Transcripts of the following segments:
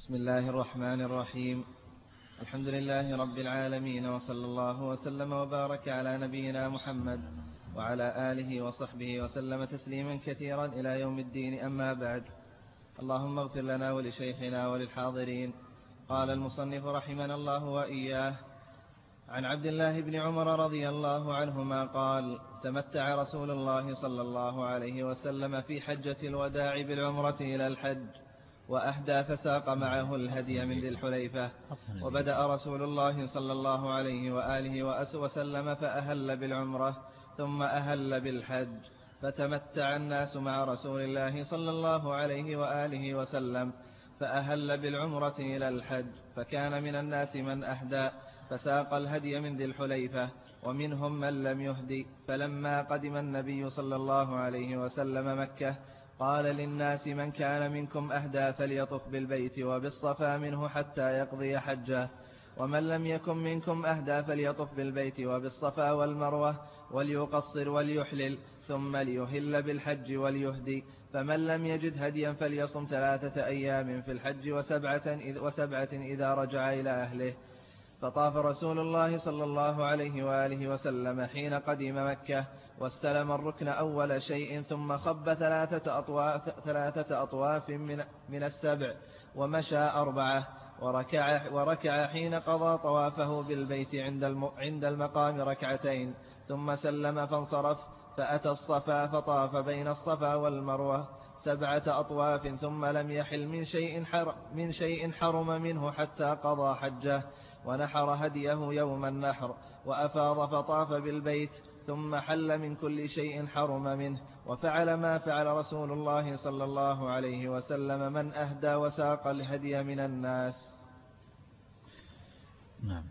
بسم الله الرحمن الرحيم. الحمد لله رب العالمين وصلى الله وسلم وبارك على نبينا محمد وعلى آله وصحبه وسلم تسليما كثيرا إلى يوم الدين. أما بعد اللهم اغفر لنا ولشيخنا وللحاضرين. قال المصنف رحمنا الله وإياه عن عبد الله بن عمر رضي الله عنهما قال تمتع رسول الله صلى الله عليه وسلم في حجة الوداع بالعمرة إلى الحج. وأهدى فساق معه الهدي من ذي الحليفة. وبدأ رسول الله صلى الله عليه وآله وسلم فأهل بالعمرة ثم أهل بالحج. فتمتع الناس مع رسول الله صلى الله عليه وآله وسلم فأهل بالعمرة إلى الحج. فكان من الناس من أهدى فساق الهدي من ذي الحليفة ومنهم من لم يهدي. فلما قدم النبي صلى الله عليه وسلم مكة قال للناس من كان منكم أهدى فليطف بالبيت وبالصفا منه حتى يقضي حجه ومن لم يكن منكم أهدى فليطف بالبيت وبالصفا والمروة وليقصر وليحلل ثم ليهل بالحج وليهدي فمن لم يجد هديا فليصم ثلاثة أيام في الحج وسبعة, وسبعة إذا رجع إلى أهله. فطاف رسول الله صلى الله عليه وآله وسلم حين قدم مكة واستلم الركن أول شيء ثم خب ثلاثة أطواف, ثلاثة أطواف من, من السبع ومشى أربعة وركع, وركع حين قضى طوافه بالبيت عند, عند المقام ركعتين ثم سلم فانصرف فأتى الصفا فطاف بين الصفا والمروة سبعة أطواف ثم لم يحل من شيء, حر من شيء حرم منه حتى قضى حجة ونحر هديه يوم النحر وأفاض فطاف بالبيت ثم حل من كل شيء حرم منه وفعل ما فعل رسول الله صلى الله عليه وسلم من أهدى وساق الهدي من الناس. نعم.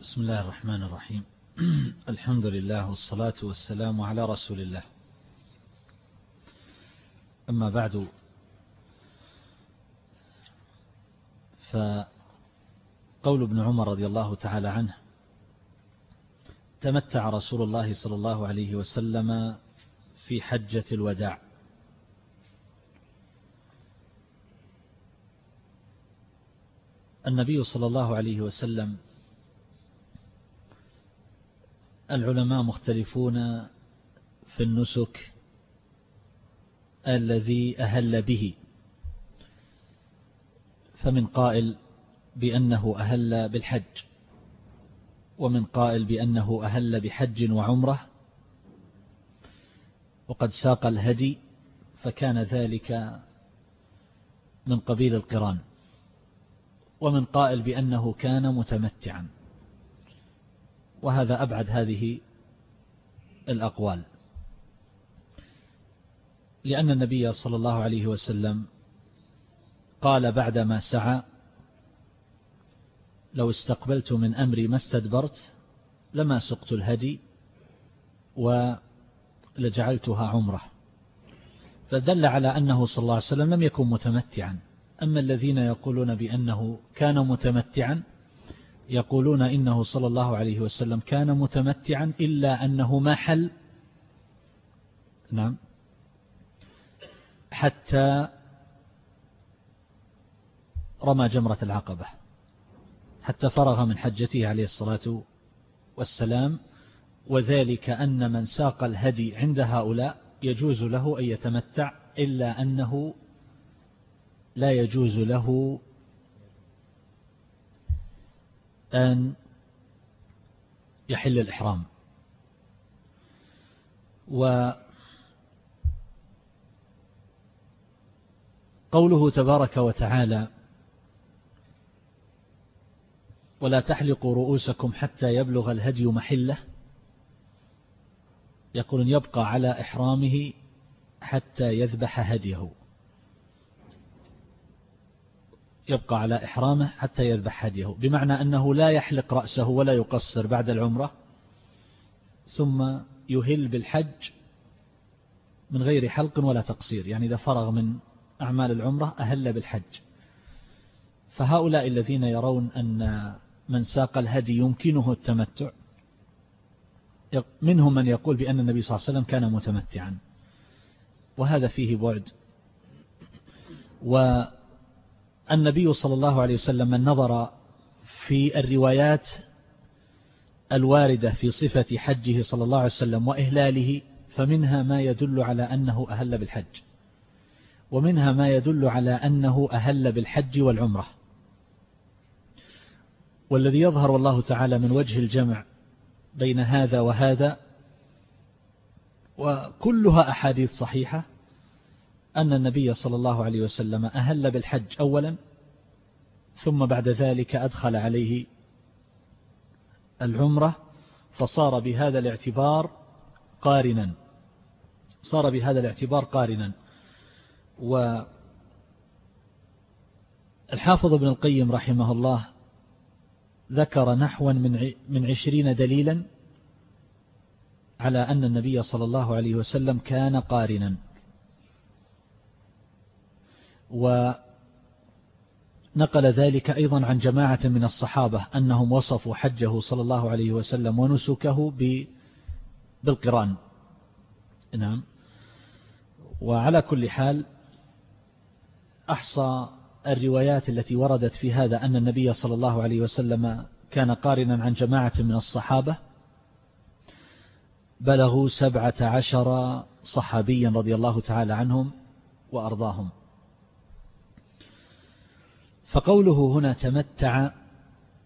بسم الله الرحمن الرحيم. الحمد لله والصلاة والسلام على رسول الله. أما بعد فقول ابن عمر رضي الله تعالى عنه تمتع رسول الله صلى الله عليه وسلم في حجة الوداع. النبي صلى الله عليه وسلم العلماء مختلفون في النسك الذي أهل به فمن قائل بأنه أهل بالحج. ومن قائل بأنه أهل بحج وعمرة وقد ساق الهدي فكان ذلك من قبيل القران. ومن قائل بأنه كان متمتعا. وهذا أبعد هذه الأقوال. لأن النبي صلى الله عليه وسلم قال بعدما سعى لو استقبلت من أمري ما استدبرت لما سقت الهدي ولجعلتها عمرة. فدل على أنه صلى الله عليه وسلم لم يكن متمتعا. أما الذين يقولون بأنه كان متمتعا يقولون إنه صلى الله عليه وسلم كان متمتعا إلا أنه ما حل. نعم. حتى رمى جمرة العقبة. حتى فرغ من حجته عليه الصلاة والسلام وذلك أن من ساق الهدي عند هؤلاء يجوز له أن يتمتع إلا أنه لا يجوز له أن يحل الإحرام. وقوله تبارك وتعالى ولا تحلقوا رؤوسكم حتى يبلغ الهدي محله. يقولون يبقى على إحرامه حتى يذبح هديه. يبقى على إحرامه حتى يذبح هديه. بمعنى أنه لا يحلق رأسه ولا يقصر بعد العمرة ثم يهل بالحج من غير حلق ولا تقصير. يعني إذا فرغ من أعمال العمرة أهل بالحج. فهؤلاء الذين يرون أن من ساق الهدي يمكنه التمتع. منهم من يقول بأن النبي صلى الله عليه وسلم كان متمتعا. وهذا فيه بعد. النبي صلى الله عليه وسلم من نظر في الروايات الواردة في صفة حجه صلى الله عليه وسلم وإهلاله فمنها ما يدل على أنه أهل بالحج. ومنها ما يدل على أنه أهل بالحج والعمرة. والذي يظهر والله تعالى من وجه الجمع بين هذا وهذا وكلها أحاديث صحيحة أن النبي صلى الله عليه وسلم أهل بالحج أولا ثم بعد ذلك أدخل عليه العمرة فصار بهذا الاعتبار قارنا. صار بهذا الاعتبار قارنا. والحافظ ابن القيم رحمه الله ذكر نحوا من من عشرين دليلا على أن النبي صلى الله عليه وسلم كان قارنا. ونقل ذلك أيضا عن جماعة من الصحابة أنهم وصفوا حجه صلى الله عليه وسلم ونسكه بالقران. نعم. وعلى كل حال أحصى الروايات التي وردت في هذا أن النبي صلى الله عليه وسلم كان قارنا عن جماعة من الصحابة بلغوا سبعة عشر صحابيا رضي الله تعالى عنهم وأرضاهم. فقوله هنا تمتع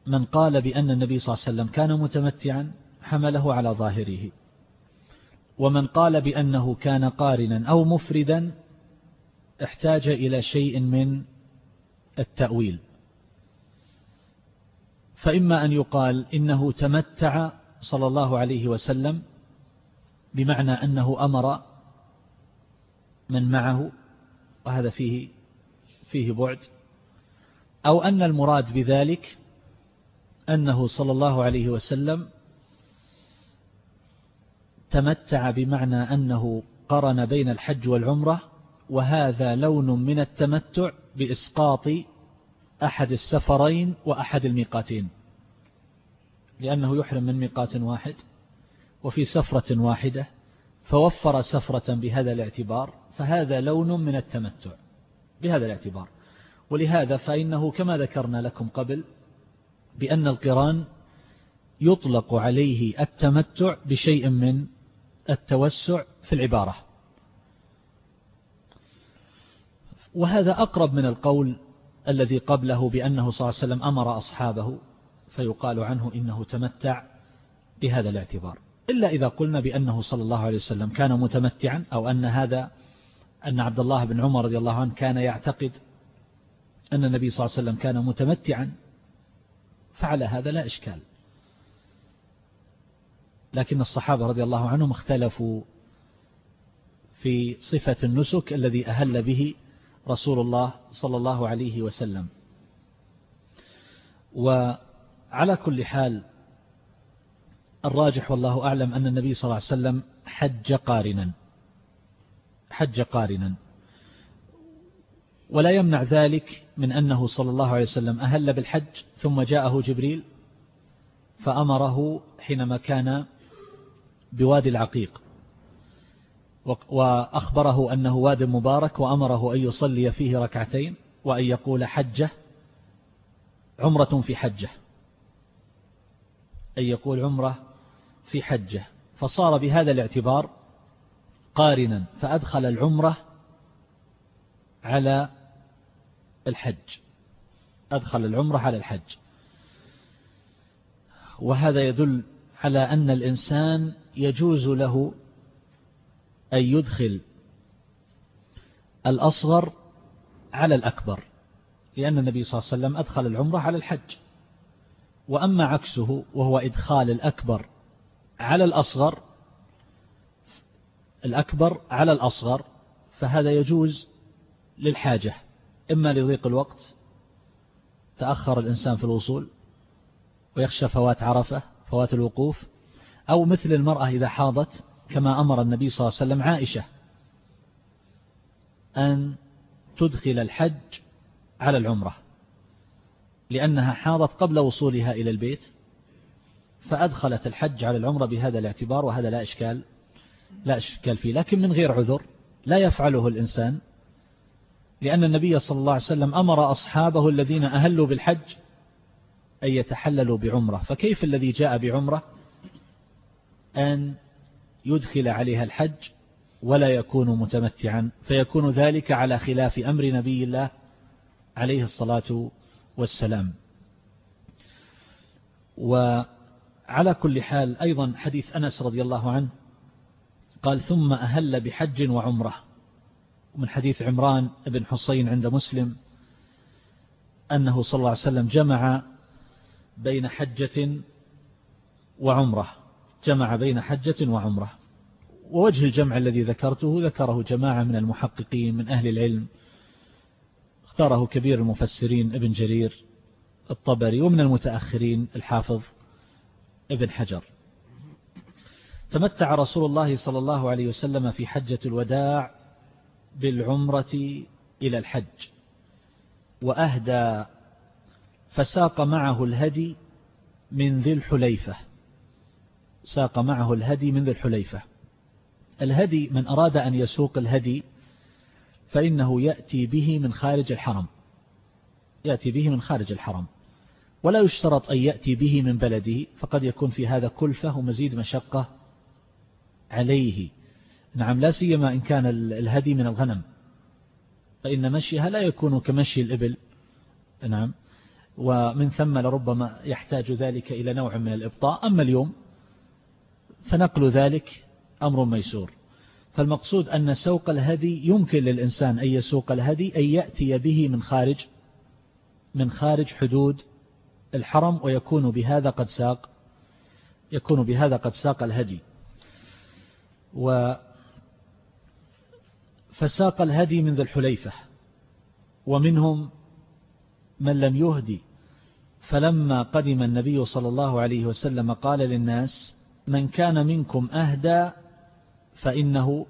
من قال بأن النبي صلى الله عليه وسلم كان متمتعا حمله على ظاهره. ومن قال بأنه كان قارنا أو مفردا احتاج إلى شيء من التأويل. فإما أن يقال إنه تمتع صلى الله عليه وسلم بمعنى أنه أمر من معه وهذا فيه فيه بعد أو أن المراد بذلك أنه صلى الله عليه وسلم تمتع بمعنى أنه قرن بين الحج والعمرة وهذا لون من التمتع بإسقاط أحد السفرين وأحد الميقاتين لأنه يحرم من ميقات واحد وفي سفرة واحدة فوفر سفرة بهذا الاعتبار فهذا لون من التمتع بهذا الاعتبار. ولهذا فإنه كما ذكرنا لكم قبل بأن القرآن يطلق عليه التمتع بشيء من التوسع في العبارة. وهذا أقرب من القول الذي قبله بأنه صلى الله عليه وسلم أمر أصحابه فيقال عنه إنه تمتع بهذا الاعتبار. إلا إذا قلنا بأنه صلى الله عليه وسلم كان متمتعا أو أن هذا أن عبد الله بن عمر رضي الله عنه كان يعتقد أن النبي صلى الله عليه وسلم كان متمتعا فعلى هذا لا إشكال. لكن الصحابة رضي الله عنهم اختلفوا في صفة النسك الذي أهل به رسول الله صلى الله عليه وسلم وعلى كل حال الراجح والله أعلم أن النبي صلى الله عليه وسلم حج قارنا حج قارنا ولا يمنع ذلك من أنه صلى الله عليه وسلم أهل بالحج ثم جاءه جبريل فأمره حينما كان بوادي العقيق وأخبره أنه واد مبارك وأمره أن يصلي فيه ركعتين وأن يقول حجة عمرة في حجة أن يقول عمرة في حجة. فصار بهذا الاعتبار قارنا فأدخل العمرة على الحج. أدخل العمرة على الحج. وهذا يدل على أن الإنسان يجوز له أن يدخل الأصغر على الأكبر لأن النبي صلى الله عليه وسلم أدخل العمرة على الحج. وأما عكسه وهو إدخال الأكبر على الأصغر الأكبر على الأصغر فهذا يجوز للحاجة. إما لضيق الوقت تأخر الإنسان في الوصول ويخشى فوات عرفة فوات الوقوف أو مثل المرأة إذا حاضت كما أمر النبي صلى الله عليه وسلم عائشة أن تدخل الحج على العمرة لأنها حاضت قبل وصولها إلى البيت فأدخلت الحج على العمرة بهذا الاعتبار وهذا لا إشكال لا إشكال فيه لكن من غير عذر لا يفعله الإنسان لأن النبي صلى الله عليه وسلم أمر أصحابه الذين أهلوا بالحج أن يتحللوا بعمرة فكيف الذي جاء بعمرة؟ أن يدخل عليها الحج ولا يكون متمتعا فيكون ذلك على خلاف أمر نبي الله عليه الصلاة والسلام. وعلى كل حال أيضا حديث أنس رضي الله عنه قال ثم أهل بحج وعمرة. ومن حديث عمران بن حسين عند مسلم أنه صلى الله عليه وسلم جمع بين حجة وعمرة. جمع بين حجة وعمرة. ووجه الجمع الذي ذكرته ذكره جماعة من المحققين من أهل العلم. اختاره كبير المفسرين ابن جرير الطبري ومن المتأخرين الحافظ ابن حجر. تمتع رسول الله صلى الله عليه وسلم في حجة الوداع بالعمرة إلى الحج. وأهدى فساق معه الهدي من ذي الحليفة. ساق معه الهدي من ذي الحليفة. الهدي من أراد أن يسوق الهدي فإنه يأتي به من خارج الحرم. يأتي به من خارج الحرم. ولا يشترط أن يأتي به من بلده فقد يكون في هذا كلفة ومزيد مشقة عليه. نعم لا سيما إن كان الهدي من الغنم. فإن مشيها لا يكون كمشي الإبل. نعم. ومن ثم لربما يحتاج ذلك إلى نوع من الإبطاء. أما اليوم فنقل ذلك أمر ميسور. فالمقصود أن سوق الهدي يمكن للإنسان أن يسوق الهدي أن يأتي به من خارج من خارج حدود الحرم ويكون بهذا قد ساق يكون بهذا قد ساق الهدي. و فساق الهدي من ذي الحليفة ومنهم من لم يهدي. فلما قدم النبي صلى الله عليه وسلم قال للناس من كان منكم أهدى فإنه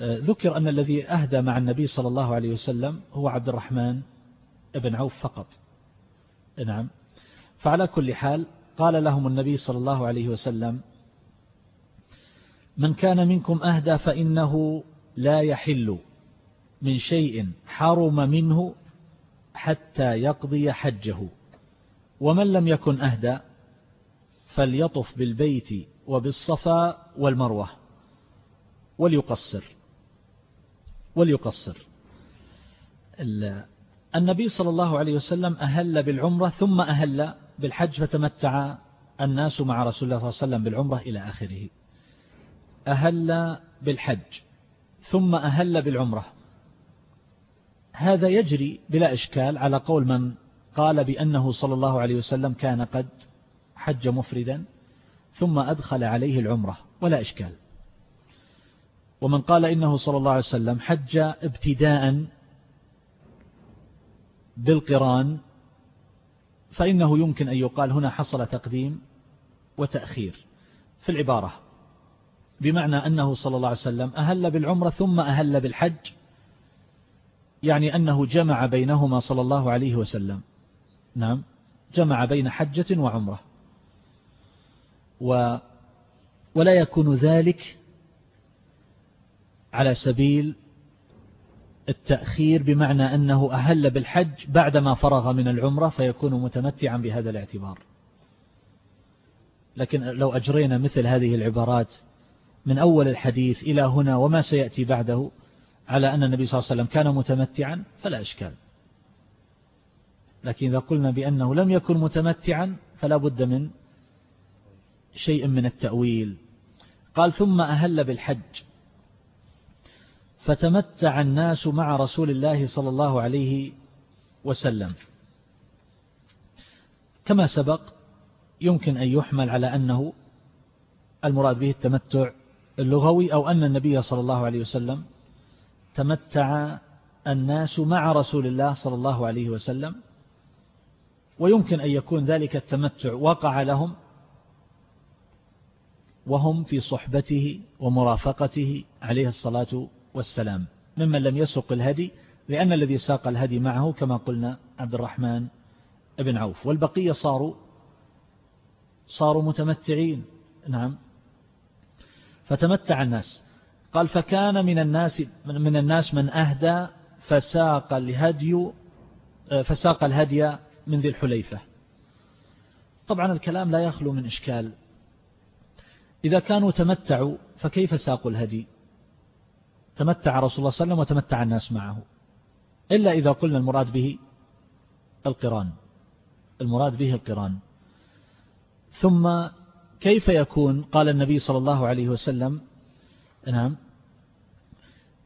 آه، ذكر أن الذي أهدى مع النبي صلى الله عليه وسلم هو عبد الرحمن بن عوف فقط. نعم. فعلى كل حال قال لهم النبي صلى الله عليه وسلم من كان منكم أهدى فإنه لا يحل من شيء حرم منه حتى يقضي حجه ومن لم يكن أهدى فليطف بالبيت وبالصفا والمروة. وليقصر. وليقصر. النبي صلى الله عليه وسلم أهل بالعمرة ثم أهل بالحج فتمتع الناس مع رسول الله صلى الله عليه وسلم بالعمرة إلى آخره. أهل بالحج ثم أهل بالعمرة. هذا يجري بلا إشكال على قول من قال بأنه صلى الله عليه وسلم كان قد حج مفردا ثم أدخل عليه العمرة ولا إشكال. ومن قال إنه صلى الله عليه وسلم حج ابتداء بالقران فإنه يمكن أن يقال هنا حصل تقديم وتأخير في العبارة بمعنى أنه صلى الله عليه وسلم أهل بالعمرة ثم أهل بالحج يعني أنه جمع بينهما صلى الله عليه وسلم. نعم جمع بين حجة وعمرة. و ولا يكون ذلك على سبيل التأخير بمعنى أنه أهل بالحج بعدما فرغ من العمرة فيكون متمتعا بهذا الاعتبار. لكن لو أجرينا مثل هذه العبارات من أول الحديث إلى هنا وما سيأتي بعده على أن النبي صلى الله عليه وسلم كان متمتعا فلا إشكال. لكن إذا قلنا بأنه لم يكن متمتعا فلا بد من شيء من التأويل. قال ثم أهل بالحج. فتمتع الناس مع رسول الله صلى الله عليه وسلم. كما سبق يمكن أن يحمل على أنه المراد به التمتع اللغوي أو أن النبي صلى الله عليه وسلم تمتع الناس مع رسول الله صلى الله عليه وسلم. ويمكن أن يكون ذلك التمتع وقع لهم وهم في صحبته ومرافقته عليه الصلاة والسلام. ممن لم يسق الهدي لأن الذي ساق الهدي معه كما قلنا عبد الرحمن بن عوف. والبقية صاروا صاروا متمتعين. نعم. فتمتع الناس. قال فكان من الناس من الناس من أهدى فساق الهدي فساق الهدي من ذي الحليفة. طبعا الكلام لا يخلو من إشكال إذا كانوا تمتعوا فكيف ساقوا الهدي؟ تمتع رسول الله صلى الله عليه وسلم وتمتع الناس معه. إلا إذا قلنا المراد به القران. المراد به القران. ثم كيف يكون؟ قال النبي صلى الله عليه وسلم. نعم.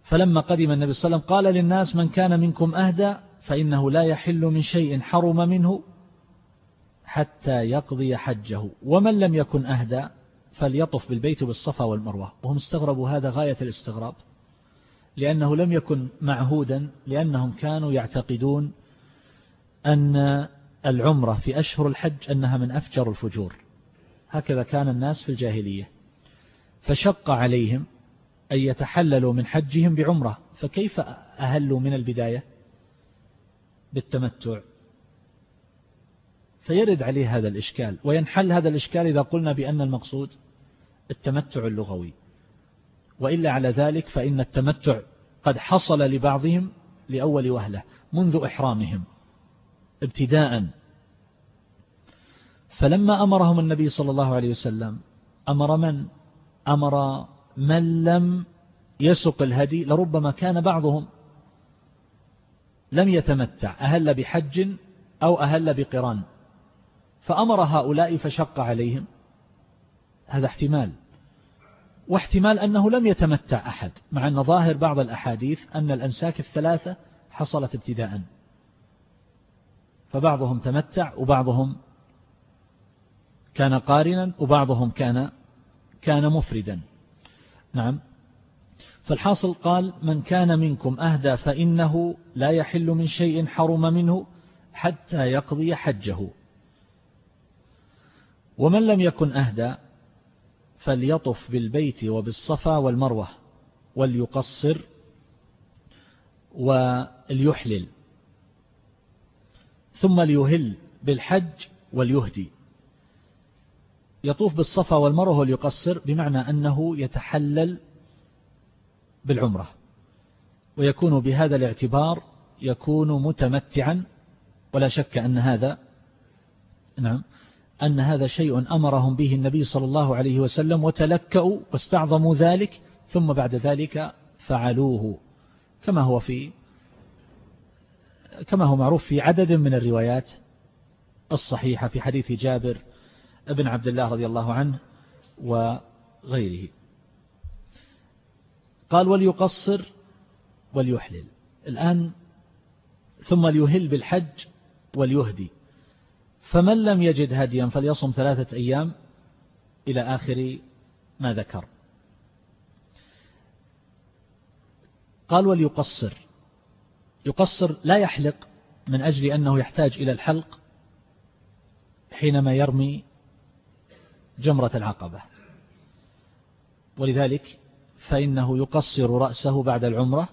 فلما قدم النبي صلى الله عليه وسلم قال للناس من كان منكم أهدى فإنه لا يحل من شيء حرم منه حتى يقضي حجه. ومن لم يكن أهدى؟ فليطف بالبيت بالصفا والمروة. وهم استغربوا هذا غاية الاستغراب لأنه لم يكن معهودا لأنهم كانوا يعتقدون أن العمرة في أشهر الحج أنها من أفجر الفجور. هكذا كان الناس في الجاهلية. فشق عليهم أن يتحللوا من حجهم بعمرة. فكيف أهلوا من البداية؟ بالتمتع. فيرد عليه هذا الإشكال وينحل هذا الإشكال إذا قلنا بأن المقصود التمتع اللغوي. وإلا على ذلك فإن التمتع قد حصل لبعضهم لأول وهلة منذ إحرامهم ابتداء. فلما أمرهم النبي صلى الله عليه وسلم أمر من؟ أمر من لم يسق الهدي لربما كان بعضهم لم يتمتع أهل بحج أو أهل بقران. فأمر هؤلاء فشق عليهم. هذا احتمال. واحتمال أنه لم يتمتع أحد مع أن ظاهر بعض الأحاديث أن الأنساك الثلاثة حصلت ابتداء. فبعضهم تمتع وبعضهم كان قارنا وبعضهم كان كان مفردا. نعم. فالحاصل قال من كان منكم أهدى فإنه لا يحل من شيء حرم منه حتى يقضي حجه. ومن لم يكن أهدى فليطف بالبيت وبالصفا والمروة وليقصر وليحلل ثم ليهل بالحج وليهدي. يطوف بالصفا والمروة وليقصر بمعنى أنه يتحلل بالعمرة ويكون بهذا الاعتبار يكون متمتعا ولا شك أن هذا نعم أن هذا شيء أمرهم به النبي صلى الله عليه وسلم وتلكأوا واستعظموا ذلك ثم بعد ذلك فعلوه. كما هو في كما هو معروف في عدد من الروايات الصحيحة في حديث جابر ابن عبد الله رضي الله عنه وغيره. قال وليقصر وليحلل. الآن ثم ليهل بالحج وليهدي. فمن لم يجد هديا فليصم ثلاثة أيام إلى آخر ما ذكر. قال وليقصر. يقصر لا يحلق من أجل أنه يحتاج إلى الحلق حينما يرمي جمرة العقبة. ولذلك فإنه يقصر رأسه بعد العمرة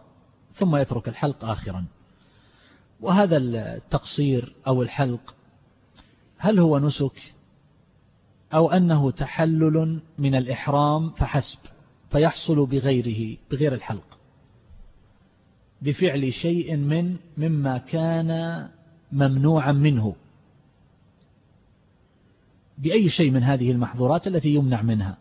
ثم يترك الحلق آخرا. وهذا التقصير أو الحلق هل هو نسك أو أنه تحلل من الإحرام فحسب فيحصل بغيره بغير الحلق. بفعل شيء من مما كان ممنوعا منه. بأي شيء من هذه المحظورات التي يمنع منها.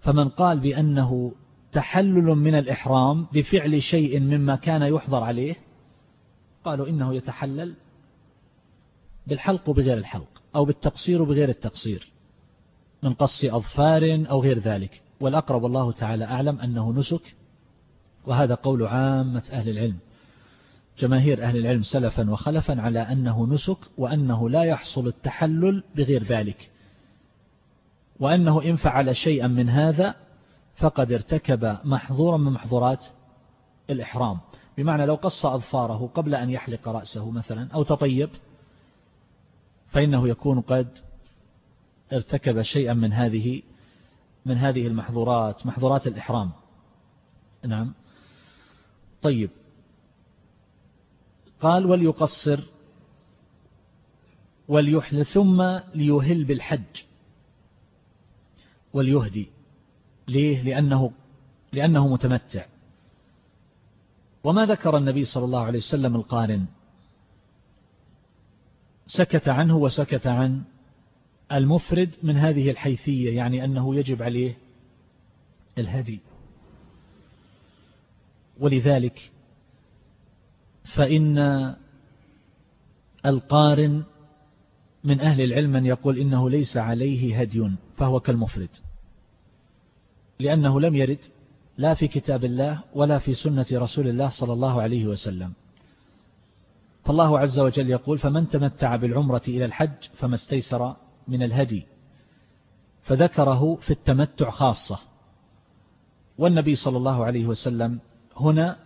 فمن قال بأنه تحلل من الإحرام بفعل شيء مما كان يحضر عليه قالوا إنه يتحلل بالحلق وبغير الحلق أو بالتقصير وبغير التقصير من قص أظفار أو غير ذلك. والأقرب الله تعالى أعلم أنه نسك وهذا قول عامة أهل العلم. جماهير أهل العلم سلفا وخلفا على أنه نسك وأنه لا يحصل التحلل بغير ذلك. وأنه إن فعل شيئا من هذا فقد ارتكب محظورا من محظورات الإحرام. بمعنى لو قص أظفاره قبل أن يحلق رأسه مثلا أو تطيب فإنه يكون قد ارتكب شيئا من هذه من هذه المحظورات محظورات الإحرام. نعم. طيب. قال وليقصر وليحل ثم ليهل بالحج. وليهدي. ليه؟ لأنه لأنه متمتع. وما ذكر النبي صلى الله عليه وسلم القارن سكت عنه وسكت عن المفرد من هذه الحيثية يعني أنه يجب عليه الهدي. ولذلك فإن القارن من أهل العلم من يقول إنه ليس عليه هدي فهو كالمفرد. لأنه لم يرد لا في كتاب الله ولا في سنة رسول الله صلى الله عليه وسلم. فالله عز وجل يقول فمن تمتع بالعمرة إلى الحج فما استيسر من الهدي فذكره في التمتع خاصة والنبي صلى الله عليه وسلم هنا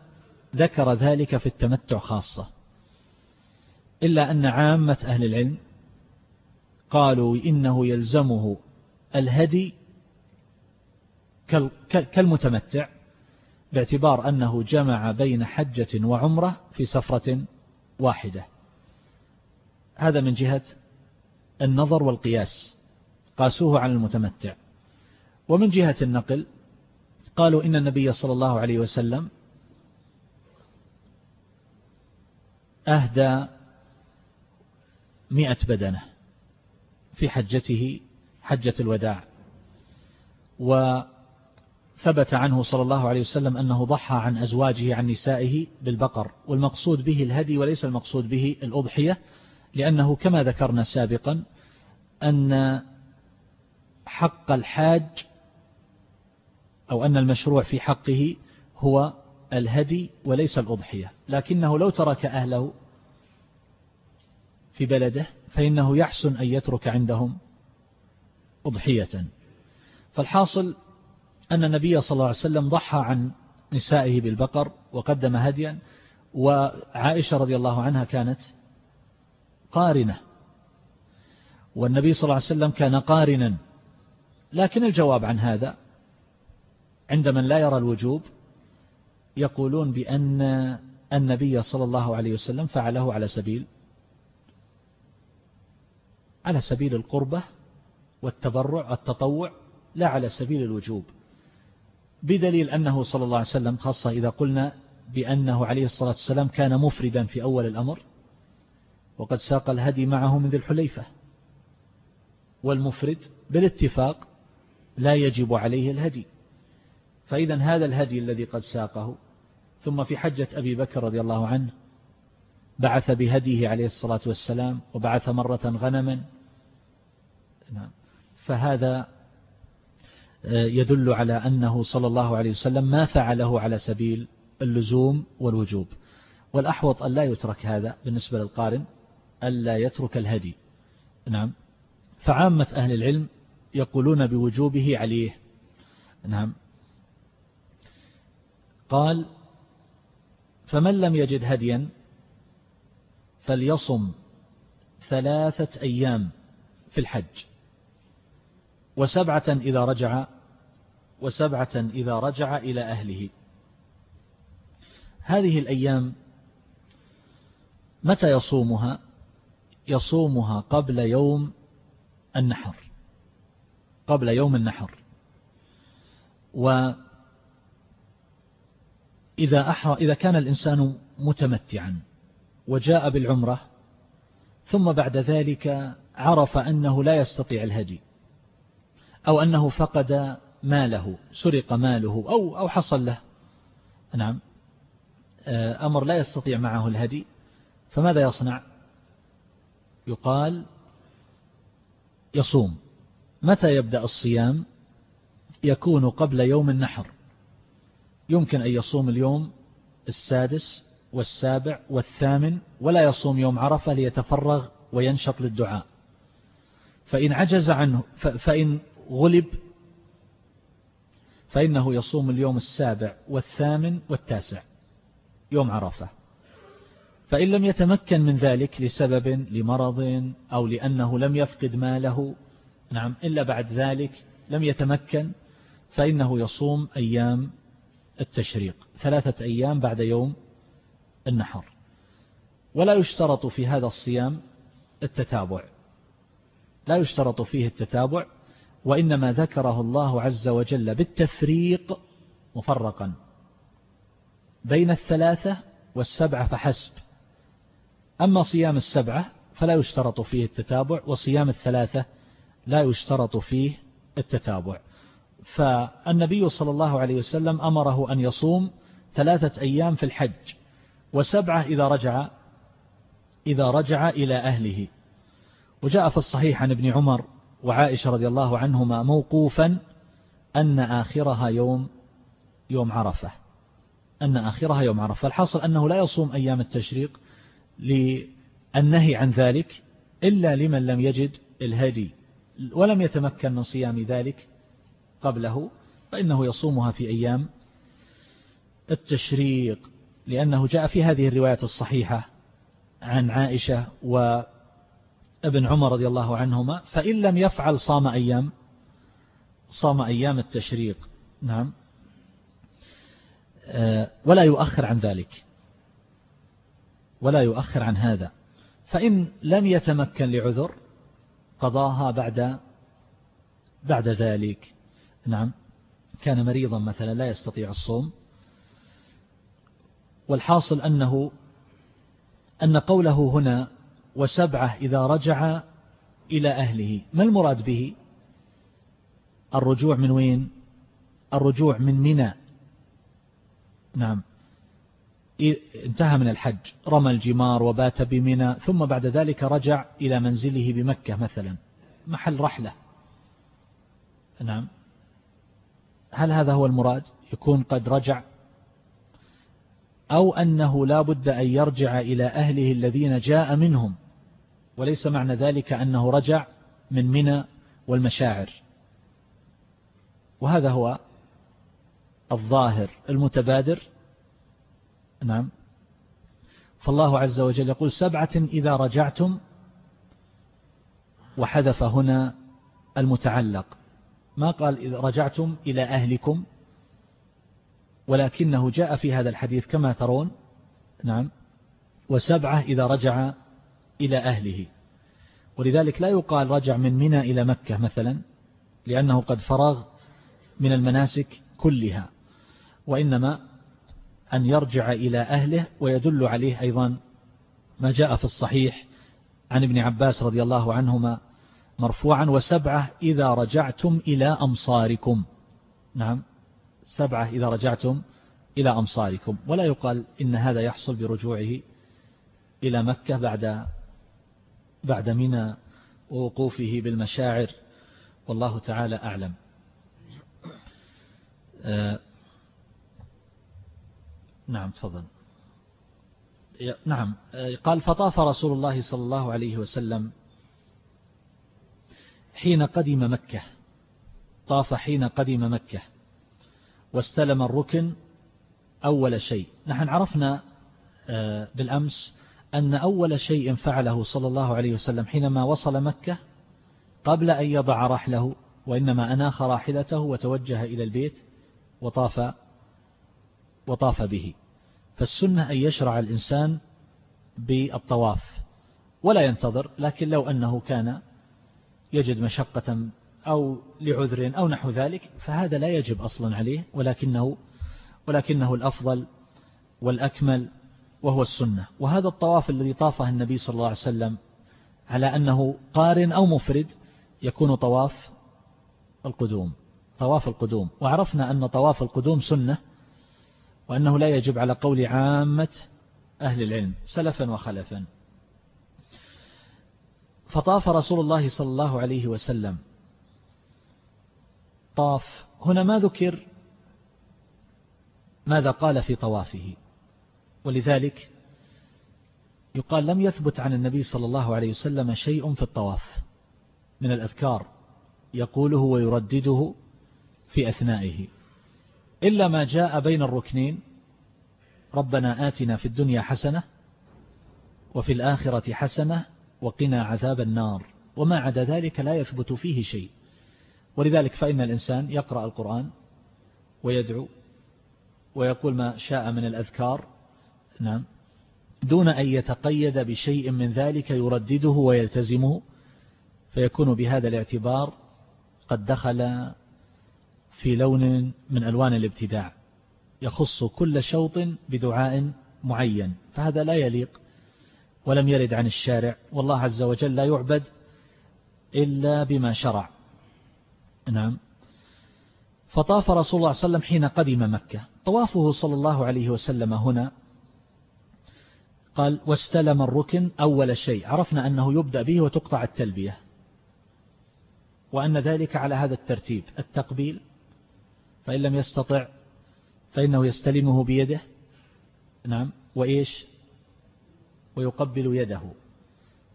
ذكر ذلك في التمتع خاصة إلا أن عامة أهل العلم قالوا إنه يلزمه الهدي كالمتمتع باعتبار أنه جمع بين حجة وعمرة في سفرة واحدة. هذا من جهة النظر والقياس. قاسوه على المتمتع. ومن جهة النقل قالوا إن النبي صلى الله عليه وسلم أهدى مئة بدنة في حجته حجة الوداع. وثبت عنه صلى الله عليه وسلم أنه ضحى عن أزواجه عن نسائه بالبقر والمقصود به الهدي وليس المقصود به الأضحية لأنه كما ذكرنا سابقا أن حق الحاج أو أن المشروع في حقه هو الهدي وليس الأضحية. لكنه لو ترك أهله في بلده فإنه يحسن أن يترك عندهم أضحية. فالحاصل أن النبي صلى الله عليه وسلم ضحى عن نسائه بالبقر وقدم هديا وعائشة رضي الله عنها كانت قارنة. والنبي صلى الله عليه وسلم كان قارنا. لكن الجواب عن هذا عند من لا يرى الوجوب يقولون بأن النبي صلى الله عليه وسلم فعله على سبيل على سبيل القربة والتبرع التطوع لا على سبيل الوجوب. بدليل أنه صلى الله عليه وسلم خاصة إذا قلنا بأنه عليه الصلاة والسلام كان مفردا في أول الأمر وقد ساق الهدي معه من ذي الحليفة. والمفرد بالاتفاق لا يجب عليه الهدي. فإذا هذا الهدي الذي قد ساقه ثم في حجة أبي بكر رضي الله عنه بعث بهديه عليه الصلاة والسلام وبعث مرة غنما. نعم. فهذا يدل على أنه صلى الله عليه وسلم ما فعله على سبيل اللزوم والوجوب. والأحوط أن لا يترك هذا بالنسبة للقارن ألا يترك الهدي. نعم. فعامة أهل العلم يقولون بوجوبه عليه. نعم. قال فمن لم يجد هديا فليصم ثلاثة أيام في الحج وسبعة إذا رجع وسبعة إذا رجع إلى أهله. هذه الأيام متى يصومها؟ يصومها قبل يوم النحر. قبل يوم النحر. وإذا أحرى إذا كان الإنسان متمتعا وجاء بالعمرة ثم بعد ذلك عرف أنه لا يستطيع الهدي أو أنه فقد ماله سرق ماله أو, أو حصل له. نعم. آه، أمر لا يستطيع معه الهدي فماذا يصنع؟ يقال يصوم. متى يبدأ الصيام؟ يكون قبل يوم النحر. يمكن أن يصوم اليوم السادس والسابع والثامن ولا يصوم يوم عرفة ليتفرغ وينشط للدعاء. فإن عجز عنه فإن غلب فإنه يصوم اليوم السابع والثامن والتاسع يوم عرفة. فإن لم يتمكن من ذلك لسبب لمرض أو لأنه لم يفقد ماله نعم إلا بعد ذلك لم يتمكن فإنه يصوم أيام التشريق ثلاثة أيام بعد يوم النحر. ولا يشترط في هذا الصيام التتابع. لا يشترط فيه التتابع وإنما ذكره الله عز وجل بالتفريق مفرقا. بين الثلاثة والسبعة فحسب. أما صيام السبعة فلا يشترط فيه التتابع وصيام الثلاثة لا يشترط فيه التتابع. فالنبي صلى الله عليه وسلم أمره أن يصوم ثلاثة أيام في الحج وسبعة إذا رجع إذا رجع إلى أهله. وجاء في الصحيح عن ابن عمر وعائشة رضي الله عنهما موقوفا أن آخرها يوم يوم عرفة. أن آخرها يوم عرفة. الحاصل أنه لا يصوم أيام التشريق للنهي عن ذلك إلا لمن لم يجد الهدي ولم يتمكن من صيام ذلك قبله فإنه يصومها في أيام التشريق. لأنه جاء في هذه الرواية الصحيحة عن عائشة وابن عمر رضي الله عنهما فإن لم يفعل صام أيام صام أيام التشريق. نعم. آه، ولا يؤخر عن ذلك. ولا يؤخر عن هذا. فإن لم يتمكن لعذر قضاها بعد بعد ذلك. نعم. كان مريضا مثلا لا يستطيع الصوم. والحاصل أنه أن قوله هنا وسبعة إذا رجع إلى أهله. ما المراد به؟ الرجوع من وين؟ الرجوع من منى. نعم. انتهى من الحج رمى الجمار وبات بمنى ثم بعد ذلك رجع إلى منزله بمكة مثلا. محل رحلة. نعم. هل هذا هو المراد؟ يكون قد رجع؟ أو أنه لا بد أن يرجع إلى أهله الذين جاء منهم. وليس معنى ذلك أنه رجع من منى والمشاعر. وهذا هو الظاهر المتبادر. نعم. فالله عز وجل يقول سبعة إذا رجعتم وحذف هنا المتعلق. ما قال إذا رجعتم إلى أهلكم؟ ولكنه جاء في هذا الحديث كما ترون. نعم. وسبعة إذا رجع إلى أهله. ولذلك لا يقال رجع من منى إلى مكة مثلا لأنه قد فرغ من المناسك كلها وإنما أن يرجع إلى أهله ويدل عليه أيضا ما جاء في الصحيح عن ابن عباس رضي الله عنهما مرفوعا وسبعة إذا رجعتم إلى أمصاركم. نعم سبعة إذا رجعتم إلى أمصاركم. ولا يقال إن هذا يحصل برجوعه إلى مكة بعد بعد منى ووقوفه بالمشاعر والله تعالى أعلم. آه نعم تفضل. نعم آه، قال فطاف رسول الله صلى الله عليه وسلم حين قدم مكة. طاف حين قدم مكة. واستلم الركن أول شيء. نحن عرفنا آه، بالأمس أن أول شيء فعله صلى الله عليه وسلم حينما وصل مكة قبل أن يضع رحله وإنما أناخ راحلته وتوجه إلى البيت وطاف وطاف به. فالسنة أن يشرع الإنسان بالطواف. ولا ينتظر لكن لو أنه كان يجد مشقة أو لعذر أو نحو ذلك فهذا لا يجب أصلا عليه ولكنه ولكنه الأفضل والأكمل. وهو السنة. وهذا الطواف الذي طافه النبي صلى الله عليه وسلم على أنه قارن أو مفرد يكون طواف القدوم طواف القدوم. وعرفنا أن طواف القدوم سنة وأنه لا يجب على قول عامة أهل العلم سلفا وخلفا. فطاف رسول الله صلى الله عليه وسلم. طاف. هنا ما ذكر ماذا قال في طوافه. ولذلك يقال لم يثبت عن النبي صلى الله عليه وسلم شيء في الطواف من الأذكار يقوله ويردده في أثنائه. إلا ما جاء بين الركنين ربنا آتنا في الدنيا حسنة وفي الآخرة حسنة وقنا عذاب النار وما عدا ذلك لا يثبت فيه شيء. ولذلك فإن الإنسان يقرأ القرآن ويدعو ويقول ما شاء من الأذكار نعم. دون أن يتقيد بشيء من ذلك يردده ويلتزمه فيكون بهذا الاعتبار قد دخل في لون من ألوان الابتداع. يخص كل شوط بدعاء معين فهذا لا يليق ولم يرد عن الشارع. والله عز وجل لا يعبد إلا بما شرع. نعم. فطاف رسول الله صلى الله عليه وسلم حين قدم مكة. طوافه صلى الله عليه وسلم هنا قال واستلم الركن أول شيء. عرفنا أنه يبدأ به وتقطع التلبية. وأن ذلك على هذا الترتيب. التقبيل فإن لم يستطع فإنه يستلمه بيده. نعم. وإيش؟ ويقبل يده.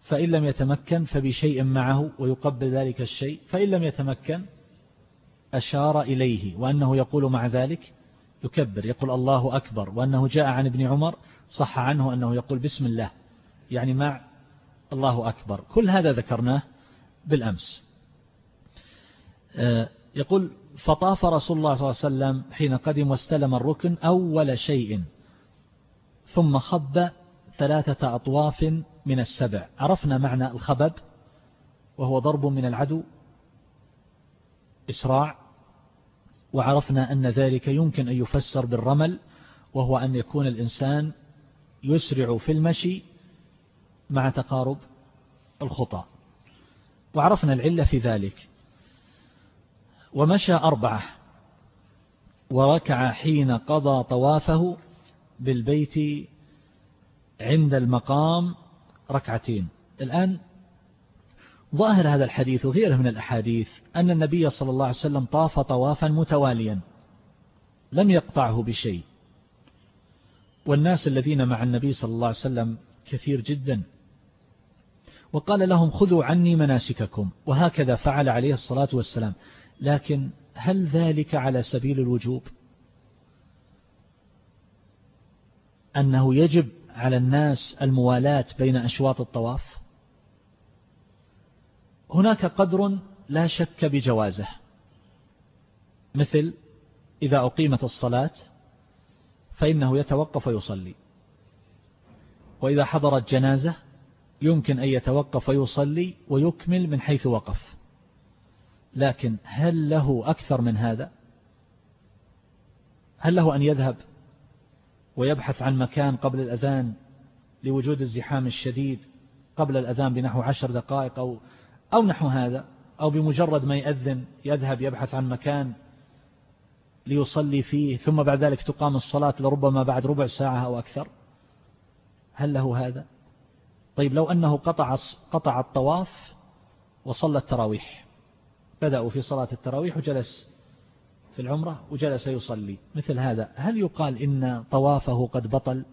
فإن لم يتمكن فبشيء معه ويقبل ذلك الشيء. فإن لم يتمكن أشار إليه وأنه يقول مع ذلك يكبر يقول الله أكبر وأنه جاء عن ابن عمر صح عنه أنه يقول بسم الله. يعني مع الله أكبر. كل هذا ذكرناه بالأمس. آه، يقول فطاف رسول الله صلى الله عليه وسلم حين قدم واستلم الركن أول شيء. ثم خب ثلاثة أطواف من السبع. عرفنا معنى الخبب وهو ضرب من العدو. إسراع. وعرفنا أن ذلك يمكن أن يفسر بالرمل وهو أن يكون الإنسان يسرع في المشي مع تقارب الخطى. وعرفنا العلة في ذلك. ومشى أربعة. وركع حين قضى طوافه بالبيت عند المقام ركعتين. الآن ظاهر هذا الحديث وغيره من الأحاديث أن النبي صلى الله عليه وسلم طاف طوافا متواليا. لم يقطعه بشيء. والناس الذين مع النبي صلى الله عليه وسلم كثير جدا. وقال لهم خذوا عني مناسككم. وهكذا فعل عليه الصلاة والسلام. لكن هل ذلك على سبيل الوجوب؟ أنه يجب على الناس الموالاة بين أشواط الطواف؟ هناك قدر لا شك بجوازه. مثل إذا أقيمت الصلاة فإنه يتوقف ويصلي. وإذا حضرت جنازة يمكن أن يتوقف ويصلي ويكمل من حيث وقف. لكن هل له أكثر من هذا؟ هل له أن يذهب ويبحث عن مكان قبل الأذان لوجود الزحام الشديد قبل الأذان بنحو عشر دقائق أو, أو نحو هذا؟ أو بمجرد ما يأذن يذهب يبحث عن مكان ليصلي فيه ثم بعد ذلك تقام الصلاة لربما بعد ربع ساعة أو أكثر. هل له هذا؟ طيب لو أنه قطع قطع الطواف وصلى التراويح. بدأوا في صلاة التراويح وجلس في العمرة وجلس يصلي. مثل هذا. هل يقال إن طوافه قد بطل؟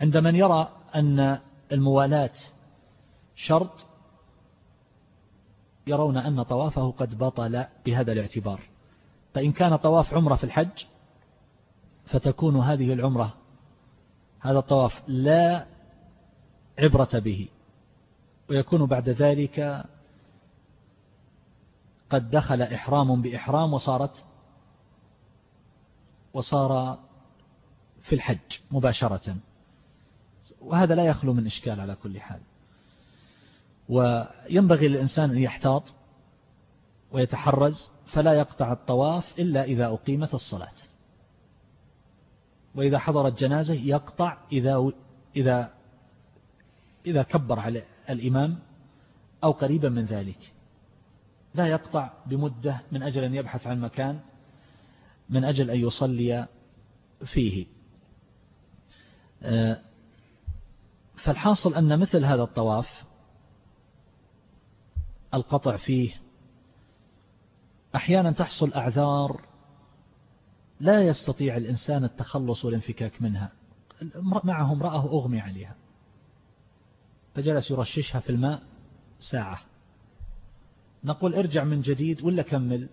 عند من يرى أن الموالاة شرط يرون أن طوافه قد بطل بهذا الاعتبار. فإن كان طواف عمرة في الحج فتكون هذه العمرة هذا الطواف لا عبرة به ويكون بعد ذلك قد دخل إحرام بإحرام وصارت وصار في الحج مباشرة. وهذا لا يخلو من إشكال على كل حال. وينبغي للإنسان أن يحتاط ويتحرز فلا يقطع الطواف إلا إذا أقيمت الصلاة. وإذا حضرت جنازة يقطع إذا إذا إذا كبر على الإمام أو قريبا من ذلك. لا يقطع بمدة من أجل أن يبحث عن مكان من أجل أن يصلي فيه. آه، فالحاصل أن مثل هذا الطواف القطع فيه أحيانا تحصل أعذار لا يستطيع الإنسان التخلص والانفكاك منها. معه امرأة أغمي عليها. فجلس يرششها في الماء ساعة. نقول ارجع من جديد ولا كمل؟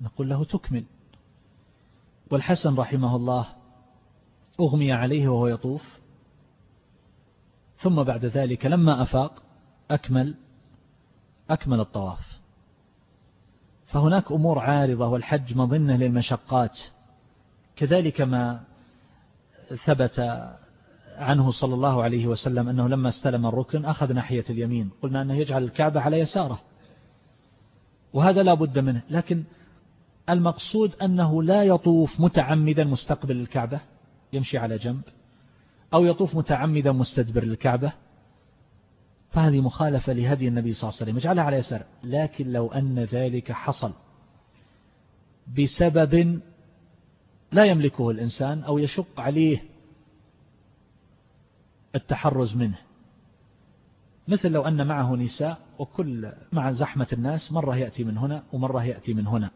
نقول له تكمل. والحسن رحمه الله أغمي عليه وهو يطوف. ثم بعد ذلك لما أفاق أكمل أكمل الطواف. فهناك أمور عارضة والحج مظنة للمشقات. كذلك ما ثبت عنه صلى الله عليه وسلم أنه لما استلم الركن أخذ ناحية اليمين. قلنا أنه يجعل الكعبة على يساره. وهذا لا بد منه. لكن المقصود أنه لا يطوف متعمدا مستقبل الكعبة يمشي على جنب أو يطوف متعمدا مستدبر للكعبة فهذه مخالفة لهدي النبي صلى الله عليه وسلم اجعلها على يسار. لكن لو أن ذلك حصل بسبب لا يملكه الإنسان أو يشق عليه التحرز منه. مثل لو أن معه نساء وكل مع زحمة الناس مرة يأتي من هنا ومرة يأتي من هنا.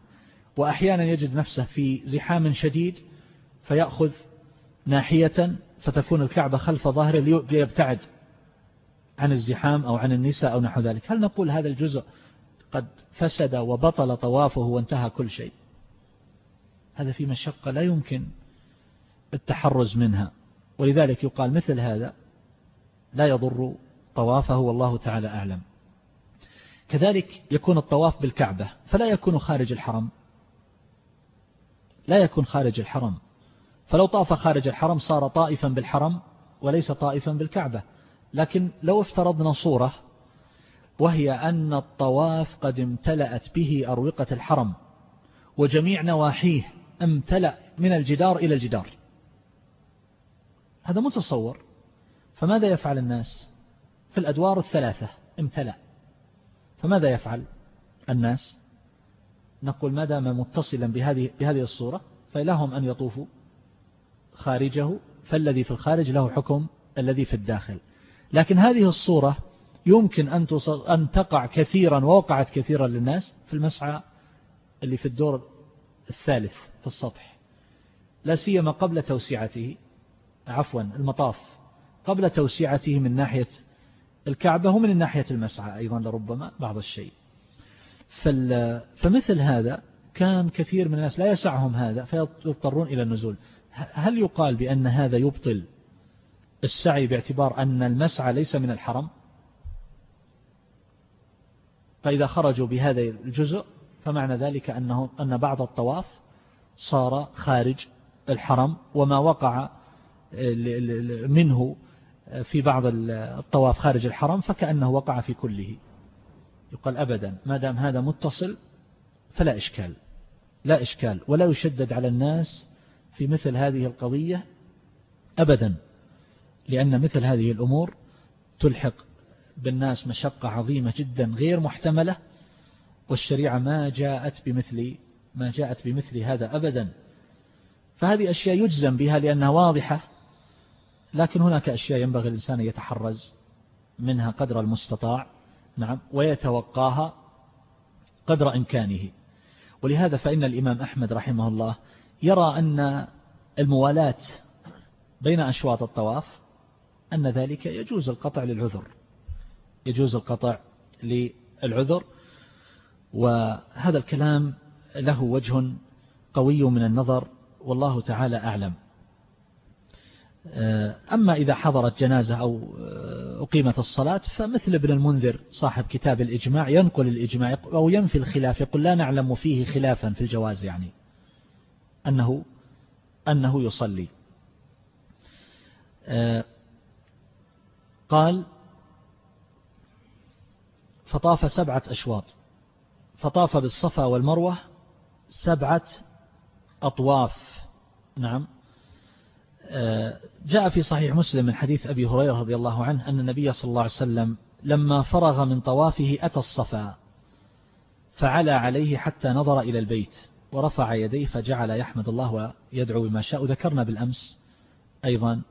وأحيانا يجد نفسه في زحام شديد فيأخذ ناحية فتكون الكعبة خلف ظهره ليبتعد. عن الزحام أو عن النساء أو نحو ذلك. هل نقول هذا الجزء قد فسد وبطل طوافه وانتهى كل شيء؟ هذا في مشقة لا يمكن التحرز منها. ولذلك يقال مثل هذا لا يضر طوافه والله تعالى أعلم. كذلك يكون الطواف بالكعبة فلا يكون خارج الحرم. لا يكون خارج الحرم. فلو طاف خارج الحرم صار طائفا بالحرم وليس طائفا بالكعبة. لكن لو افترضنا صورة وهي أن الطواف قد امتلأت به أروقة الحرم وجميع نواحيه امتلأ من الجدار إلى الجدار. هذا متصور. فماذا يفعل الناس؟ في الأدوار الثلاثة امتلأ. فماذا يفعل الناس؟ نقول ما دام متصلا بهذه بهذه الصورة فلهم أن يطوفوا خارجه فالذي في الخارج له حكم الذي في الداخل. لكن هذه الصورة يمكن أن أن تقع كثيرا ووقعت كثيرا للناس في المسعى اللي في الدور الثالث في السطح. لا سيما قبل توسعته عفوا المطاف. قبل توسعته من ناحية الكعبة ومن ناحية المسعى أيضا لربما بعض الشيء. فمثل هذا كان كثير من الناس لا يسعهم هذا فيضطرون إلى النزول. هل يقال بأن هذا يبطل السعي باعتبار أن المسعى ليس من الحرم فإذا خرجوا بهذا الجزء فمعنى ذلك أنه أن بعض الطواف صار خارج الحرم وما وقع منه في بعض الطواف خارج الحرم فكأنه وقع في كله. يقال أبدا ما دام هذا متصل فلا إشكال لا إشكال ولا يشدد على الناس في مثل هذه القضية أبدا. لأن مثل هذه الأمور تلحق بالناس مشقة عظيمة جدا غير محتملة والشريعة ما جاءت بمثل ما جاءت بمثل هذا أبدا. فهذه أشياء يجزم بها لأنها واضحة لكن هناك أشياء ينبغي الإنسان يتحرز منها قدر المستطاع نعم ويتوقاها قدر إمكانه. ولهذا فإن الإمام أحمد رحمه الله يرى أن الموالاة بين أشواط الطواف أن ذلك يجوز القطع للعذر. يجوز القطع للعذر. وهذا الكلام له وجه قوي من النظر والله تعالى أعلم. أما إذا حضرت جنازة أو أقيمت الصلاة فمثل ابن المنذر صاحب كتاب الإجماع ينقل الإجماع أو ينفي الخلاف يقول لا نعلم فيه خلافا في الجواز يعني أنه أنه يصلي. قال فطاف سبعة أشواط. فطاف بالصفا والمروة سبعة أطواف. نعم. جاء في صحيح مسلم من حديث أبي هريرة رضي الله عنه أن النبي صلى الله عليه وسلم لما فرغ من طوافه أتى الصفا فعلى عليه حتى نظر إلى البيت ورفع يديه فجعل يحمد الله ويدعو بما شاء. ذكرنا بالأمس أيضا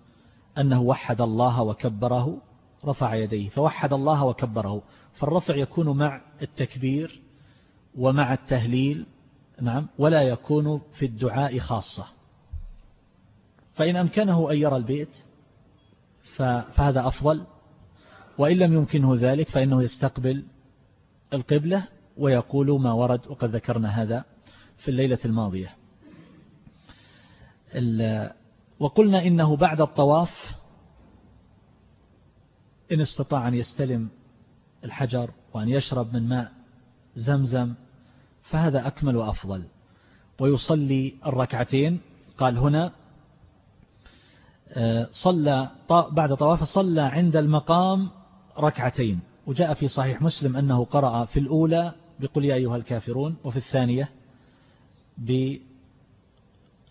أنه وحد الله وكبره رفع يديه فوحد الله وكبره فالرفع يكون مع التكبير ومع التهليل نعم ولا يكون في الدعاء خاصة. فإن أمكنه أن يرى البيت فهذا أفضل وإن لم يمكنه ذلك فإنه يستقبل القبلة ويقول ما ورد وقد ذكرنا هذا في الليلة الماضية. وقلنا إنه بعد الطواف إن استطاع أن يستلم الحجر وأن يشرب من ماء زمزم فهذا أكمل وأفضل. ويصلي الركعتين قال هنا آه، صلى بعد طواف صلى عند المقام ركعتين. وجاء في صحيح مسلم أنه قرأ في الأولى بقل يا أيها الكافرون وفي الثانية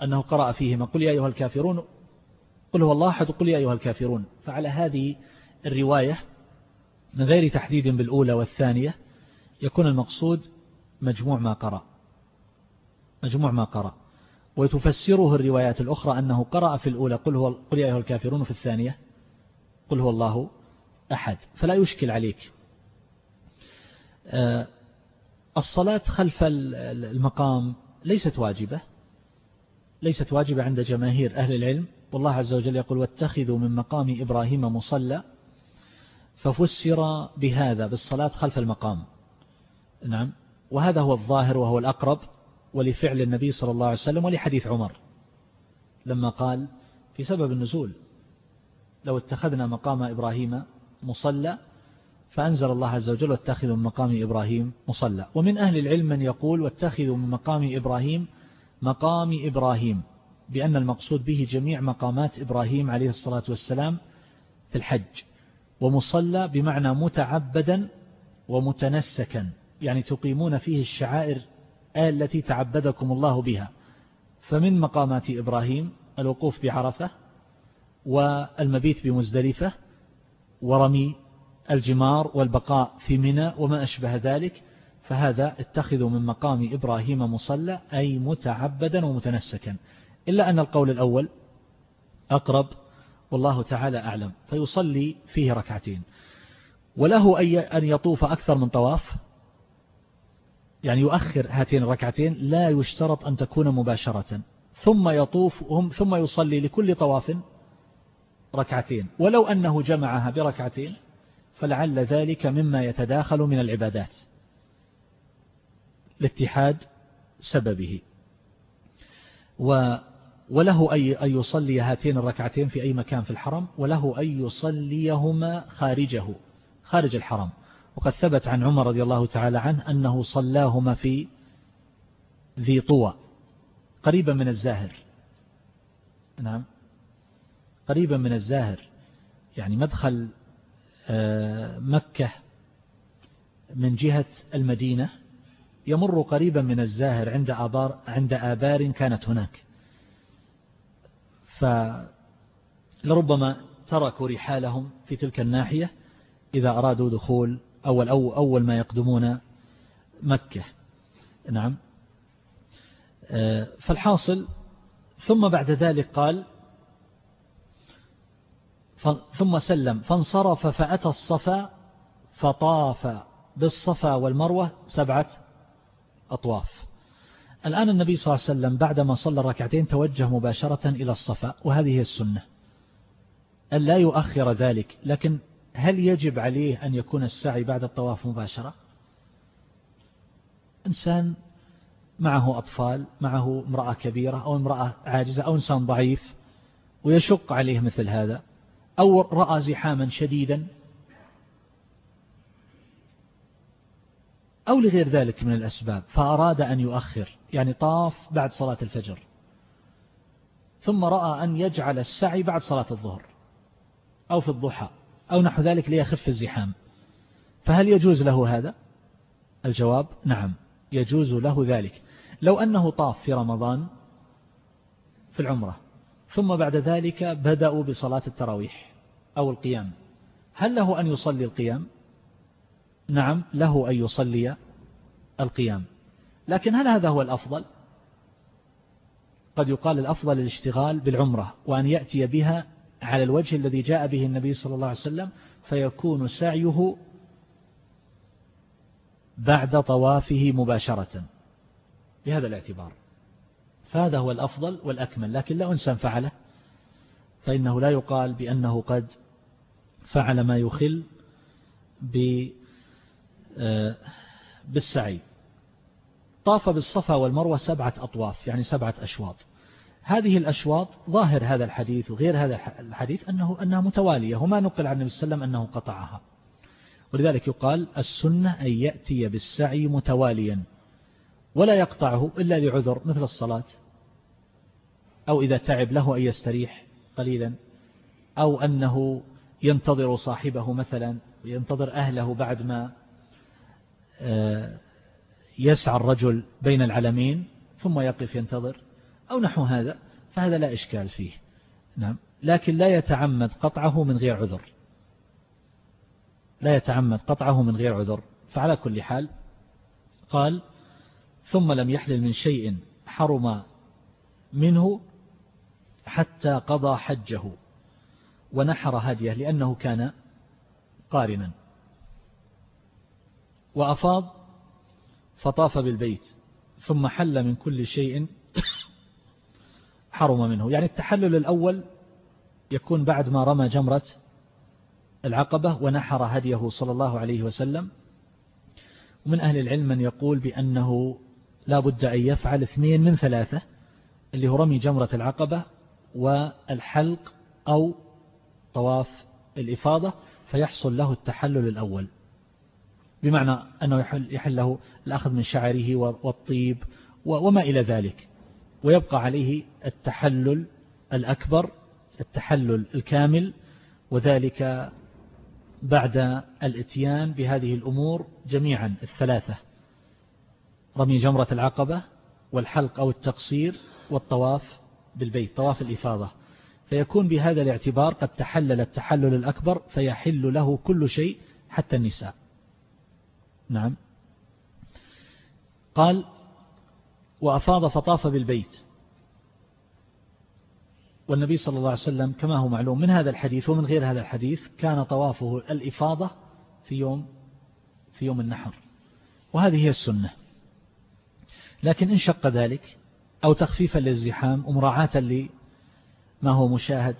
بأنه قرأ فيهما. قل يا أيها الكافرون قل هو الله أحد؟ قل يا أيها الكافرون. فعلى هذه الرواية من غير تحديد بالأولى والثانية يكون المقصود مجموع ما قرأ. مجموع ما قرأ. وتفسره الروايات الأخرى أنه قرأ في الأولى قل, هو قل يا أيها الكافرون في الثانية قل هو الله أحد. فلا يشكل عليك. آه، الصلاة خلف المقام ليست واجبة. ليست واجبة عند جماهير أهل العلم. والله عز وجل يقول واتخذوا من مقام إبراهيم مصلى ففسر بهذا بالصلاة خلف المقام. نعم. وهذا هو الظاهر وهو الأقرب ولفعل النبي صلى الله عليه وسلم ولحديث عمر لما قال في سبب النزول لو اتخذنا مقام إبراهيم مصلى فأنزل الله عز وجل واتخذوا من مقام إبراهيم مصلى. ومن أهل العلم من يقول واتخذوا من مقام إبراهيم مقام إبراهيم بأن المقصود به جميع مقامات إبراهيم عليه الصلاة والسلام في الحج ومصلى بمعنى متعبدا ومتنسكا يعني تقيمون فيه الشعائر التي تعبدكم الله بها. فمن مقامات إبراهيم الوقوف بعرفة والمبيت بمزدلفة ورمي الجمار والبقاء في منى وما أشبه ذلك فهذا اتخذوا من مقام إبراهيم مصلى أي متعبدا ومتنسكا. إلا أن القول الأول أقرب والله تعالى أعلم. فيصلي فيه ركعتين. وله أن يطوف أكثر من طواف. يعني يؤخر هاتين الركعتين لا يشترط أن تكون مباشرة. ثم يطوف ثم يصلي لكل طواف ركعتين. ولو أنه جمعها بركعتين فلعل ذلك مما يتداخل من العبادات. لاتحاد سببه. و وله أن يصلي هاتين الركعتين في أي مكان في الحرم وله أن يصليهما خارجه خارج الحرم. وقد ثبت عن عمر رضي الله تعالى عنه أنه صلاهما في ذي طوى قريبا من الزاهر. نعم. قريبا من الزاهر. يعني مدخل آه، مكة من جهة المدينة يمر قريبا من الزاهر عند آبار, عند آبار كانت هناك. فلربما تركوا رحالهم في تلك الناحية إذا أرادوا دخول أول, أو أول ما يقدمون مكة. نعم. آه، فالحاصل ثم بعد ذلك قال ثم سلم فانصرف فأتى الصفا فطاف بالصفا والمروة سبعة أطواف. الآن النبي صلى الله عليه وسلم بعدما صلى الركعتين توجه مباشرة إلى الصفا وهذه السنة. أن لا يؤخر ذلك لكن هل يجب عليه أن يكون السعي بعد الطواف مباشرة؟ إنسان معه أطفال معه امرأة كبيرة أو امرأة عاجزة أو إنسان ضعيف ويشق عليه مثل هذا أو رأى زحاما شديدا أو لغير ذلك من الأسباب فأراد أن يؤخر يعني طاف بعد صلاة الفجر. ثم رأى أن يجعل السعي بعد صلاة الظهر أو في الضحى أو نحو ذلك ليخف الزحام. فهل يجوز له هذا؟ الجواب نعم يجوز له ذلك. لو أنه طاف في رمضان في العمرة ثم بعد ذلك بدأوا بصلاة التراويح أو القيام هل له أن يصلي القيام؟ نعم له أن يصلي القيام. لكن هل هذا هو الأفضل؟ قد يقال الأفضل الاشتغال بالعمرة وأن يأتي بها على الوجه الذي جاء به النبي صلى الله عليه وسلم فيكون سعيه بعد طوافه مباشرة. بهذا الاعتبار. فهذا هو الأفضل والأكمل. لكن لا إنسان فعله. فإنه لا يقال بأنه قد فعل ما يخل آه، بالسعي. طاف بالصفا والمروة سبعة أطواف يعني سبعة أشواط. هذه الأشواط ظاهر هذا الحديث وغير هذا الحديث أنه أنها متوالية وما نقل عن النبي صلى الله عليه وسلم أنه قطعها. ولذلك يقال السنة أن يأتي بالسعي متواليا ولا يقطعه إلا لعذر مثل الصلاة أو إذا تعب له أن يستريح قليلا أو أنه ينتظر صاحبه مثلا وينتظر أهله بعد ما آه، يسعى الرجل بين العلمين ثم يقف ينتظر أو نحو هذا فهذا لا إشكال فيه. نعم. لكن لا يتعمد قطعه من غير عذر. لا يتعمد قطعه من غير عذر. فعلى كل حال قال ثم لم يحلل من شيء حرم منه حتى قضى حجه ونحر هديه لأنه كان قارنا. وأفاض فطاف بالبيت ثم حل من كل شيء حرم منه. يعني التحلل الأول يكون بعد ما رمى جمرة العقبة ونحر هديه صلى الله عليه وسلم. ومن أهل العلم من يقول بأنه لا بد أن يفعل اثنين من ثلاثة اللي هو رمي جمرة العقبة والحلق أو طواف الإفاضة فيحصل له التحلل الأول. بمعنى أنه يحل, يحل له الأخذ من شعره والطيب وما إلى ذلك. ويبقى عليه التحلل الأكبر التحلل الكامل وذلك بعد الإتيان بهذه الأمور جميعا الثلاثة رمي جمرة العقبة والحلق أو التقصير والطواف بالبيت طواف الإفاضة. فيكون بهذا الاعتبار قد تحلل التحلل الأكبر فيحل له كل شيء حتى النساء. نعم. قال وأفاض فطاف بالبيت. والنبي صلى الله عليه وسلم كما هو معلوم من هذا الحديث ومن غير هذا الحديث كان طوافه الإفاضة في يوم في يوم النحر. وهذه هي السنة. لكن إن شق ذلك أو تخفيفا للزحام ومراعاة لما هو مشاهد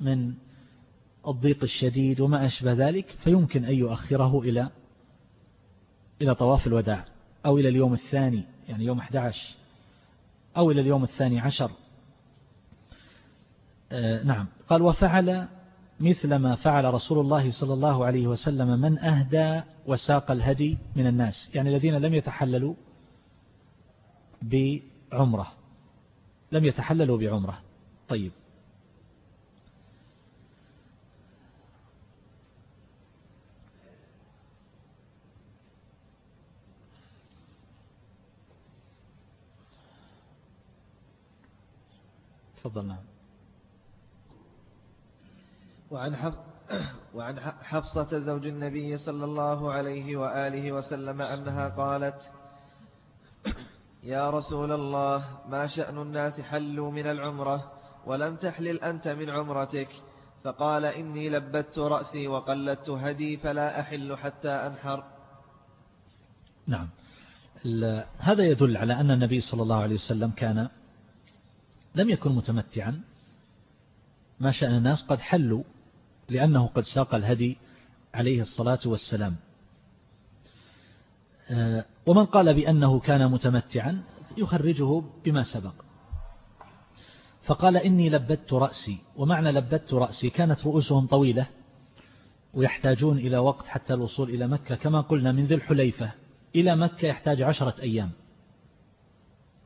من الضيق الشديد وما أشبه ذلك فيمكن أن يؤخره إلى إلى طواف الوداع أو إلى اليوم الثاني يعني يوم 11 أو إلى اليوم الثاني عشر. آه نعم. قال وفعل مثل ما فعل رسول الله صلى الله عليه وسلم من أهدى وساق الهدي من الناس يعني الذين لم يتحللوا بعمرة لم يتحللوا بعمرة. طيب. تفضل نعم. وعن حفظ وعن حفصة زوج النبي صلى الله عليه وآله وسلم أنها قالت يا رسول الله ما شأن الناس حلوا من العمرة ولم تحلل أنت من عمرتك؟ فقال إني لبت رأسي وقلدت هدي فلا أحل حتى أنحر. نعم. هذا يدل على أن النبي صلى الله عليه وسلم كان لم يكن متمتعا. ما شأن الناس قد حلوا لأنه قد ساق الهدي عليه الصلاة والسلام. آه، ومن قال بأنه كان متمتعا يخرجه بما سبق. فقال إني لبدت رأسي. ومعنى لبدت رأسي كانت رؤوسهم طويلة ويحتاجون إلى وقت حتى الوصول إلى مكة. كما قلنا من ذي الحليفة إلى مكة يحتاج عشرة أيام.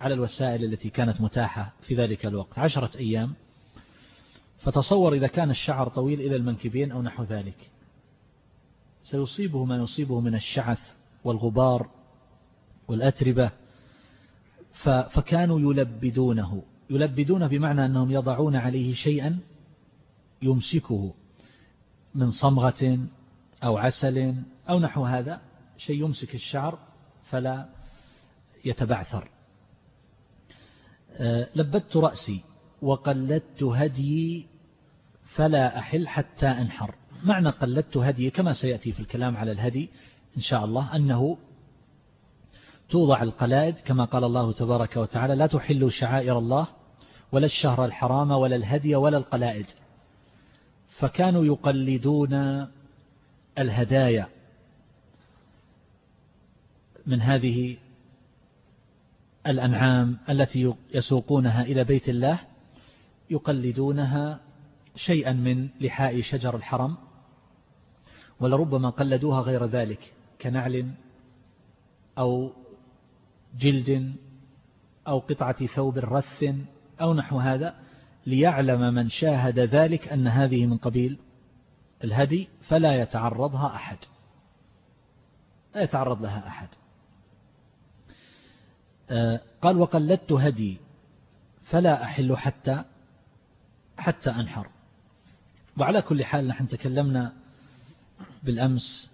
على الوسائل التي كانت متاحة في ذلك الوقت. عشرة أيام. فتصور إذا كان الشعر طويل إلى المنكبين أو نحو ذلك. سيصيبه ما يصيبه من الشعث والغبار والأتربة. فكانوا يلبدونه. يلبدونه بمعنى أنهم يضعون عليه شيئا يمسكه. من صمغة أو عسل أو نحو هذا. شيء يمسك الشعر فلا يتبعثر. لبدت رأسي وقلدت هديي فلا أحل حتى أنحر. معنى قلدت هدي كما سيأتي في الكلام على الهدي إن شاء الله أنه توضع القلائد كما قال الله تبارك وتعالى لا تحلوا شعائر الله ولا الشهر الحرام ولا الهدي ولا القلائد. فكانوا يقلدون الهدايا من هذه الأنعام التي يسوقونها إلى بيت الله يقلدونها شيئا من لحاء شجر الحرم ولربما قلدوها غير ذلك كنعل أو جلد أو قطعة ثوب رث أو نحو هذا ليعلم من شاهد ذلك أن هذه من قبيل الهدي فلا يتعرضها أحد. لا يتعرض لها أحد. قال وقلدت هدي فلا أحل حتى حتى أنحر. وعلى كل حال نحن تكلمنا بالأمس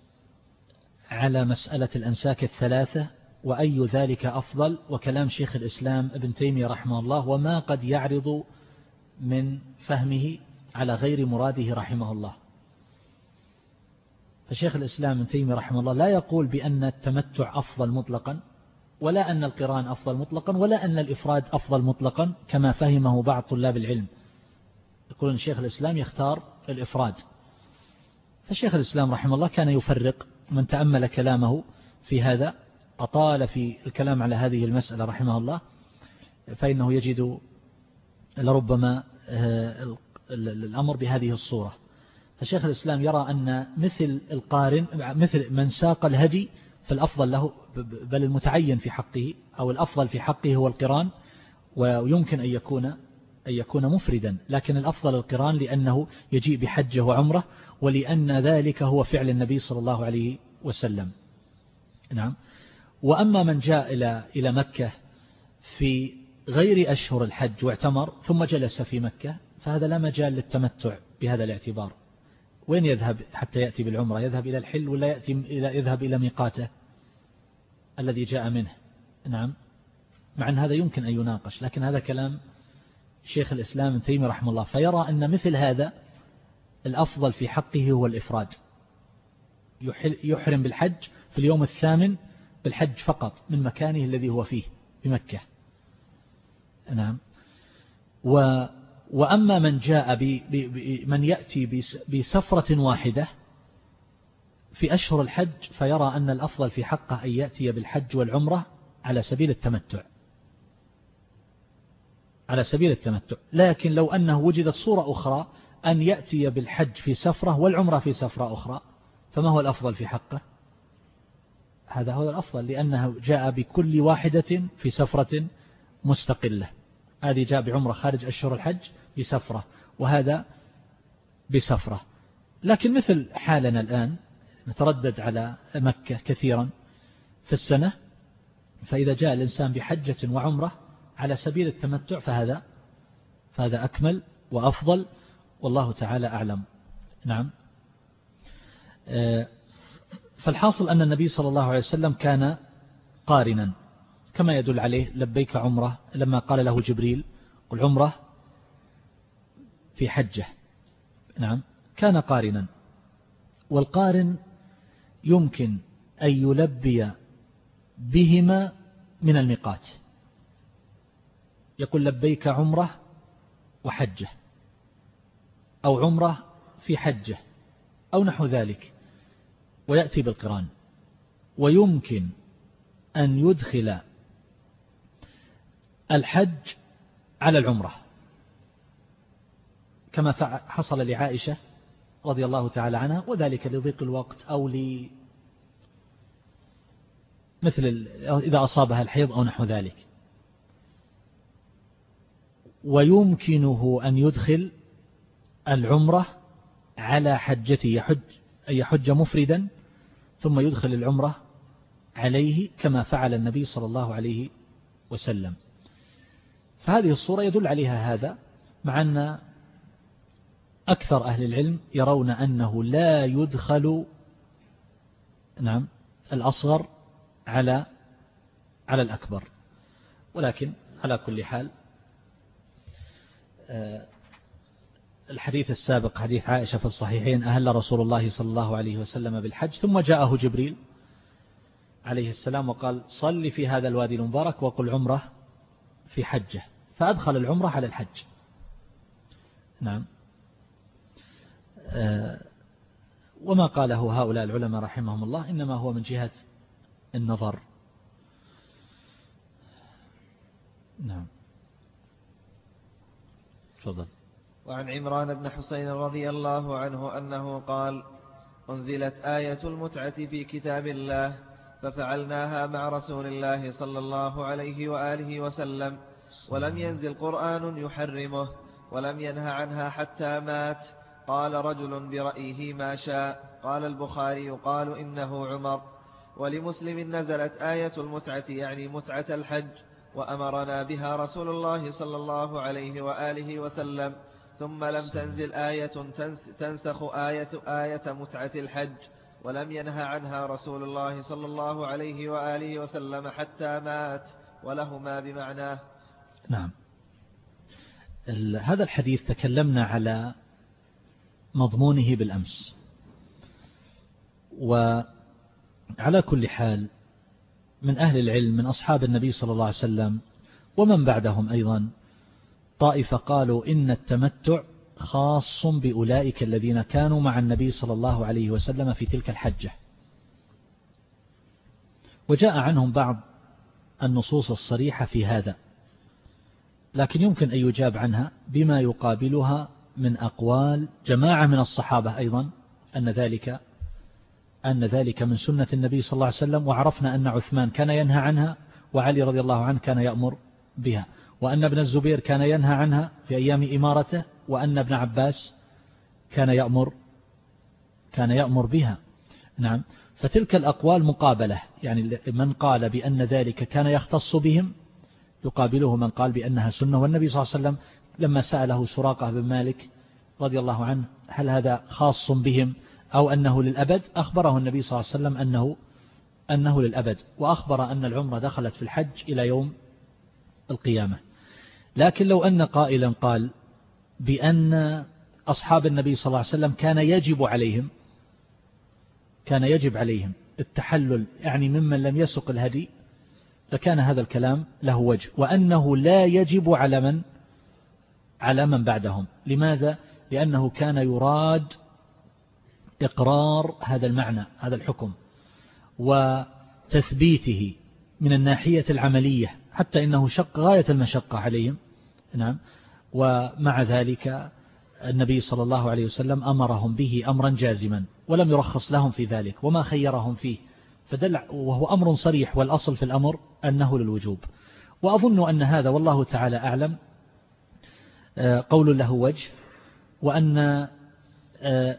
على مسألة الأنساك الثلاثة وأي ذلك أفضل؟ وكلام شيخ الإسلام ابن تيمية رحمه الله وما قد يعرض من فهمه على غير مراده رحمه الله. فشيخ الإسلام ابن تيمية رحمه الله لا يقول بأن التمتع أفضل مطلقا. ولا أن القرآن أفضل مطلقا ولا أن الإفراد أفضل مطلقا كما فهمه بعض طلاب العلم. يقول أن شيخ الإسلام يختار الإفراد. فشيخ الإسلام رحمه الله كان يفرق من تأمل كلامه في هذا أطال في الكلام على هذه المسألة رحمه الله فإنه يجد لربما آه، الأمر بهذه الصورة. فشيخ الإسلام يرى أن مثل القارن مثل من ساق الهدي فالأفضل له بل المتعين في حقه أو الأفضل في حقه هو القران ويمكن أن يكون أن يكون مفردا لكن الأفضل القران لأنه يجيء بحجه وعمره ولأن ذلك هو فعل النبي صلى الله عليه وسلم. نعم. وأما من جاء إلى إلى مكة في غير أشهر الحج واعتمر ثم جلس في مكة فهذا لا مجال للتمتع بهذا الاعتبار. وين يذهب حتى يأتي بالعمرة؟ يذهب إلى الحل ولا يأتي إلى يذهب إلى ميقاته؟ الذي جاء منه. نعم. مع أن هذا يمكن أن يناقش لكن هذا كلام شيخ الإسلام ابن تيمية رحمه الله. فيرى أن مثل هذا الأفضل في حقه هو الإفراد يحرم بالحج في اليوم الثامن بالحج فقط من مكانه الذي هو فيه بمكة. نعم. و وأما من جاء ب من يأتي بسفرة واحدة في أشهر الحج فيرى أن الأفضل في حقه أن يأتي بالحج والعمرة على سبيل التمتع. على سبيل التمتع. لكن لو أنه وجدت صورة أخرى أن يأتي بالحج في سفرة والعمرة في سفرة أخرى فما هو الأفضل في حقه؟ هذا هو الأفضل لأنه جاء بكل واحدة في سفرة مستقلة. هذه جاء بعمرة خارج أشهر الحج بسفرة وهذا بسفرة. لكن مثل حالنا الآن نتردد على مكة كثيرا في السنة فإذا جاء الإنسان بحجة وعمرة على سبيل التمتع فهذا فهذا أكمل وأفضل والله تعالى أعلم. نعم. آه، فالحاصل أن النبي صلى الله عليه وسلم كان قارنا كما يدل عليه لبيك عمرة لما قال له جبريل قل عمرة في حجة. نعم. كان قارنا. والقارن يمكن أن يلبي بهما من الميقات. يقول لبيك عمرة وحجة أو عمرة في حجة أو نحو ذلك. ويأتي بالقرآن. ويمكن أن يدخل الحج على العمرة. كما حصل لعائشة رضي الله تعالى عنها وذلك لضيق الوقت أو مثل إذا أصابها الحيض أو نحو ذلك. ويمكنه أن يدخل العمرة على حجته يحج أن يحج مفردا ثم يدخل العمرة عليه كما فعل النبي صلى الله عليه وسلم. فهذه الصورة يدل عليها هذا مع أن أكثر أهل العلم يرون أنه لا يدخل نعم الأصغر على على الأكبر. ولكن على كل حال آه، الحديث السابق حديث عائشة في الصحيحين أهل رسول الله صلى الله عليه وسلم بالحج ثم جاءه جبريل عليه السلام وقال صل في هذا الوادي المبارك وقل عمرة في حجه. فأدخل العمرة على الحج. نعم. آه، وما قاله هؤلاء العلماء رحمهم الله إنما هو من جهة النظر. نعم. تفضل. وعن عمران بن حسين رضي الله عنه أنه قال أنزلت آية المتعة في كتاب الله ففعلناها مع رسول الله صلى الله عليه وآله وسلم ولم ينزل قرآن يحرمه ولم ينه عنها حتى مات. قال رجل برأيه ما شاء. قال البخاري يقال إنه عمر. ولمسلم نزلت آية المتعة يعني متعة الحج وأمرنا بها رسول الله صلى الله عليه وآله وسلم. ثم لم تنزل آية تنسخ آية آية متعة الحج ولم ينهى عنها رسول الله صلى الله عليه وآله وسلم حتى مات ولهما بمعناه نعم. هذا الحديث تكلمنا على مضمونه بالأمس. وعلى كل حال من أهل العلم من أصحاب النبي صلى الله عليه وسلم ومن بعدهم أيضا طائفة قالوا إن التمتع خاص بأولئك الذين كانوا مع النبي صلى الله عليه وسلم في تلك الحجة. وجاء عنهم بعض النصوص الصريحة في هذا لكن يمكن أن يجاب عنها بما يقابلها من أقوال جماعة من الصحابة أيضا أن ذلك أن ذلك من سنة النبي صلى الله عليه وسلم وعرفنا أن عثمان كان ينهى عنها وعلي رضي الله عنه كان يأمر بها وأن ابن الزبير كان ينهى عنها في أيام إمارته وأن ابن عباس كان يأمر كان يأمر بها. نعم. فتلك الأقوال مقابلة يعني من قال بأن ذلك كان يختص بهم يقابله من قال بأنها سنة. والنبي صلى الله عليه وسلم لما سأله سراقة بن مالك رضي الله عنه هل هذا خاص بهم؟ أو أنه للأبد أخبره النبي صلى الله عليه وسلم أنه أنه للأبد وأخبر أن العمرة دخلت في الحج إلى يوم القيامة. لكن لو أن قائلا قال بأن أصحاب النبي صلى الله عليه وسلم كان يجب عليهم كان يجب عليهم التحلل يعني ممن لم يسق الهدي لكان هذا الكلام له وجه. وأنه لا يجب على من على من بعدهم. لماذا؟ لأنه كان يراد إقرار هذا المعنى هذا الحكم وتثبيته من الناحية العملية حتى إنه شق غاية المشقة عليهم نعم ومع ذلك النبي صلى الله عليه وسلم أمرهم به أمرا جازما ولم يرخص لهم في ذلك وما خيرهم فيه فدل وهو أمر صريح والأصل في الأمر أنه للوجوب. وأظن أن هذا والله تعالى أعلم آه، قول له وجه وأن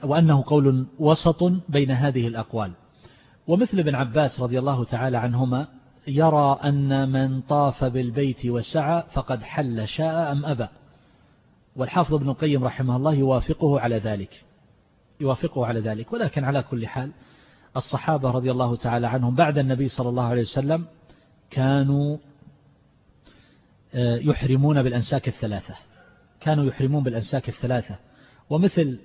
وأنه قول وسط بين هذه الأقوال. ومثل ابن عباس رضي الله تعالى عنهما يرى أن من طاف بالبيت وسعى فقد حل شاء أم أبى. والحافظ ابن القيم رحمه الله يوافقه على ذلك يوافقه على ذلك. ولكن على كل حال الصحابة رضي الله تعالى عنهم بعد النبي صلى الله عليه وسلم كانوا آه، يحرمون بالأنساك الثلاثة. كانوا يحرمون بالأنساك الثلاثة. ومثل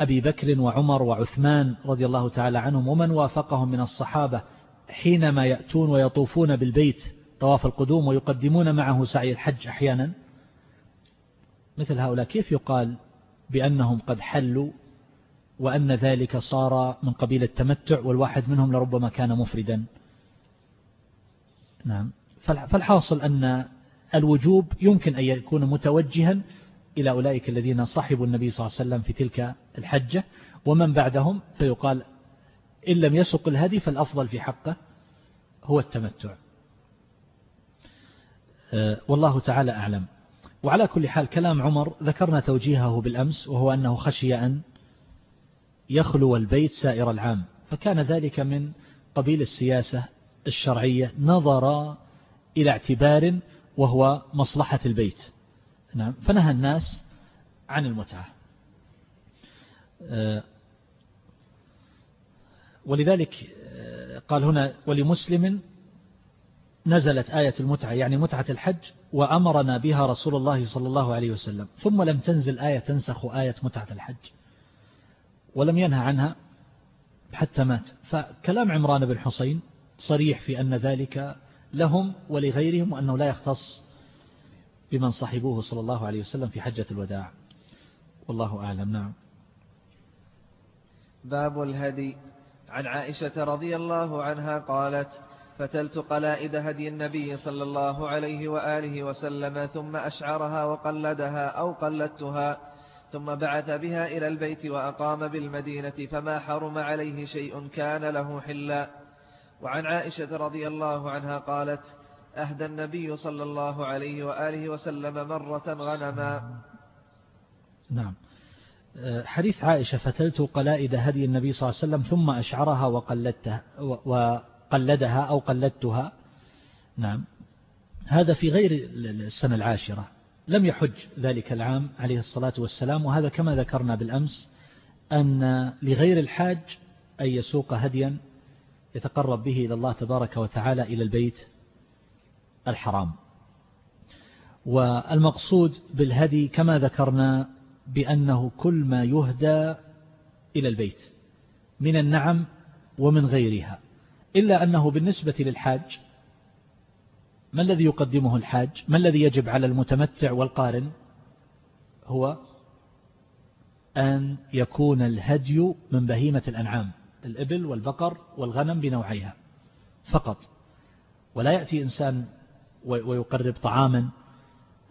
أبي بكر وعمر وعثمان رضي الله تعالى عنهم ومن وافقهم من الصحابة حينما يأتون ويطوفون بالبيت طواف القدوم ويقدمون معه سعي الحج أحيانا مثل هؤلاء كيف يقال بأنهم قد حلوا وأن ذلك صار من قبيل التمتع والواحد منهم لربما كان مفردا؟ نعم. فالحاصل أن الوجوب يمكن أن يكون متوجها إلى أولئك الذين صحبوا النبي صلى الله عليه وسلم في تلك الحجة ومن بعدهم فيقال إن لم يسق الهدي فالأفضل في حقه هو التمتع. آه، والله تعالى أعلم. وعلى كل حال كلام عمر ذكرنا توجيهه بالأمس وهو أنه خشي أن يخلو البيت سائر العام. فكان ذلك من قبيل السياسة الشرعية نظر إلى اعتبار وهو مصلحة البيت. نعم. فنهى الناس عن المتعة. آه، ولذلك آه، قال هنا ولمسلم نزلت آية المتعة يعني متعة الحج وأمرنا بها رسول الله صلى الله عليه وسلم. ثم لم تنزل آية تنسخ آية متعة الحج. ولم ينهى عنها حتى مات. فكلام عمران بن حسين صريح في أن ذلك لهم ولغيرهم وأنه لا يختص بمن صحبوه صلى الله عليه وسلم في حجة الوداع. والله أعلم. نعم. باب الهدي. عن عائشة رضي الله عنها قالت فتلت قلائد هدي النبي صلى الله عليه وآله وسلم ثم أشعرها وقلدها أو قلدتها ثم بعث بها إلى البيت وأقام بالمدينة فما حرم عليه شيء كان له حلا. وعن عائشة رضي الله عنها قالت أهدى النبي صلى الله عليه وآله وسلم مرة غنما. نعم. حديث عائشة فتلت قلائد هدي النبي صلى الله عليه وسلم ثم أشعرها وقلدتها وقلدها أو قلدتها. نعم. هذا في غير السنة العاشرة. لم يحج ذلك العام عليه الصلاة والسلام وهذا كما ذكرنا بالأمس أن لغير الحاج أن يسوق هديا يتقرب به إلى الله تبارك وتعالى إلى البيت الحرام. والمقصود بالهدي كما ذكرنا بأنه كل ما يهدى إلى البيت من النعم ومن غيرها. إلا أنه بالنسبة للحاج ما الذي يقدمه الحاج؟ ما الذي يجب على المتمتع والقارن؟ هو أن يكون الهدي من بهيمة الأنعام الإبل والبقر والغنم بنوعيها فقط. ولا يأتي إنسان ويقرب طعاما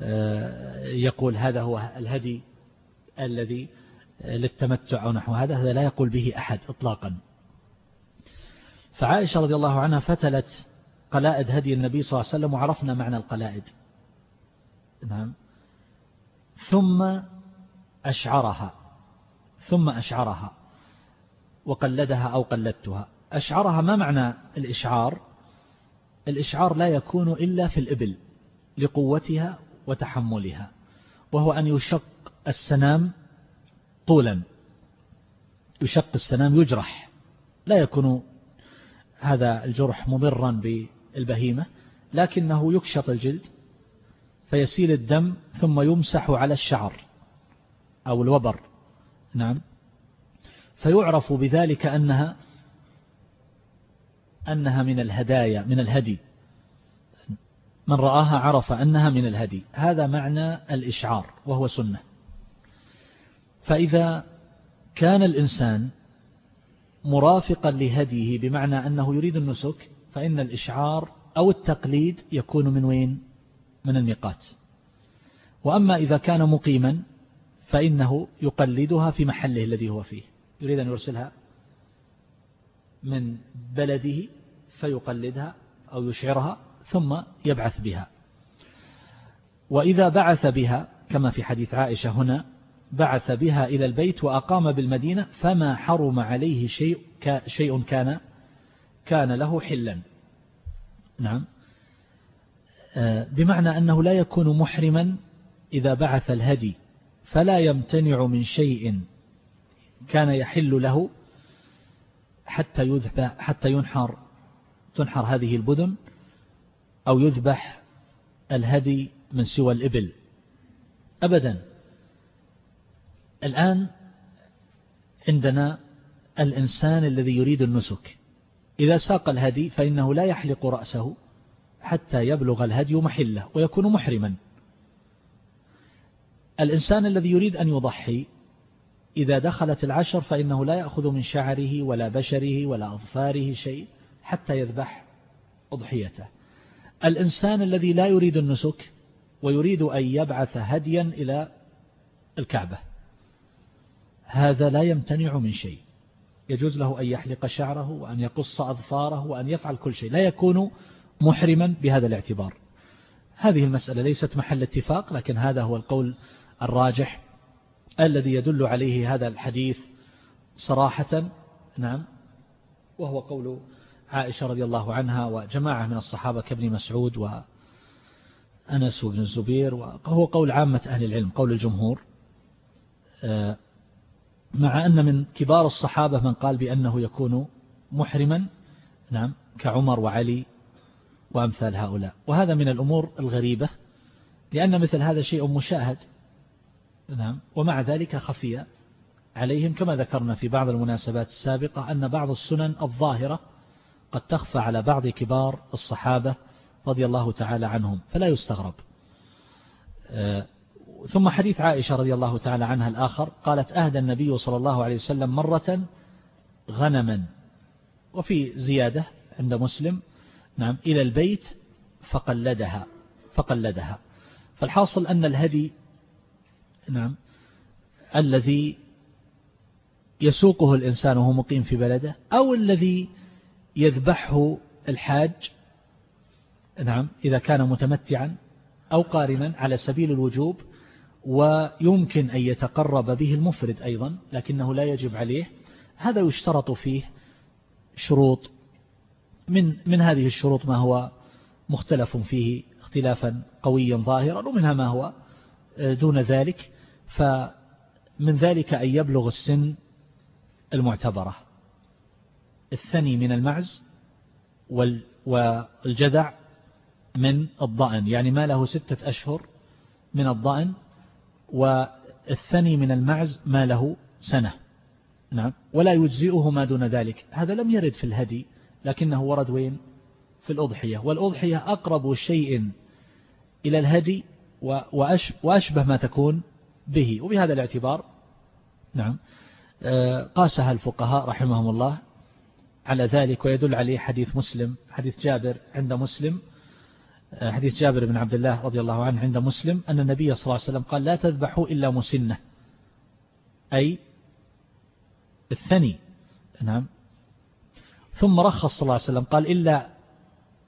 آه، يقول هذا هو الهدي الذي للتمتع أو نحو هذا هذا لا يقول به أحد إطلاقا. فعائشة رضي الله عنها فتلت قلائد هدي النبي صلى الله عليه وسلم وعرفنا معنى القلائد. نعم. ثم أشعرها ثم أشعرها وقلدها أو قلدتها. أشعرها ما معنى الإشعار؟ الإشعار لا يكون إلا في الإبل لقوتها وتحملها وهو أن يشق السنام طولا. يشق السنام يجرح. لا يكون هذا الجرح مضرا بالبهيمة لكنه يكشط الجلد فيسيل الدم ثم يمسح على الشعر أو الوبر. نعم. فيعرف بذلك أنها أنها من الهدايا من الهدي. من رآها عرف أنها من الهدي. هذا معنى الإشعار وهو سنة. فإذا كان الإنسان مرافقا لهديه بمعنى أنه يريد النسك فإن الإشعار أو التقليد يكون من وين؟ من الميقات وأما إذا كان مقيما فإنه يقلدها في محله الذي هو فيه. يريد أن يرسلها من بلده فيقلدها أو يشعرها ثم يبعث بها. وإذا بعث بها كما في حديث عائشة هنا بعث بها إلى البيت وأقام بالمدينة فما حرم عليه شيء شيء كان كان له حلا. نعم. آه، بمعنى أنه لا يكون محرما إذا بعث الهدي فلا يمتنع من شيء كان يحل له حتى يذبح حتى ينحر تنحر هذه البدن أو يذبح الهدي من سوى الإبل. أبدا. الآن عندنا الإنسان الذي يريد النسك. إذا ساق الهدي فإنه لا يحلق رأسه حتى يبلغ الهدي محله ويكون محرما. الإنسان الذي يريد أن يضحي إذا دخلت العشر فإنه لا يأخذ من شعره ولا بشره ولا أظفاره شيء حتى يذبح أضحيته. الإنسان الذي لا يريد النسك ويريد أن يبعث هديا إلى الكعبة هذا لا يمتنع من شيء. يجوز له أن يحلق شعره وأن يقص أظفاره وأن يفعل كل شيء. لا يكون محرما بهذا الاعتبار. هذه المسألة ليست محل اتفاق لكن هذا هو القول الراجح الذي يدل عليه هذا الحديث صراحة نعم وهو قول عائشة رضي الله عنها وجماعة من الصحابة كابن مسعود وأنس بن الزبير وهو قول عامة أهل العلم قول الجمهور. آه، مع أن من كبار الصحابة من قال بأنه يكون محرما نعم كعمر وعلي وأمثال هؤلاء. وهذا من الأمور الغريبة لأن مثل هذا شيء مشاهد. نعم. ومع ذلك خفي عليهم كما ذكرنا في بعض المناسبات السابقة أن بعض السنن الظاهرة قد تخفى على بعض كبار الصحابة رضي الله تعالى عنهم فلا يستغرب. آه، ثم حديث عائشة رضي الله تعالى عنها الآخر قالت أهدى النبي صلى الله عليه وسلم مرة غنما وفي زيادة عند مسلم نعم إلى البيت فقلدها فقلدها. فالحاصل أن الهدي نعم. الذي يسوقه الإنسان وهو مقيم في بلده أو الذي يذبحه الحاج نعم إذا كان متمتعا أو قارنا على سبيل الوجوب ويمكن أن يتقرب به المفرد أيضا لكنه لا يجب عليه. هذا يشترط فيه شروط. من من هذه الشروط ما هو مختلف فيه اختلافا قويا ظاهرا ومنها ما هو دون ذلك. فمن ذلك أن يبلغ السن المعتبرة. الثني من المعز والجدع من الضأن يعني ما له ستة أشهر من الضأن والثني من المعز ما له سنة. نعم. ولا يجزئه ما دون ذلك. هذا لم يرد في الهدي لكنه ورد وين؟ في الأضحية. والأضحية أقرب شيء إلى الهدي وأشبه ما تكون به. وبهذا الاعتبار نعم آه، قاسها الفقهاء رحمهم الله على ذلك ويدل عليه حديث مسلم حديث جابر عند مسلم آه، حديث جابر بن عبد الله رضي الله عنه عند مسلم أن النبي صلى الله عليه وسلم قال لا تذبحوا إلا مسنة. أي الثني. نعم. ثم رخص صلى الله عليه وسلم قال إلا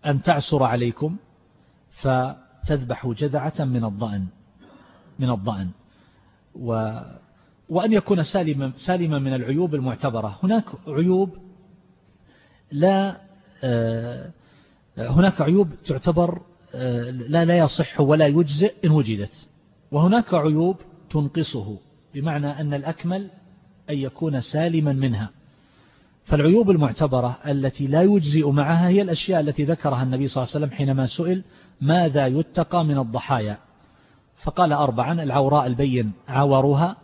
أن تعسر عليكم فتذبحوا جذعة من الضأن من الضأن. و وأن يكون سالما سالما من العيوب المعتبرة. هناك عيوب لا آه، هناك عيوب تعتبر آه، لا لا يصح ولا يجزئ إن وجدت. وهناك عيوب تنقصه بمعنى أن الأكمل أن يكون سالما منها. فالعيوب المعتبرة التي لا يجزئ معها هي الأشياء التي ذكرها النبي صلى الله عليه وسلم حينما سئل ماذا يتقى من الضحايا؟ فقال أربعا العوراء البين عورها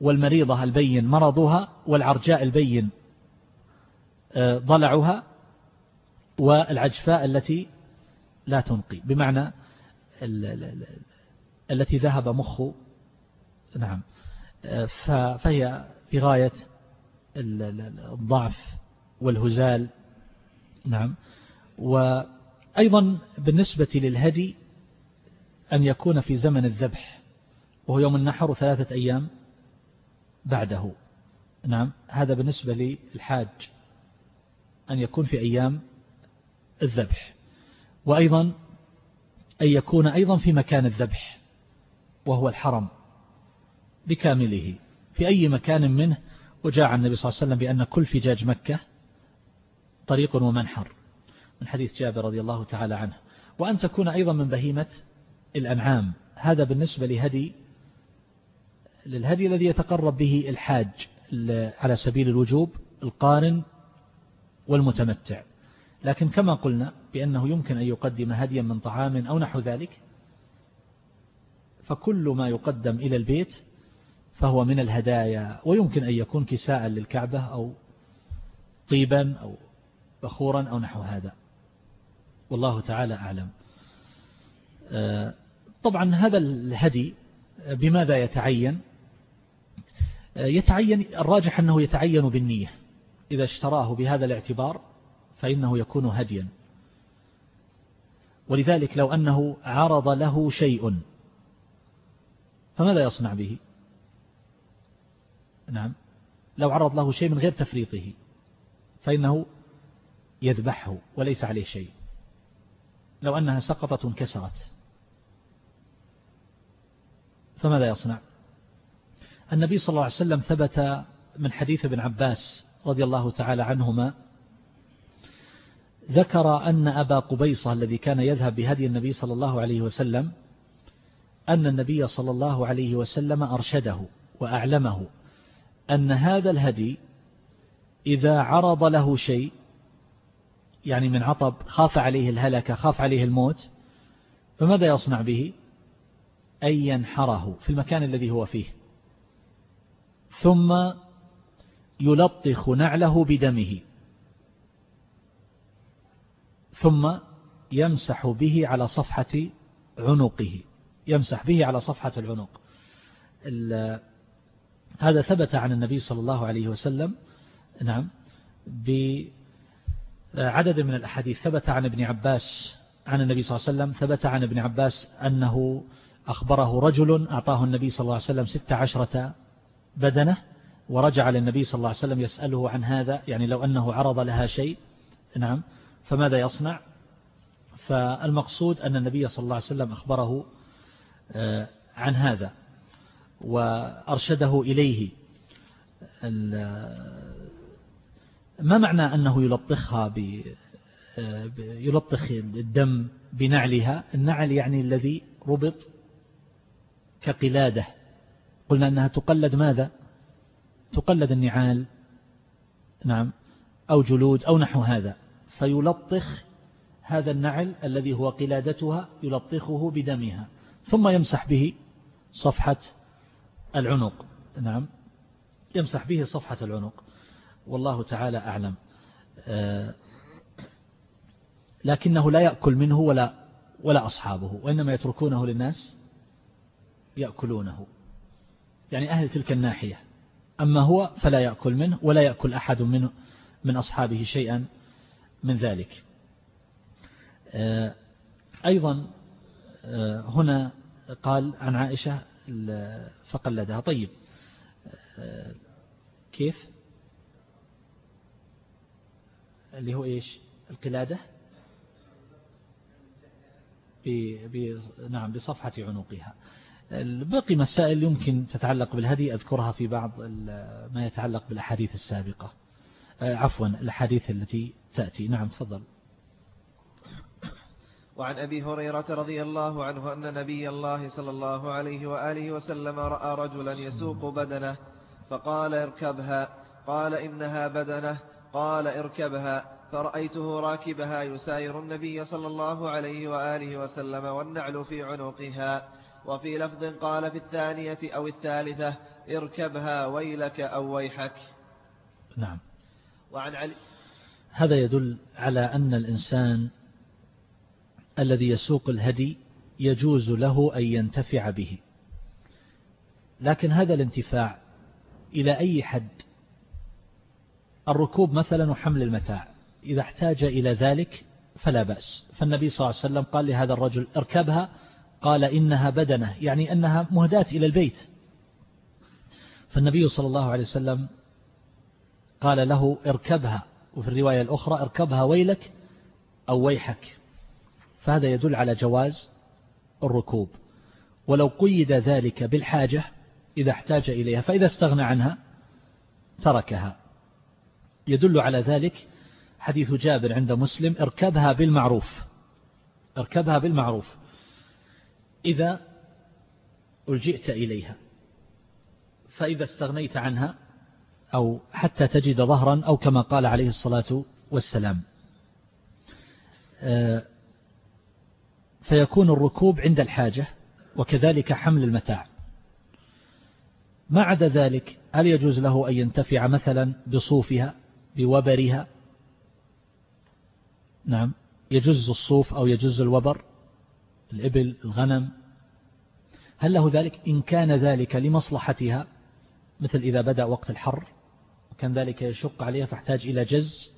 والمريضة البين مرضها والعرجاء البين آه، ضلعها والعجفاء التي لا تنقي. بمعنى التي ذهب مخ نعم آه، فهي في غاية الضعف والهزال نعم. وأيضا بالنسبة للهدي أن يكون في زمن الذبح وهو يوم النحر ثلاثة أيام بعده. نعم هذا بالنسبة للحاج أن يكون في أيام الذبح. وأيضا أن يكون أيضا في مكان الذبح وهو الحرم بكامله. في أي مكان منه وجاء عن النبي صلى الله عليه وسلم بأن كل فجاج مكة طريق ومنحر. من حديث جابر رضي الله تعالى عنه. وأن تكون أيضا من بهيمة الأنعام. هذا بالنسبة لهدي للهدي الذي يتقرب به الحاج على سبيل الوجوب القارن والمتمتع. لكن كما قلنا بأنه يمكن أن يقدم هديا من طعام أو نحو ذلك فكل ما يقدم إلى البيت فهو من الهدايا. ويمكن أن يكون كساء للكعبة أو طيبا أو بخورا أو نحو هذا. والله تعالى أعلم. آه، طبعا هذا الهدي بماذا يتعين؟ يتعين الراجح أنه يتعين بالنية. إذا اشتراه بهذا الاعتبار فإنه يكون هديا. ولذلك لو أنه عرض له شيء فماذا يصنع به؟ نعم. لو عرض له شيء من غير تفريطه فإنه يذبحه وليس عليه شيء. لو أنها سقطت وانكسرت فماذا يصنع. النبي صلى الله عليه وسلم ثبت من حديث ابن عباس رضي الله تعالى عنهما ذكر أن أبا قبيصة الذي كان يذهب بهدي النبي صلى الله عليه وسلم أن النبي صلى الله عليه وسلم أرشده وأعلمه أن هذا الهدي إذا عرض له شيء يعني من عطب خاف عليه الهلكة خاف عليه الموت فماذا يصنع به؟ أن ينحره في المكان الذي هو فيه. ثم يلطخ نعله بدمه. ثم يمسح به على صفحة عنقه. يمسح به على صفحة العنق. هذا ثبت عن النبي صلى الله عليه وسلم نعم بعدد من الأحاديث. ثبت عن ابن عباس عن النبي صلى الله عليه وسلم ثبت عن ابن عباس أنه أخبره رجل أعطاه النبي صلى الله عليه وسلم ست عشرة بدنة ورجع للنبي صلى الله عليه وسلم يسأله عن هذا يعني لو أنه عرض لها شيء. نعم. فماذا يصنع؟ فالمقصود أن النبي صلى الله عليه وسلم أخبره آه، عن هذا وأرشده إليه. ما معنى أنه يلطخها آه، يلطخ الدم بنعلها؟ النعل يعني الذي ربط كقلادة. قلنا أنها تقلد ماذا؟ تقلد النعال نعم أو جلود أو نحو هذا. فيلطخ هذا النعل الذي هو قلادتها يلطخه بدمها ثم يمسح به صفحة العنق. نعم يمسح به صفحة العنق. والله تعالى أعلم. آه، لكنه لا يأكل منه ولا ولا أصحابه وإنما يتركونه للناس يأكلونه. يعني أهل تلك الناحية. أما هو فلا يأكل منه ولا يأكل أحد منه من أصحابه شيئا من ذلك. آه، أيضا آه، هنا قال عن عائشة فقلدها طيب آه، كيف؟ اللي هو إيش؟ القلادة؟ ب... نعم بصفحة عنقها. باقي مسائل يمكن تتعلق بالهدي أذكرها في بعض ما يتعلق بالأحاديث السابقة. عفوا الأحاديث التي تأتي. نعم تفضل. وعن أبي هريرة رضي الله عنه أن نبي الله صلى الله عليه وآله وسلم رأى رجلا يسوق بدنه فقال اركبها. قال إنها بدنه. قال اركبها. فرأيته راكبها يساير النبي صلى الله عليه وآله وسلم والنعل في عنقها. وفي لفظ قال في الثانية أو الثالثة اركبها ويلك أو ويحك. نعم. وعن علي هذا يدل على أن الإنسان الذي يسوق الهدي يجوز له أن ينتفع به. لكن هذا الانتفاع إلى أي حد؟ الركوب مثلا وحمل المتاع. إذا احتاج إلى ذلك فلا بأس. فالنبي صلى الله عليه وسلم قال لهذا الرجل اركبها قال إنها بدنة يعني أنها مهداة إلى البيت. فالنبي صلى الله عليه وسلم قال له اركبها وفي الرواية الأخرى اركبها ويلك أو ويحك. فهذا يدل على جواز الركوب. ولو قيد ذلك بالحاجة إذا احتاج إليها فإذا استغنى عنها تركها. يدل على ذلك حديث جابر عند مسلم اركبها بالمعروف. اركبها بالمعروف. إذا ألجئت إليها فإذا استغنيت عنها أو حتى تجد ظهرا أو كما قال عليه الصلاة والسلام. آه، فيكون الركوب عند الحاجة وكذلك حمل المتاع. ما عدا ذلك هل يجوز له أن ينتفع مثلا بصوفها بوبرها؟ نعم يجوز الصوف أو يجوز الوبر؟ الإبل الغنم. هل له ذلك؟ إن كان ذلك لمصلحتها مثل إذا بدأ وقت الحر وكان ذلك يشق عليها فاحتاج إلى جز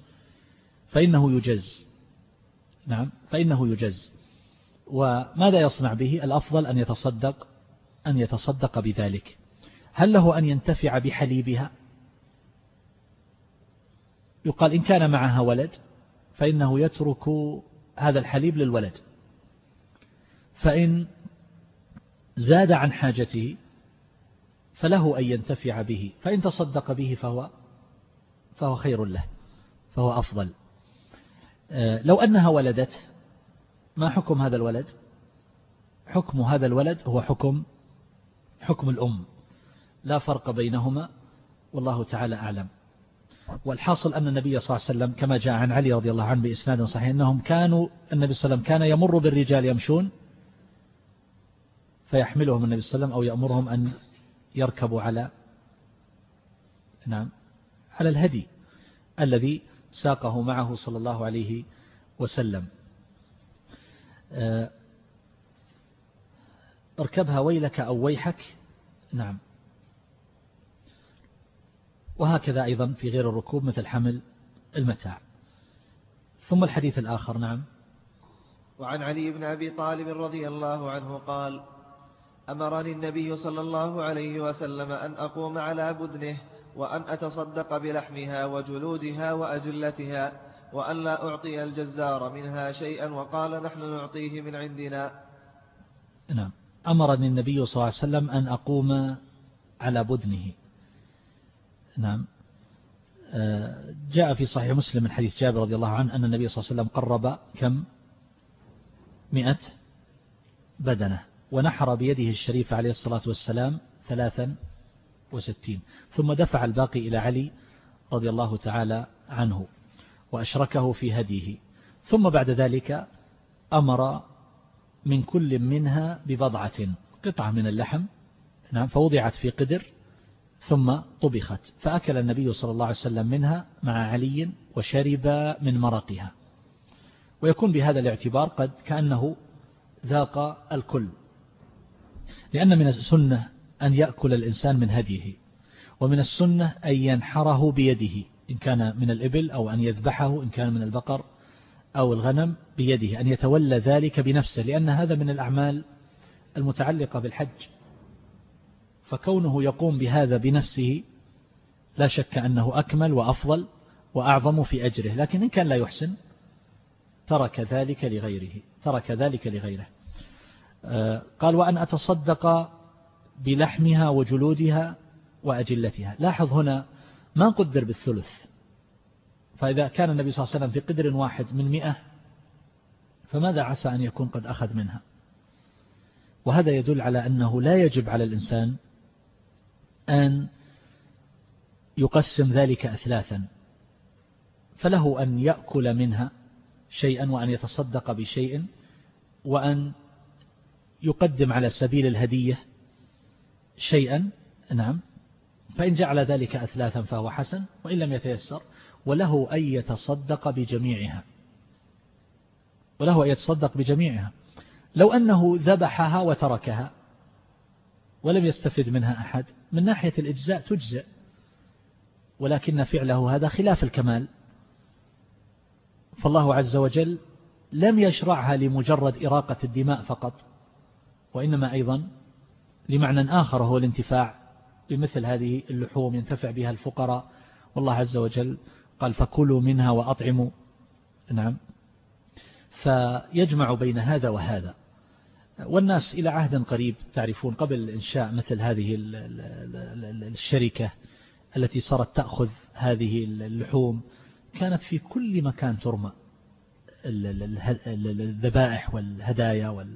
فإنه يجز. نعم فإنه يجز. وماذا يصنع به؟ الأفضل أن يتصدق أن يتصدق بذلك. هل له أن ينتفع بحليبها؟ يقال إن كان معها ولد فإنه يترك هذا الحليب للولد. فإن زاد عن حاجته فله أن ينتفع به فإن تصدق به فهو فهو خير له فهو أفضل. آه، لو أنها ولدت ما حكم هذا الولد؟ حكم هذا الولد هو حكم حكم الأم. لا فرق بينهما والله تعالى أعلم. والحاصل أن النبي صلى الله عليه وسلم كما جاء عن علي رضي الله عنه بإسناد صحيح أنهم كانوا النبي صلى الله عليه وسلم كان يمر بالرجال يمشون فيحملهم النبي صلى الله عليه وسلم أو يأمرهم أن يركبوا على نعم على الهدي الذي ساقه معه صلى الله عليه وسلم. آه، اركبها ويلك أو ويحك نعم. وهكذا أيضا في غير الركوب مثل حمل المتاع. ثم الحديث الآخر نعم. وعن علي بن أبي طالب رضي الله عنه قال أمرني النبي صلى الله عليه وسلم أن أقوم على بدنه وأن أتصدق بلحمها وجلودها وأجلتها وأن لا أعطي الجزار منها شيئا وقال نحن نعطيه من عندنا. نعم. أمرني النبي صلى الله عليه وسلم أن أقوم على بدنه. نعم. آه، جاء في صحيح مسلم من حديث جابر رضي الله عنه أن النبي صلى الله عليه وسلم قرب كم؟ مئة بدنة. ونحر بيده الشريفة عليه الصلاة والسلام ثلاثا وستين. ثم دفع الباقي إلى علي رضي الله تعالى عنه وأشركه في هديه. ثم بعد ذلك أمر من كل منها ببضعة قطعة من اللحم نعم فوضعت في قدر ثم طبخت. فأكل النبي صلى الله عليه وسلم منها مع علي وشرب من مرقها. ويكون بهذا الاعتبار قد كأنه ذاق الكل. لأن من السنة أن يأكل الإنسان من هديه ومن السنة أن ينحره بيده إن كان من الإبل أو أن يذبحه إن كان من البقر أو الغنم بيده أن يتولى ذلك بنفسه لأن هذا من الأعمال المتعلقة بالحج. فكونه يقوم بهذا بنفسه لا شك أنه أكمل وأفضل وأعظم في أجره لكن إن كان لا يحسن ترك ذلك لغيره ترك ذلك لغيره. قال وأن أتصدق بلحمها وجلودها وأجلتها. لاحظ هنا ما قدر بالثلث. فإذا كان النبي صلى الله عليه وسلم في قدر واحد من مئة فماذا عسى أن يكون قد أخذ منها؟ وهذا يدل على أنه لا يجب على الإنسان أن يقسم ذلك أثلاثا. فله أن يأكل منها شيئا وأن يتصدق بشيء وأن يقدم على سبيل الهدية شيئا نعم فإن جعل ذلك أثلاثا فهو حسن وإن لم يتيسر وله أن يتصدق بجميعها. وله أن يتصدق بجميعها. لو أنه ذبحها وتركها ولم يستفد منها أحد من ناحية الإجزاء تجزئ ولكن فعله هذا خلاف الكمال. فالله عز وجل لم يشرعها لمجرد إراقة الدماء فقط. وإنما أيضا لمعنى آخر هو الانتفاع بمثل هذه اللحوم ينتفع بها الفقراء. والله عز وجل قال فكلوا منها وأطعموا. نعم. فيجمع بين هذا وهذا. والناس إلى عهد قريب تعرفون قبل إنشاء مثل هذه الشركة التي صارت تأخذ هذه اللحوم. كانت في كل مكان ترمى الذبائح والهدايا وال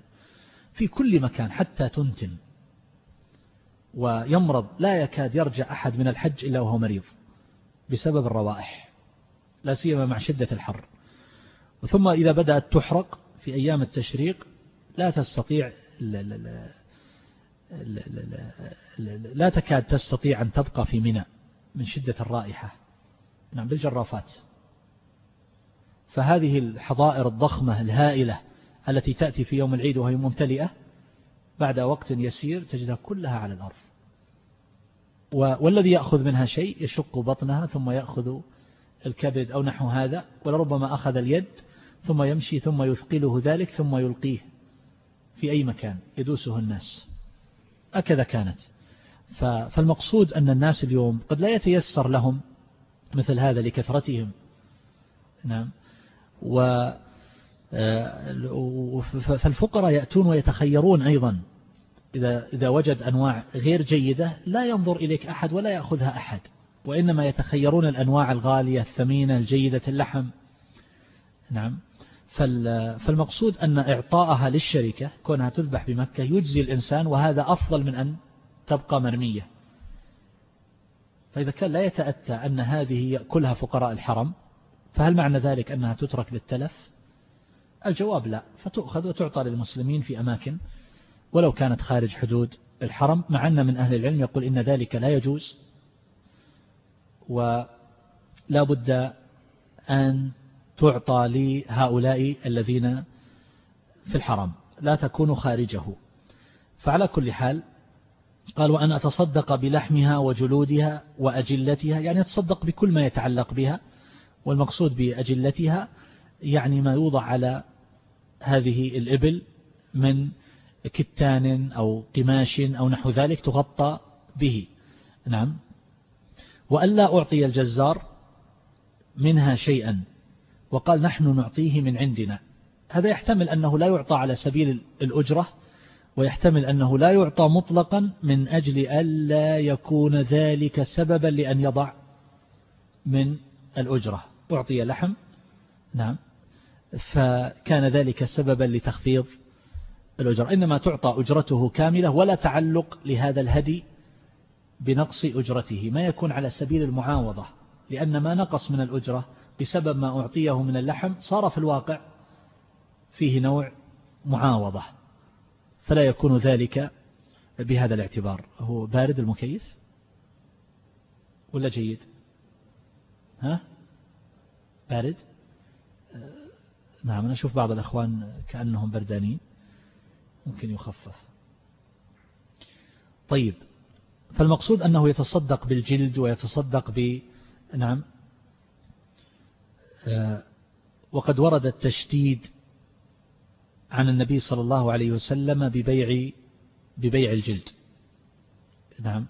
في كل مكان حتى تنتن. ويمرض لا يكاد يرجع أحد من الحج إلا وهو مريض بسبب الروائح لا سيما مع شدة الحر. ثم إذا بدأت تحرق في أيام التشريق لا تستطيع لا, لا, لا, لا, تكاد تستطيع أن تبقى في منى من شدة الرائحة. نعم بالجرافات. فهذه الحظائر الضخمة الهائلة التي تأتي في يوم العيد وهي ممتلئة بعد وقت يسير تجدها كلها على الأرض. والذي يأخذ منها شيء يشق بطنها ثم يأخذ الكبد أو نحو هذا ولربما أخذ اليد ثم يمشي ثم يثقله ذلك ثم يلقيه في أي مكان يدوسه الناس. أكذا كانت. فالمقصود أن الناس اليوم قد لا يتيسر لهم مثل هذا لكثرتهم. نعم. فالفقراء يأتون ويتخيرون أيضا. إذا, إذا وجد أنواع غير جيدة لا ينظر إليك أحد ولا يأخذها أحد. وإنما يتخيرون الأنواع الغالية الثمينة الجيدة اللحم. نعم. فالمقصود أن إعطاءها للشركة كونها تذبح بمكة يجزي الإنسان وهذا أفضل من أن تبقى مرمية. فإذا كان لا يتأتى أن هذه يأكلها فقراء الحرم فهل معنى ذلك أنها تترك للتلف الجواب لا فتؤخذ وتعطى للمسلمين في أماكن ولو كانت خارج حدود الحرم مع أن من أهل العلم يقول إن ذلك لا يجوز ولا بد أن تعطى لهؤلاء الذين في الحرم لا تكون خارجه. فعلى كل حال قال وأن أتصدق بلحمها وجلودها وأجلتها يعني أتصدق بكل ما يتعلق بها والمقصود بأجلتها يعني ما يوضع على هذه الإبل من كتان أو قماش أو نحو ذلك تغطى به. نعم. وألا أعطي الجزار منها شيئا وقال نحن نعطيه من عندنا. هذا يحتمل أنه لا يعطى على سبيل الأجرة ويحتمل أنه لا يعطى مطلقا من أجل ألا يكون ذلك سببا لأن يضع من الأجرة. أعطي لحم. نعم. فكان ذلك سببا لتخفيض الأجرة إنما تعطى أجرته كاملة ولا تعلق لهذا الهدي بنقص أجرته. ما يكون على سبيل المعاوضة لأن ما نقص من الأجرة بسبب ما أعطيه من اللحم صار في الواقع فيه نوع معاوضة. فلا يكون ذلك بهذا الاعتبار. هو بارد المكيف ولا جيد؟ ها؟ بارد؟ نعم أنا أشوف بعض الأخوان كأنهم بردانين ممكن يخفف. طيب فالمقصود أنه يتصدق بالجلد ويتصدق ب نعم آه، وقد ورد التشديد عن النبي صلى الله عليه وسلم ببيع ببيع الجلد. نعم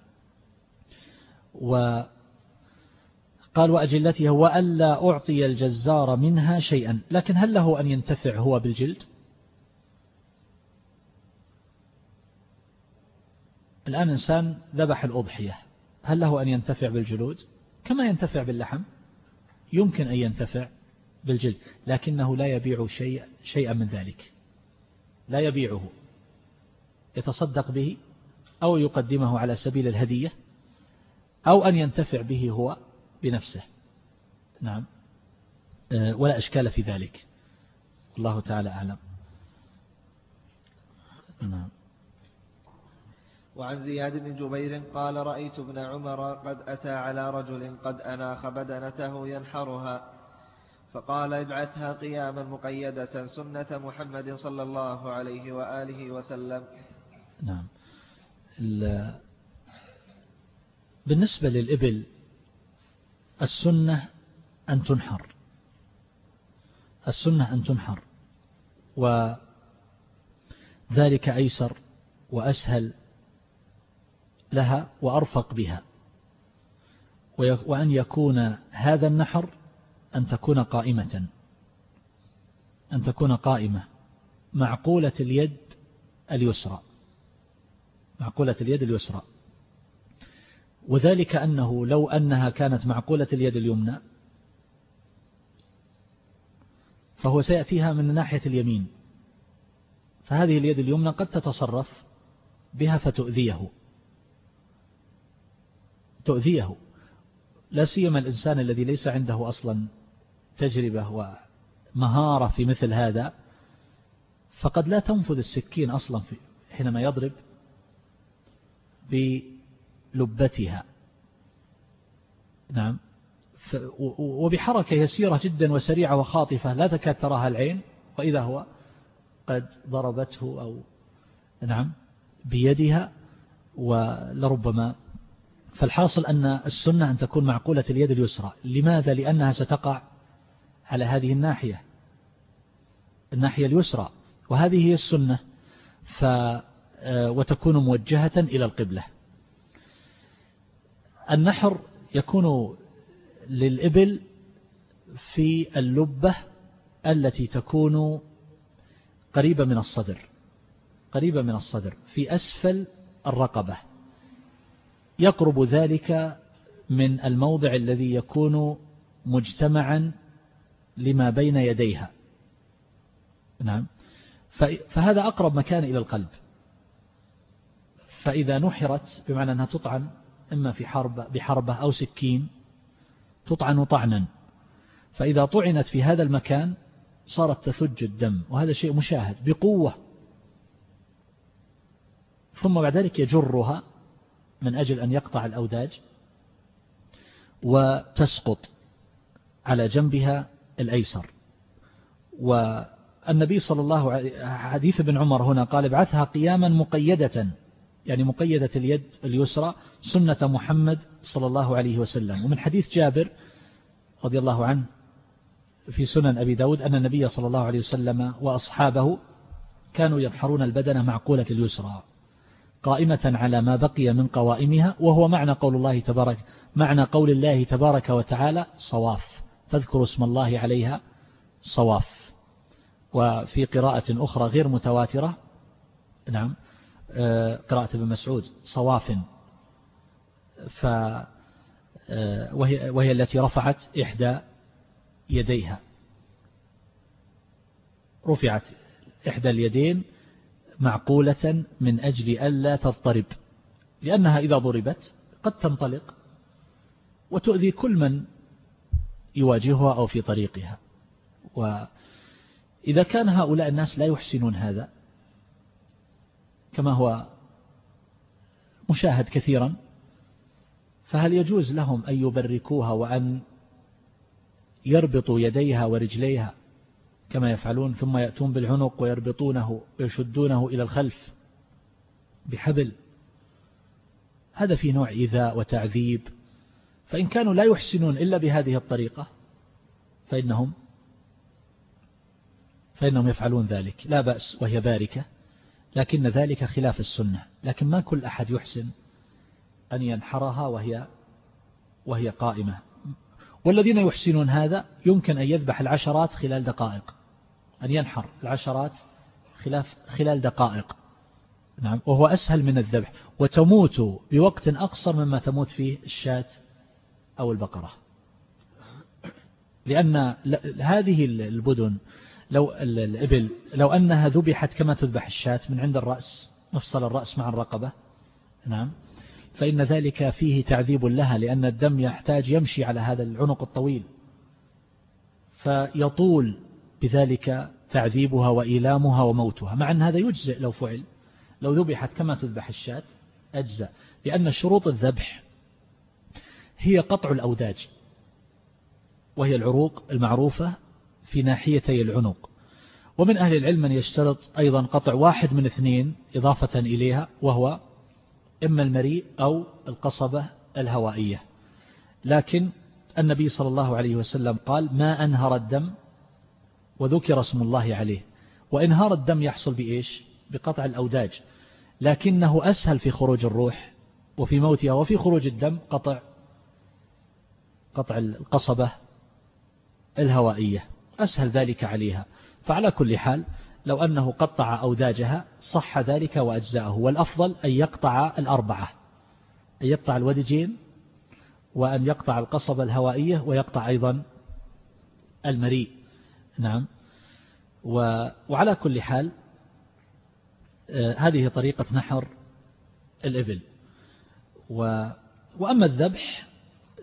وقال وأجلته وألا أعطي الجزار منها شيئا لكن هل له أن ينتفع هو بالجلد؟ الآن إنسان ذبح الأضحية هل له أن ينتفع بالجلود؟ كما ينتفع باللحم يمكن أن ينتفع بالجلد لكنه لا يبيع شيء شيئا من ذلك لا يبيعه يتصدق به أو يقدمه على سبيل الهدية أو أن ينتفع به هو بنفسه. نعم. آه، ولا أشكال في ذلك. الله تعالى أعلم. نعم. وعن زياد بن جبير قال رأيت ابن عمر قد أتى على رجل قد أناخ بدنته ينحرها فقال ابعثها قياما مقيدة سنة محمد صلى الله عليه وآله وسلم. نعم. بالنسبة للإبل السنة أن تنحر. السنة أن تنحر. وذلك أيسر وأسهل لها وأرفق بها. وأن يكون هذا النحر أن تكون قائمة. أن تكون قائمة. معقولة اليد اليسرى. معقولة اليد اليسرى. وذلك أنه لو أنها كانت معقولة اليد اليمنى فهو سيأتيها من ناحية اليمين. فهذه اليد اليمنى قد تتصرف بها فتؤذيه. تؤذيه. لا سيما الإنسان الذي ليس عنده أصلا تجربة ومهارة في مثل هذا فقد لا تنفذ السكين أصلا حينما يضرب بلبتها نعم. وبحركة يسيرة جدا وسريعة وخاطفة لا تكاد تراها العين وإذا هو قد ضربته أو نعم بيدها ولربما فالحاصل أن السنة أن تكون معقولة اليد اليسرى. لماذا؟ لأنها ستقع على هذه الناحية الناحية اليسرى. وهذه هي السنة ف آه، وتكون موجهة إلى القبلة. النحر يكون للإبل في اللبة التي تكون قريبة من الصدر قريبة من الصدر في أسفل الرقبة. يقرب ذلك من الموضع الذي يكون مجتمعا لما بين يديها. نعم. فهذا أقرب مكان إلى القلب. فإذا نحرت بمعنى أنها تطعن إما في حرب بحربة أو سكين تطعن طعنا. فإذا طعنت في هذا المكان صارت تثج الدم وهذا شيء مشاهد بقوة. ثم بعد ذلك يجرها من أجل أن يقطع الأوداج وتسقط على جنبها الأيسر. والنبي صلى الله عليه حديث ابن عمر هنا قال ابعثها قياما مقيدة يعني مقيدة اليد اليسرى سنة محمد صلى الله عليه وسلم. ومن حديث جابر رضي الله عنه في سنن أبي داود أن النبي صلى الله عليه وسلم وأصحابه كانوا يبحرون البدن معقولة اليسرى قائمة على ما بقي من قوائمها وهو معنى قول الله تبارك معنى قول الله تبارك وتعالى صواف. فاذكروا اسم الله عليها صواف. وفي قراءة أخرى غير متواترة نعم قراءة ابن مسعود صواف. ف آه، وهي, وهي التي رفعت إحدى يديها. رفعت إحدى اليدين معقولة من أجل ألا تضطرب لأنها إذا ضربت قد تنطلق وتؤذي كل من يواجهها أو في طريقها. وإذا كان هؤلاء الناس لا يحسنون هذا كما هو مشاهد كثيرا فهل يجوز لهم أن يبركوها وأن يربطوا يديها ورجليها كما يفعلون ثم يأتون بالعنق ويربطونه ويشدونه إلى الخلف بحبل؟ هذا في نوع إيذاء وتعذيب. فإن كانوا لا يحسنون إلا بهذه الطريقة فإنهم فإنهم يفعلون ذلك. لا بأس وهي باركة. لكن ذلك خلاف السنة. لكن ما كل أحد يحسن أن ينحرها وهي وهي قائمة. والذين يحسنون هذا يمكن أن يذبح العشرات خلال دقائق. أن ينحر العشرات خلاف خلال دقائق. نعم وهو أسهل من الذبح. وتموت بوقت أقصر مما تموت فيه الشاة أو البقرة. لأن هذه البدن لو الإبل لو أنها ذبحت كما تذبح الشاة من عند الرأس مفصل الرأس مع الرقبة نعم فإن ذلك فيه تعذيب لها لأن الدم يحتاج يمشي على هذا العنق الطويل. فيطول بذلك تعذيبها وإيلامها وموتها. مع أن هذا يجزئ لو فعل. لو ذبحت كما تذبح الشاة أجزأ. لأن شروط الذبح هي قطع الأوداج وهي العروق المعروفة في ناحيتي العنق. ومن أهل العلم من يشترط أيضا قطع واحد من اثنين إضافة إليها وهو إما المريء أو القصبة الهوائية. لكن النبي صلى الله عليه وسلم قال ما أنهر الدم؟ وذكر اسم الله عليه. وإنهار الدم يحصل بإيش؟ بقطع الأوداج. لكنه أسهل في خروج الروح وفي موتها وفي خروج الدم قطع قطع القصبة الهوائية. أسهل ذلك عليها. فعلى كل حال لو أنه قطع أوداجها صح ذلك وأجزاءه والأفضل أن يقطع الأربعة. أن يقطع الودجين وأن يقطع القصبة الهوائية ويقطع أيضا المريء. نعم. وعلى كل حال آه، هذه طريقة نحر الإبل. وأما الذبح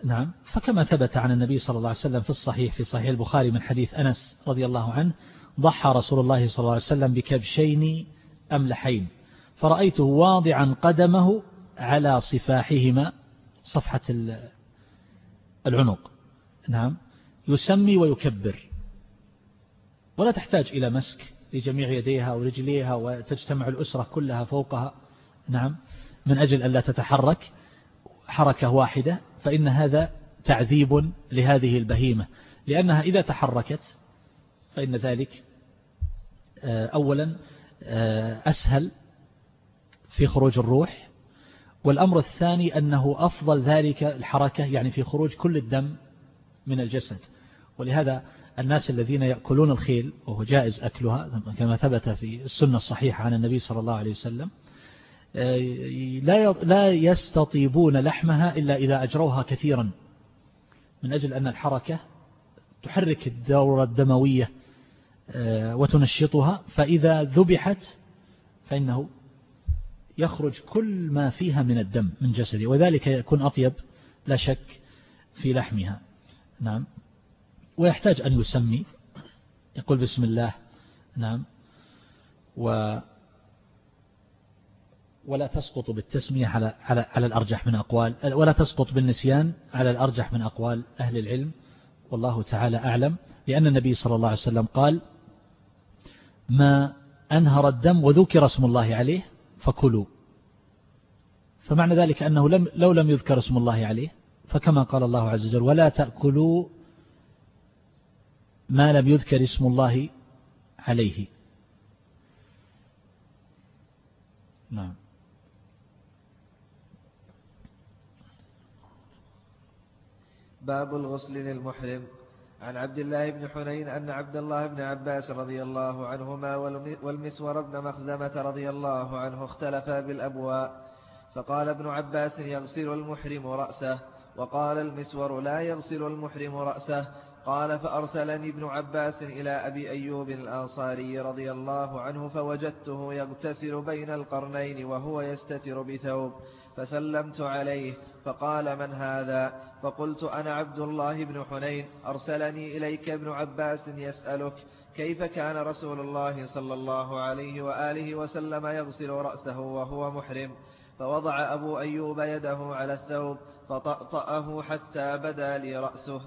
نعم. فكما ثبت عن النبي صلى الله عليه وسلم في الصحيح في صحيح البخاري من حديث أنس رضي الله عنه ضحى رسول الله صلى الله عليه وسلم بكبشين أملحين فرأيته واضعا قدمه على صفاحهما صفحة العنق. نعم. يسمي ويكبر. ولا تحتاج إلى مسك لجميع يديها ورجليها وتجتمع الأسرة كلها فوقها. نعم. من أجل أن لا تتحرك حركة واحدة. فإن هذا تعذيب لهذه البهيمة. لأنها إذا تحركت فإن ذلك آه، أولا آه، أسهل في خروج الروح. والأمر الثاني أنه أفضل ذلك الحركة يعني في خروج كل الدم من الجسد. ولهذا الناس الذين يأكلون الخيل وهو جائز أكلها كما ثبت في السنة الصحيحة عن النبي صلى الله عليه وسلم آه، لا يستطيبون لحمها إلا إذا أجروها كثيرا. من أجل أن الحركة تحرك الدورة الدموية آه، وتنشطها. فإذا ذبحت فإنه يخرج كل ما فيها من الدم من جسده وذلك يكون أطيب لا شك في لحمها. نعم. ويحتاج أن يسمي يقول بسم الله. نعم. و ولا تسقط بالتسمية على على على الأرجح من أقوال ولا تسقط بالنسيان على الأرجح من أقوال أهل العلم. والله تعالى أعلم لأن النبي صلى الله عليه وسلم قال ما أنهر الدم وذكر اسم الله عليه فكلوا. فمعنى ذلك أنه لم لو لم يذكر اسم الله عليه فكما قال الله عز وجل ولا تأكلوا ما لم يذكر اسم الله عليه. نعم. باب الغسل للمحرم. عن عبد الله بن حنين أن عبد الله بن عباس رضي الله عنهما والمسور بن مخزمة رضي الله عنه اختلفا بالأبواء فقال ابن عباس يغسل المحرم رأسه. وقال المسور لا يغسل المحرم رأسه. قال فأرسلني ابن عباس إلى أبي أيوب الأنصاري رضي الله عنه فوجدته يغتسل بين القرنين وهو يستتر بثوب فسلمت عليه فقال من هذا؟ فقلت أنا عبد الله بن حنين أرسلني إليك ابن عباس يسألك كيف كان رسول الله صلى الله عليه وآله وسلم يغسل رأسه وهو محرم؟ فوضع أبو أيوب يده على الثوب فطأطأه حتى بدا لي رأسه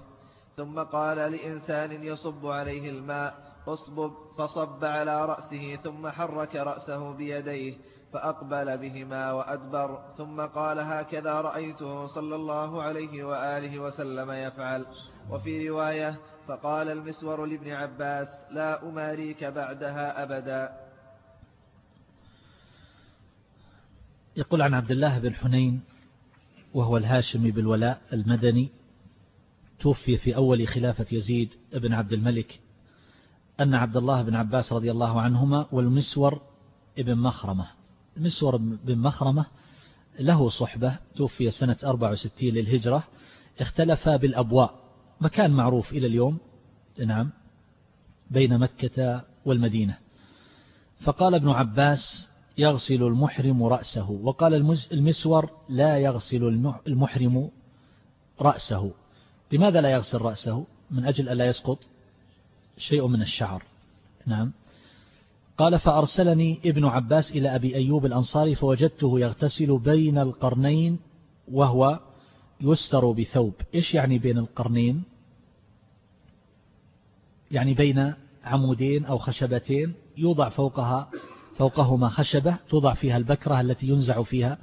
ثم قال لإنسان يصب عليه الماء اصبب فصب على رأسه ثم حرك رأسه بيديه فأقبل بهما وأدبر ثم قال هكذا رأيته صلى الله عليه وآله وسلم يفعل. وفي رواية فقال المسور لابن عباس لا أماريك بعدها أبدا. يقول عن عبد الله بن حنين وهو الهاشمي بالولاء المدني توفي في أول خلافة يزيد بن عبد الملك أن عبد الله بن عباس رضي الله عنهما والمسور ابن مخرمة. المسور بن مخرمة له صحبة توفي سنة 64 للهجرة اختلفا بالأبواء. مكان معروف إلى اليوم نعم بين مكة والمدينة. فقال ابن عباس يغسل المحرم رأسه. وقال المسور لا يغسل المحرم رأسه. لماذا لا يغسل رأسه؟ من أجل ألا يسقط شيء من الشعر. نعم. قال فأرسلني ابن عباس إلى أبي أيوب الأنصاري فوجدته يغتسل بين القرنين وهو يستر بثوب. إيش يعني بين القرنين؟ يعني بين عمودين أو خشبتين يوضع فوقها فوقهما خشبة توضع فيها البكرة التي ينزع فيها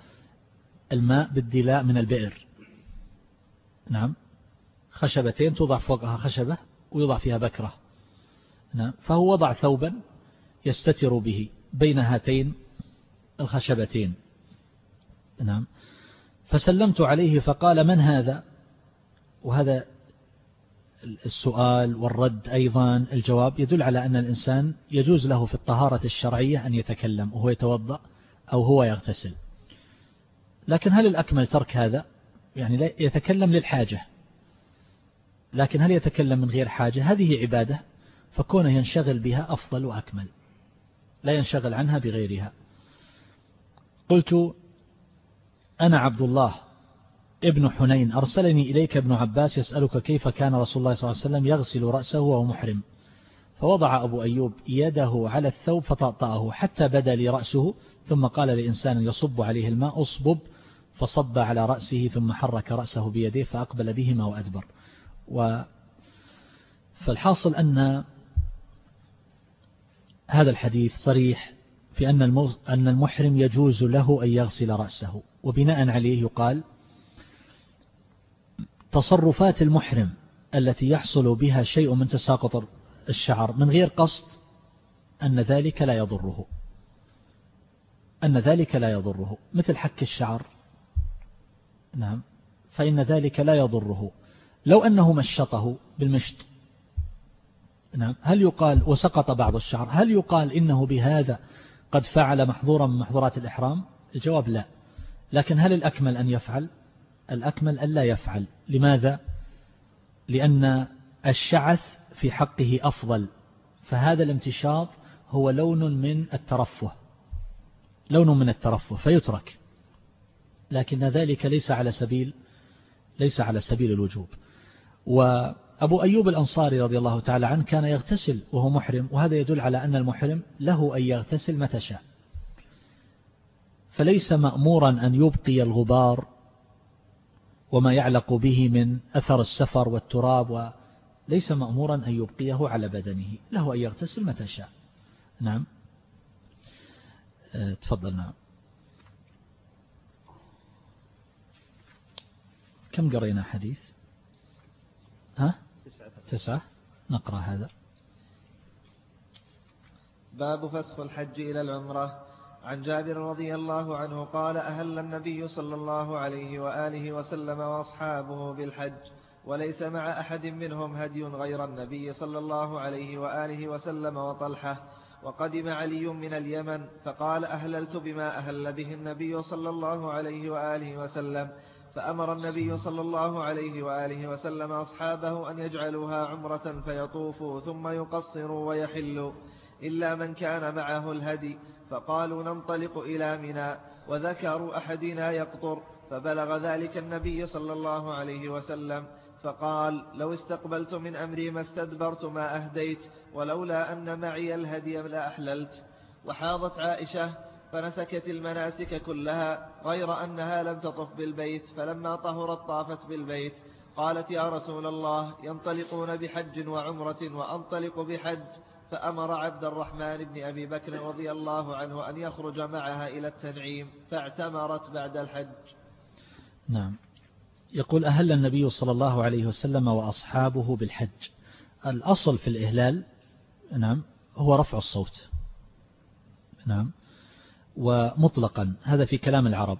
الماء بالدلاء من البئر. نعم. خشبتين توضع فوقها خشبة ويوضع فيها بكرة. نعم. فهو وضع ثوبا يستتر به بين هاتين الخشبتين. نعم. فسلمت عليه فقال من هذا؟ وهذا السؤال والرد أيضا الجواب يدل على أن الإنسان يجوز له في الطهارة الشرعية أن يتكلم وهو يتوضأ أو هو يغتسل. لكن هل الأكمل ترك هذا؟ يعني يتكلم للحاجة. لكن هل يتكلم من غير حاجة؟ هذه عبادة فكونه ينشغل بها أفضل وأكمل. لا ينشغل عنها بغيرها. قلت أنا عبد الله ابن حنين أرسلني إليك ابن عباس يسألك كيف كان رسول الله صلى الله عليه وسلم يغسل رأسه وهو محرم. فوضع أبو أيوب يده على الثوب فطأطأه حتى بدا لي رأسه ثم قال لإنسان يصب عليه الماء أصبب فصب على رأسه ثم حرك رأسه بيديه فأقبل بهما وأدبر. و فالحاصل أن هذا الحديث صريح في أن أن المحرم يجوز له أن يغسل رأسه. وبناء عليه يقال تصرفات المحرم التي يحصل بها شيء من تساقط الشعر من غير قصد أن ذلك لا يضره. أن ذلك لا يضره. مثل حك الشعر. نعم. فإن ذلك لا يضره. لو أنه مشطه بالمشط نعم. هل يقال وسقط بعض الشعر هل يقال إنه بهذا قد فعل محظورا من محظورات الإحرام؟ الجواب لا. لكن هل الأكمل أن يفعل؟ الأكمل أن لا يفعل. لماذا؟ لأن الشعث في حقه أفضل. فهذا الامتشاط هو لون من الترفه. لون من الترفه فيترك. لكن ذلك ليس على سبيل ليس على سبيل الوجوب. وأبو أيوب الأنصاري رضي الله تعالى عنه كان يغتسل وهو محرم وهذا يدل على أن المحرم له أن يغتسل متى شاء. فليس مأمورا أن يبقي الغبار وما يعلق به من أثر السفر والتراب وليس مأمورا أن يبقيه على بدنه له أن يغتسل متى شاء. نعم. أه، تفضل نعم. كم قرينا حديث؟ ها؟ تسعة. نقرأ هذا. باب فسخ الحج إلى العمرة. عن جابر رضي الله عنه قال أهل النبي صلى الله عليه وآله وسلم وأصحابه بالحج وليس مع أحد منهم هدي غير النبي صلى الله عليه وآله وسلم وطلحة. وقدم علي من اليمن فقال أهللت بما أهل به النبي صلى الله عليه وآله وسلم. فأمر النبي صلى الله عليه وآله وسلم أصحابه أن يجعلوها عمرة فيطوفوا ثم يقصروا ويحلوا إلا من كان معه الهدي فقالوا ننطلق إلى منى وذكروا أحدنا يقطر فبلغ ذلك النبي صلى الله عليه وسلم فقال لو استقبلت من أمري ما استدبرت ما أهديت ولولا أن معي الهدي لأحللت وحاضت عائشة فنسكت المناسك كلها غير أنها لم تطف بالبيت فلما طهرت طافت بالبيت. قالت يا رسول الله ينطلقون بحج وعمرة وأنطلق بحج. فأمر عبد الرحمن بن أبي بكر رضي الله عنه أن يخرج معها إلى التنعيم فاعتمرت بعد الحج. نعم. يقول أهل النبي صلى الله عليه وسلم وأصحابه بالحج. الأصل في الإهلال نعم هو رفع الصوت. نعم. ومطلقا. هذا في كلام العرب.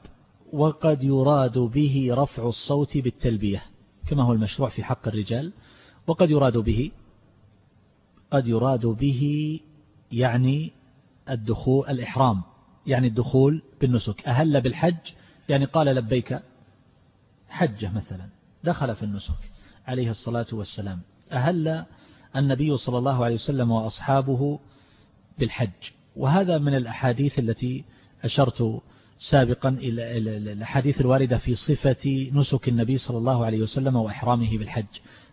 وقد يراد به رفع الصوت بالتلبية كما هو المشروع في حق الرجال. وقد يراد به قد يراد به يعني الدخول الإحرام يعني الدخول بالنسك. أهل بالحج؟ يعني قال لبيك حجة مثلا دخل في النسك عليه الصلاة والسلام. أهل النبي صلى الله عليه وسلم وأصحابه بالحج. وهذا من الأحاديث التي أشرت سابقا إلى الأحاديث الواردة في صفة نسك النبي صلى الله عليه وسلم وإحرامه بالحج.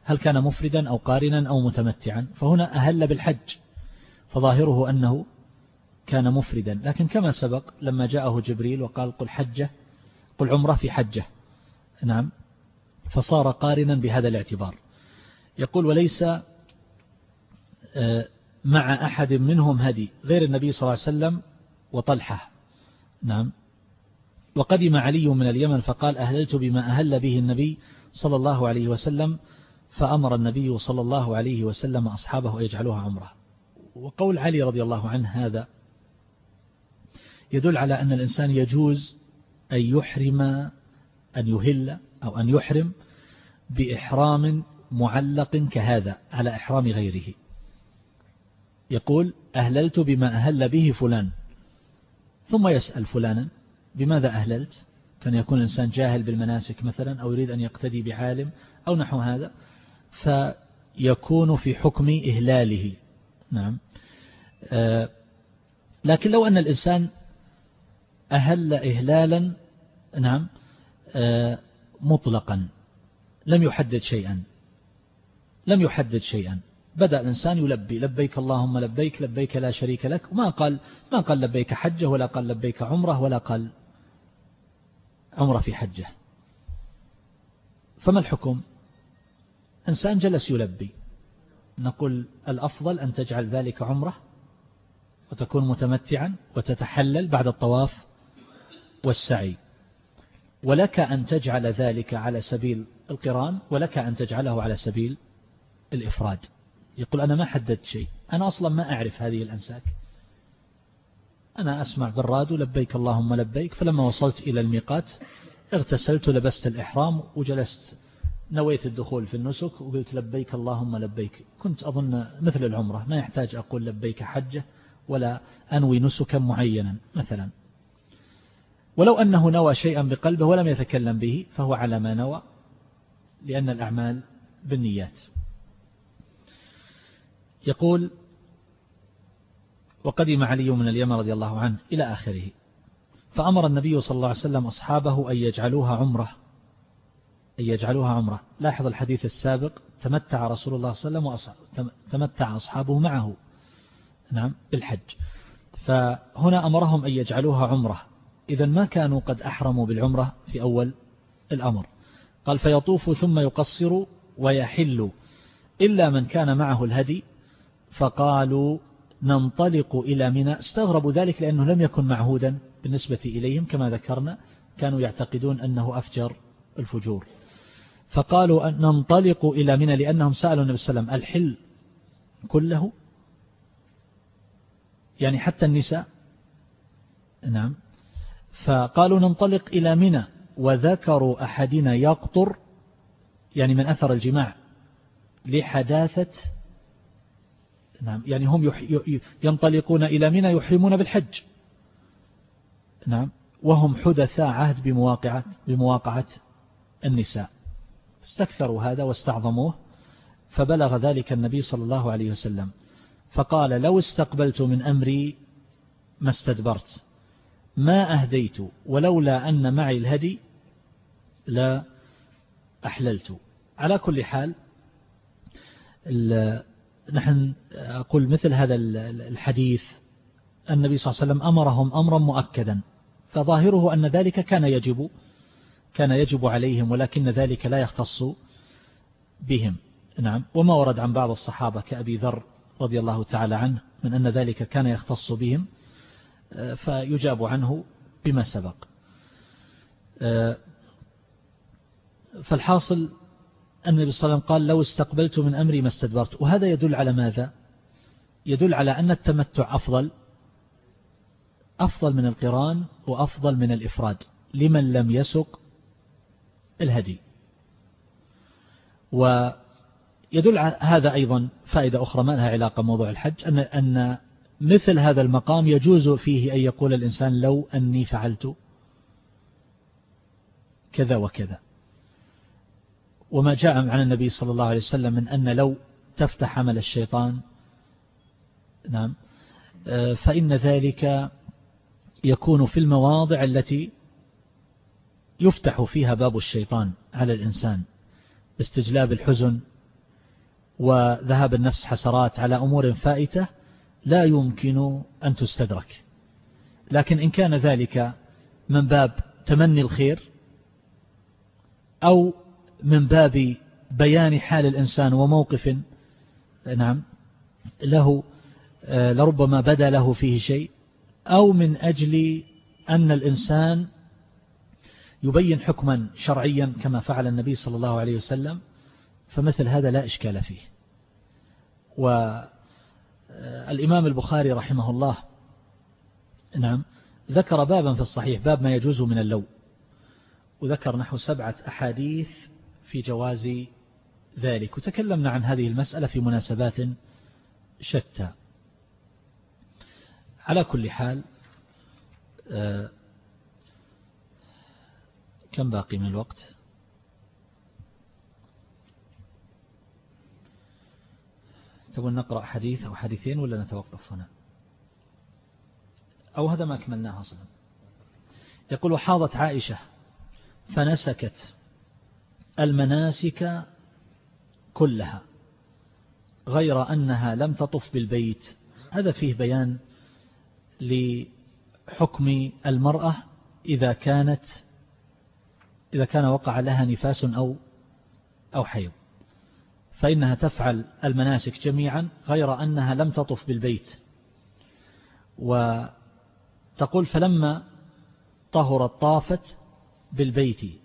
هل كان مفردا أو قارنا أو متمتعا؟ فهنا أهل بالحج. فظاهره أنه كان مفردا. لكن كما سبق لما جاءه جبريل وقال قل حجة قل عمرة في حجة. نعم. فصار قارنا بهذا الاعتبار. يقول وليس آه، مع أحد منهم هدي غير النبي صلى الله عليه وسلم وطلحة. نعم. وقدم علي من اليمن فقال أهللت بما أهل به النبي صلى الله عليه وسلم فأمر النبي صلى الله عليه وسلم أصحابه يجعلوها عمرة. وقول علي رضي الله عنه هذا يدل على أن الإنسان يجوز أن يحرم أن يهل أو أن يحرم بإحرام معلق كهذا على إحرام غيره. يقول أهللت بما أهل به فلان. ثم يسأل فلانا بماذا أهللت؟ كان يكون الإنسان جاهل بالمناسك مثلا أو يريد أن يقتدي بعالم أو نحو هذا. فيكون في حكم إهلاله. نعم. آه، لكن لو أن الإنسان أهل إهلالا نعم آه، مطلقا لم يحدد شيئا. لم يحدد شيئا. بدأ الإنسان يلبي لبيك اللهم لبيك لبيك لا شريك لك. وما قال ما قال لبيك حجة ولا قال لبيك عمرة ولا قال عمرة في حجة. فما الحكم؟ إنسان جلس يلبي. نقول الأفضل أن تجعل ذلك عمرة وتكون متمتعا وتتحلل بعد الطواف والسعي. ولك أن تجعل ذلك على سبيل القران ولك أن تجعله على سبيل الإفراد. يقول أنا ما حددت شيء. أنا أصلا ما أعرف هذه الأنساك. أنا أسمع بالرادو لبيك اللهم لبيك. فلما وصلت إلى الميقات اغتسلت لبست الإحرام وجلست. نويت الدخول في النسك وقلت لبيك اللهم لبيك. كنت أظن مثل العمرة ما يحتاج أقول لبيك حجة ولا أنوي نسكا معينا مثلا. ولو أنه نوى شيئا بقلبه ولم يتكلم به فهو على ما نوى لأن الأعمال بالنيات. يقول وقدم علي من اليمن رضي الله عنه إلى آخره فأمر النبي صلى الله عليه وسلم أصحابه أن يجعلوها عمرة أن يجعلوها عمرة. لاحظ الحديث السابق تمتع رسول الله صلى الله عليه وسلم تمتع أصحابه معه. نعم بالحج. فهنا أمرهم أن يجعلوها عمرة. إذا ما كانوا قد أحرموا بالعمرة في أول الأمر. قال فيطوف ثم يقصر ويحل إلا من كان معه الهدي فقالوا ننطلق إلى منى. استغربوا ذلك لأنه لم يكن معهودا بالنسبة إليهم كما ذكرنا كانوا يعتقدون أنه أفجر الفجور. فقالوا أن ننطلق إلى منى لأنهم سألوا النبي صلى الله عليه وسلم الحل كله؟ يعني حتى النساء؟ نعم. فقالوا ننطلق إلى منى وذكروا أحدنا يقطر يعني من أثر الجماع لحداثة نعم. يعني هم ينطلقون إلى منى يحرمون بالحج. نعم. وهم حدثاء عهد بمواقعة, بمواقعة النساء. استكثروا هذا واستعظموه فبلغ ذلك النبي صلى الله عليه وسلم. فقال لو استقبلت من أمري ما استدبرت. ما أهديت ولولا أن معي الهدي لا أحللت. على كل حال نحن أقول مثل هذا الحديث النبي صلى الله عليه وسلم أمرهم أمرا مؤكدا فظاهره أن ذلك كان يجب كان يجب عليهم ولكن ذلك لا يختص بهم. نعم. وما ورد عن بعض الصحابة كأبي ذر رضي الله تعالى عنه من أن ذلك كان يختص بهم آه، فيجاب عنه بما سبق. آه، فالحاصل النبي صلى الله عليه وسلم قال لو استقبلت من أمري ما استدبرت. وهذا يدل على ماذا؟ يدل على أن التمتع أفضل أفضل من القران وأفضل من الإفراد. لمن لم يسق الهدي. ويدل على هذا أيضا فائدة أخرى ما لها علاقة بموضوع الحج؟ أن, أن مثل هذا المقام يجوز فيه أن يقول الإنسان لو أني فعلت كذا وكذا. وما جاء عن النبي صلى الله عليه وسلم من أن لو تفتح عمل الشيطان نعم آه، فإن ذلك يكون في المواضع التي يفتح فيها باب الشيطان على الإنسان باستجلاب الحزن وذهاب النفس حسرات على أمور فائتة لا يمكن أن تستدرك. لكن إن كان ذلك من باب تمني الخير أو من باب بيان حال الإنسان وموقف نعم له آه، لربما بدا له فيه شيء أو من أجل أن الإنسان يبين حكما شرعيا كما فعل النبي صلى الله عليه وسلم فمثل هذا لا إشكال فيه. والإمام البخاري رحمه الله نعم ذكر بابا في الصحيح باب ما يجوز من اللو وذكر نحو سبعة أحاديث في جواز ذلك. وتكلمنا عن هذه المسألة في مناسبات شتى. على كل حال آه، كم باقي من الوقت؟ تبون نقرأ حديث أو حديثين ولا نتوقف هنا؟ أو هذا ما كملناه أصلا. يقول وحاضت عائشة فنسكت. المناسك كلها غير أنها لم تطف بالبيت. هذا فيه بيان لحكم المرأة إذا كانت إذا كان وقع لها نفاس أو أو حيض. فإنها تفعل المناسك جميعا غير أنها لم تطف بالبيت. وتقول فلما طهرت طافت بالبيت.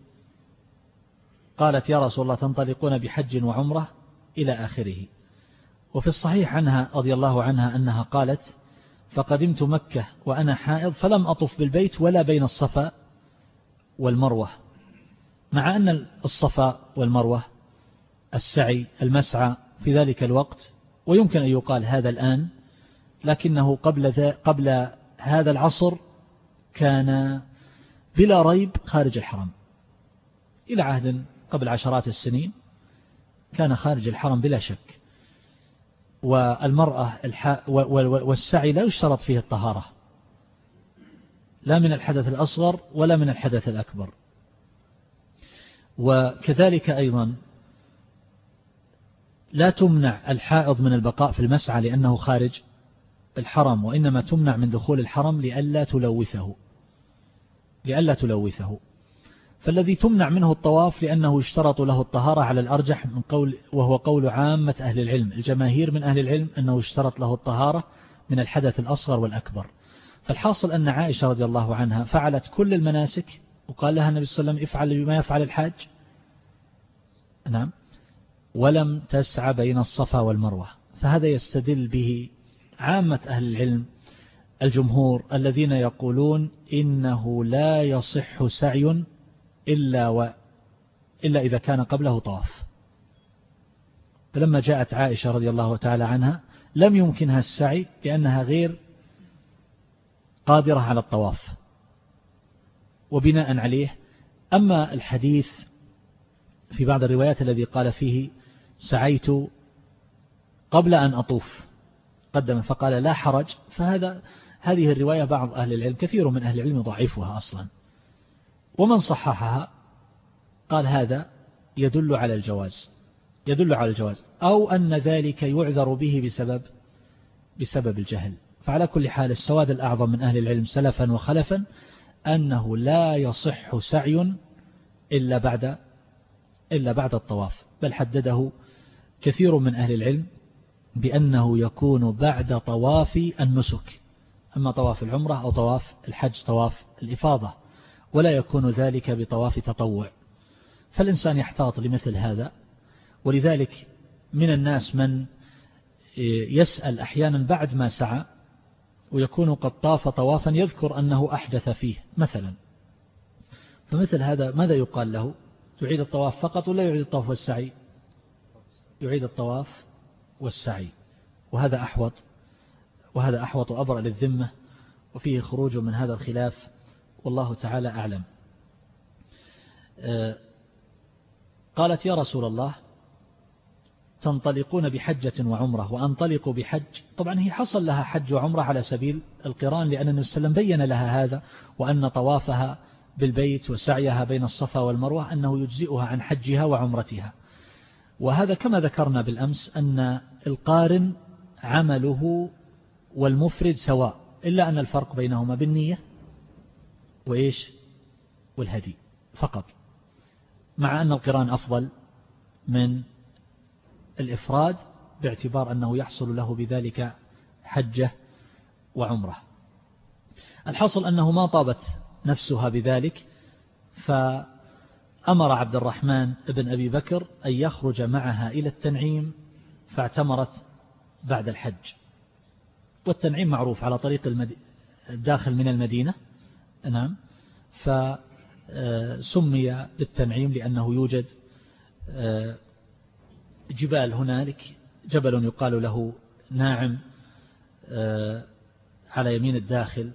قالت يا رسول الله تنطلقون بحج وعمرة إلى آخره. وفي الصحيح عنها رضي الله عنها أنها قالت فقدمت مكة وأنا حائض فلم أطف بالبيت ولا بين الصفا والمروة. مع أن الصفا والمروة السعي المسعى في ذلك الوقت ويمكن أن يقال هذا الآن لكنه قبل, قبل هذا العصر كان بلا ريب خارج الحرم. إلى عهد قبل عشرات السنين كان خارج الحرم بلا شك. والمرأة والسعي لا يشترط فيه الطهارة. لا من الحدث الأصغر ولا من الحدث الأكبر. وكذلك أيضا لا تمنع الحائض من البقاء في المسعى لأنه خارج الحرم وإنما تمنع من دخول الحرم لئلا تلوثه. لئلا تلوثه. فالذي تمنع منه الطواف لأنه يشترط له الطهارة على الأرجح من قول وهو قول عامة أهل العلم. الجماهير من أهل العلم أنه يشترط له الطهارة من الحدث الأصغر والأكبر. فالحاصل أن عائشة رضي الله عنها فعلت كل المناسك وقال لها النبي صلى الله عليه وسلم افعل بما يفعل الحاج. نعم. ولم تسعى بين الصفا والمروة. فهذا يستدل به عامة أهل العلم الجمهور الذين يقولون إنه لا يصح سعي إلا, و إلا إذا كان قبله طواف فلما جاءت عائشة رضي الله تعالى عنها لم يمكنها السعي لأنها غير قادرة على الطواف وبناء عليه. أما الحديث في بعض الروايات الذي قال فيه سعيت قبل أن أطوف قدم فقال لا حرج فهذا هذه الرواية بعض أهل العلم كثير من أهل العلم يضعفها أصلا. ومن صححها قال هذا يدل على الجواز يدل على الجواز أو أن ذلك يعذر به بسبب بسبب الجهل. فعلى كل حال السواد الأعظم من أهل العلم سلفا وخلفا أنه لا يصح سعي إلا بعد إلا بعد الطواف بل حدده كثير من أهل العلم بأنه يكون بعد طواف النسك أما طواف العمرة أو طواف الحج طواف الإفاضة. ولا يكون ذلك بطواف تطوع. فالإنسان يحتاط لمثل هذا ولذلك من الناس من يسأل أحيانا بعد ما سعى ويكون قد طاف طوافا يذكر أنه أحدث فيه مثلا. فمثل هذا ماذا يقال له؟ يعيد الطواف فقط ولا يعيد الطواف والسعي؟ يعيد الطواف والسعي. وهذا أحوط وهذا أحوط أبرأ للذمة وفيه خروج من هذا الخلاف. والله تعالى أعلم. آه، قالت يا رسول الله تنطلقون بحجة وعمرة وأنطلق بحج. طبعا هي حصل لها حج وعمرة على سبيل القرآن لأن النبي صلى الله عليه وسلم بين لها هذا وأن طوافها بالبيت وسعيها بين الصفا والمروة أنه يجزئها عن حجها وعمرتها. وهذا كما ذكرنا بالأمس أن القارن عمله والمفرد سواء إلا أن الفرق بينهما بالنية. وإيش والهدي فقط. مع أن القرآن أفضل من الإفراد باعتبار أنه يحصل له بذلك حجة وعمرة. الحصل أنه ما طابت نفسها بذلك فأمر عبد الرحمن بن أبي بكر أن يخرج معها إلى التنعيم فاعتمرت بعد الحج. والتنعيم معروف على طريق. الداخل من المدينة. نعم. فسمي بالتنعيم لأنه يوجد آه، جبال هنالك جبل يقال له ناعم آه، على يمين الداخل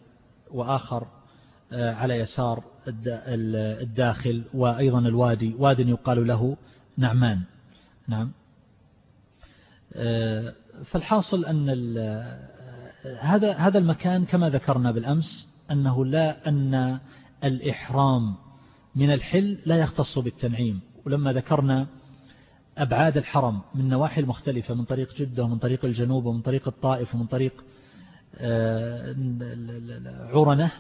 وآخر آه، على يسار الداخل وأيضا الوادي واد يقال له نعمان. نعم. آه، فالحاصل أن هذا هذا المكان كما ذكرنا بالأمس أنه لا أن الإحرام من الحل لا يختص بالتنعيم. ولما ذكرنا أبعاد الحرم من نواحي المختلفة من طريق جدة ومن طريق الجنوب ومن طريق الطائف ومن طريق آه، عرنة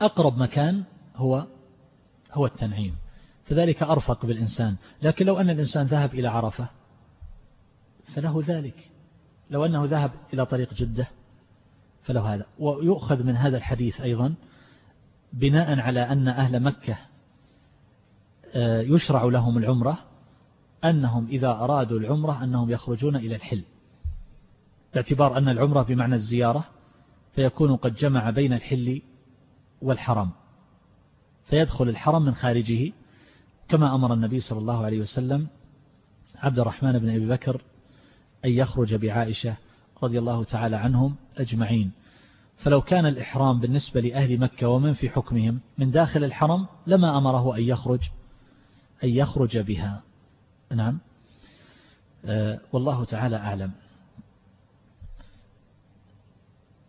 أقرب مكان هو هو التنعيم. فذلك أرفق بالإنسان. لكن لو أن الإنسان ذهب إلى عرفة فله ذلك. لو أنه ذهب إلى طريق جدة فله هذا. ويؤخذ من هذا الحديث أيضا بناء على أن أهل مكة آه، يشرع لهم العمرة أنهم إذا أرادوا العمرة أنهم يخرجون إلى الحل. باعتبار أن العمرة بمعنى الزيارة فيكون قد جمع بين الحل والحرم. فيدخل الحرم من خارجه كما أمر النبي صلى الله عليه وسلم عبد الرحمن بن أبي بكر أن يخرج بعائشة رضي الله تعالى عنهم أجمعين. فلو كان الإحرام بالنسبة لأهل مكة ومن في حكمهم من داخل الحرم لما أمره أن يخرج أن يخرج بها. نعم. آه، والله تعالى أعلم.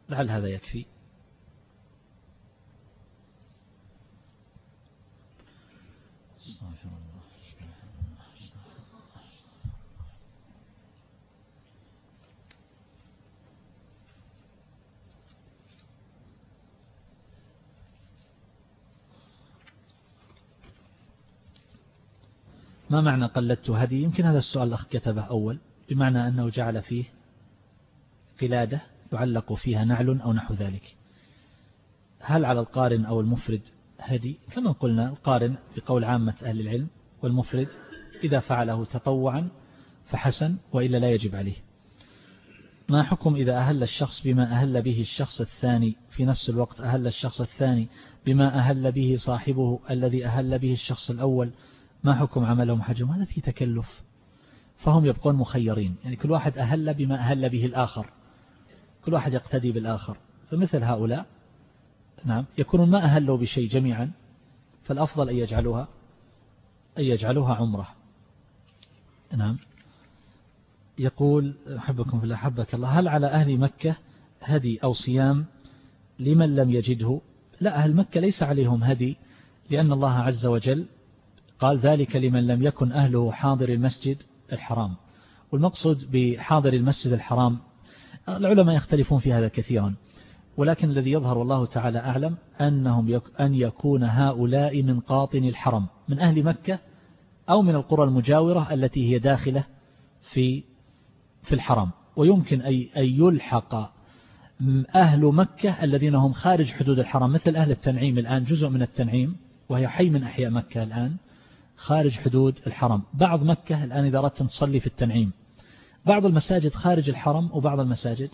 لعل هذا يكفي. ما معنى قلدت هدي يمكن هذا السؤال الأخ كتبه أول بمعنى أنه جعل فيه قلادة يعلق فيها نعل أو نحو ذلك. هل على القارن أو المفرد هدي؟ كما قلنا القارن بقول عامة أهل العلم والمفرد إذا فعله تطوعا فحسن وإلا لا يجب عليه. ما حكم إذا أهل الشخص بما أهل به الشخص الثاني؟ في نفس الوقت أهل الشخص الثاني بما أهل به صاحبه الذي أهل به الشخص الأول ما حكم عملهم حجم؟ هذا في تكلف. فهم يبقون مخيرين. يعني كل واحد أهل بما أهل به الآخر. كل واحد يقتدي بالآخر. فمثل هؤلاء نعم يكونون ما أهلوا بشيء جميعا فالأفضل أن يجعلوها أن يجعلوها عمرة. نعم. يقول أحبكم في الله حبك الله هل على أهل مكة هدي أو صيام لمن لم يجده؟ لا أهل مكة ليس عليهم هدي لأن الله عز وجل قال ذلك لمن لم يكن أهله حاضر المسجد الحرام. والمقصود بحاضر المسجد الحرام العلماء يختلفون في هذا كثيرا ولكن الذي يظهر والله تعالى أعلم أنهم يك أن يكون هؤلاء من قاطن الحرم من أهل مكة أو من القرى المجاورة التي هي داخلة في في الحرم. ويمكن أن يلحق أهل مكة الذين هم خارج حدود الحرم مثل أهل التنعيم الآن جزء من التنعيم وهي حي من أحياء مكة الآن. خارج حدود الحرم. بعض مكة الآن إذا أردت تصلي في التنعيم. بعض المساجد خارج الحرم وبعض المساجد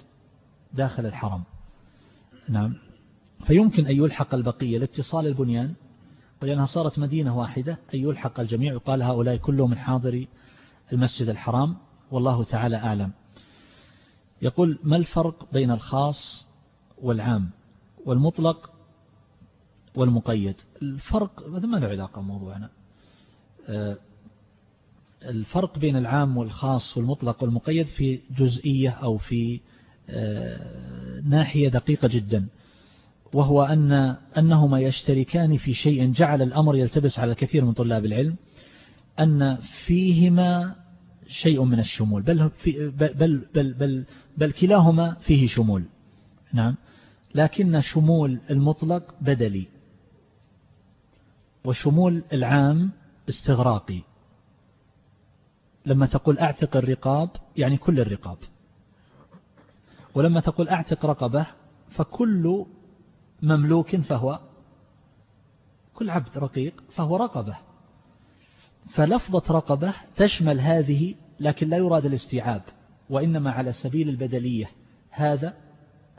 داخل الحرم. نعم. فيمكن أن يلحق البقية لاتصال البنيان. ولأنها صارت مدينة واحدة أن يلحق الجميع. يقال هؤلاء كلهم من حاضري المسجد الحرام. والله تعالى أعلم. يقول ما الفرق بين الخاص والعام؟ والمطلق والمقيد. الفرق هذا ما له علاقة بموضوعنا. آه، الفرق بين العام والخاص والمطلق والمقيد في جزئية أو في آه، ناحية دقيقة جدا وهو أن أنهما يشتركان في شيء جعل الأمر يلتبس على الكثير من طلاب العلم أن فيهما شيء من الشمول بل, في بل, بل, بل, بل, بل كلاهما فيه شمول. نعم. لكن شمول المطلق بدلي وشمول العام استغراقي. لما تقول أعتق الرقاب يعني كل الرقاب. ولما تقول أعتق رقبة فكل مملوك فهو كل عبد رقيق فهو رقبة. فلفظة رقبة تشمل هذه لكن لا يراد الاستيعاب وإنما على سبيل البدلية. هذا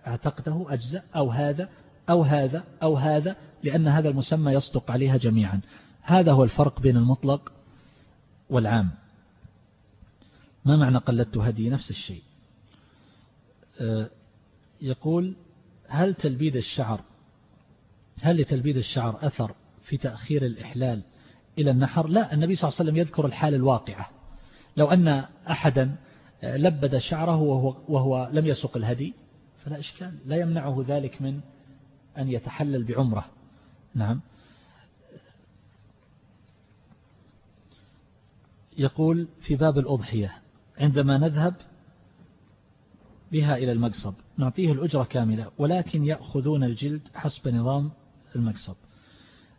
اعتقده أجزاء أو هذا أو هذا أو هذا لأن هذا المسمى يصدق عليها جميعا. هذا هو الفرق بين المطلق والعام. ما معنى قلدت هدي نفس الشيء. آه، يقول هل تلبيد الشعر هل لتلبيد الشعر أثر في تأخير الإحلال إلى النحر؟ لا النبي صلى الله عليه وسلم يذكر الحال الواقعة. لو أن أحدا لبد شعره وهو, وهو لم يسق الهدي فلا إشكال لا يمنعه ذلك من أن يتحلل بعمرة. نعم. يقول في باب الأضحية عندما نذهب بها إلى المقصب نعطيه الأجرة كاملة ولكن يأخذون الجلد حسب نظام المقصب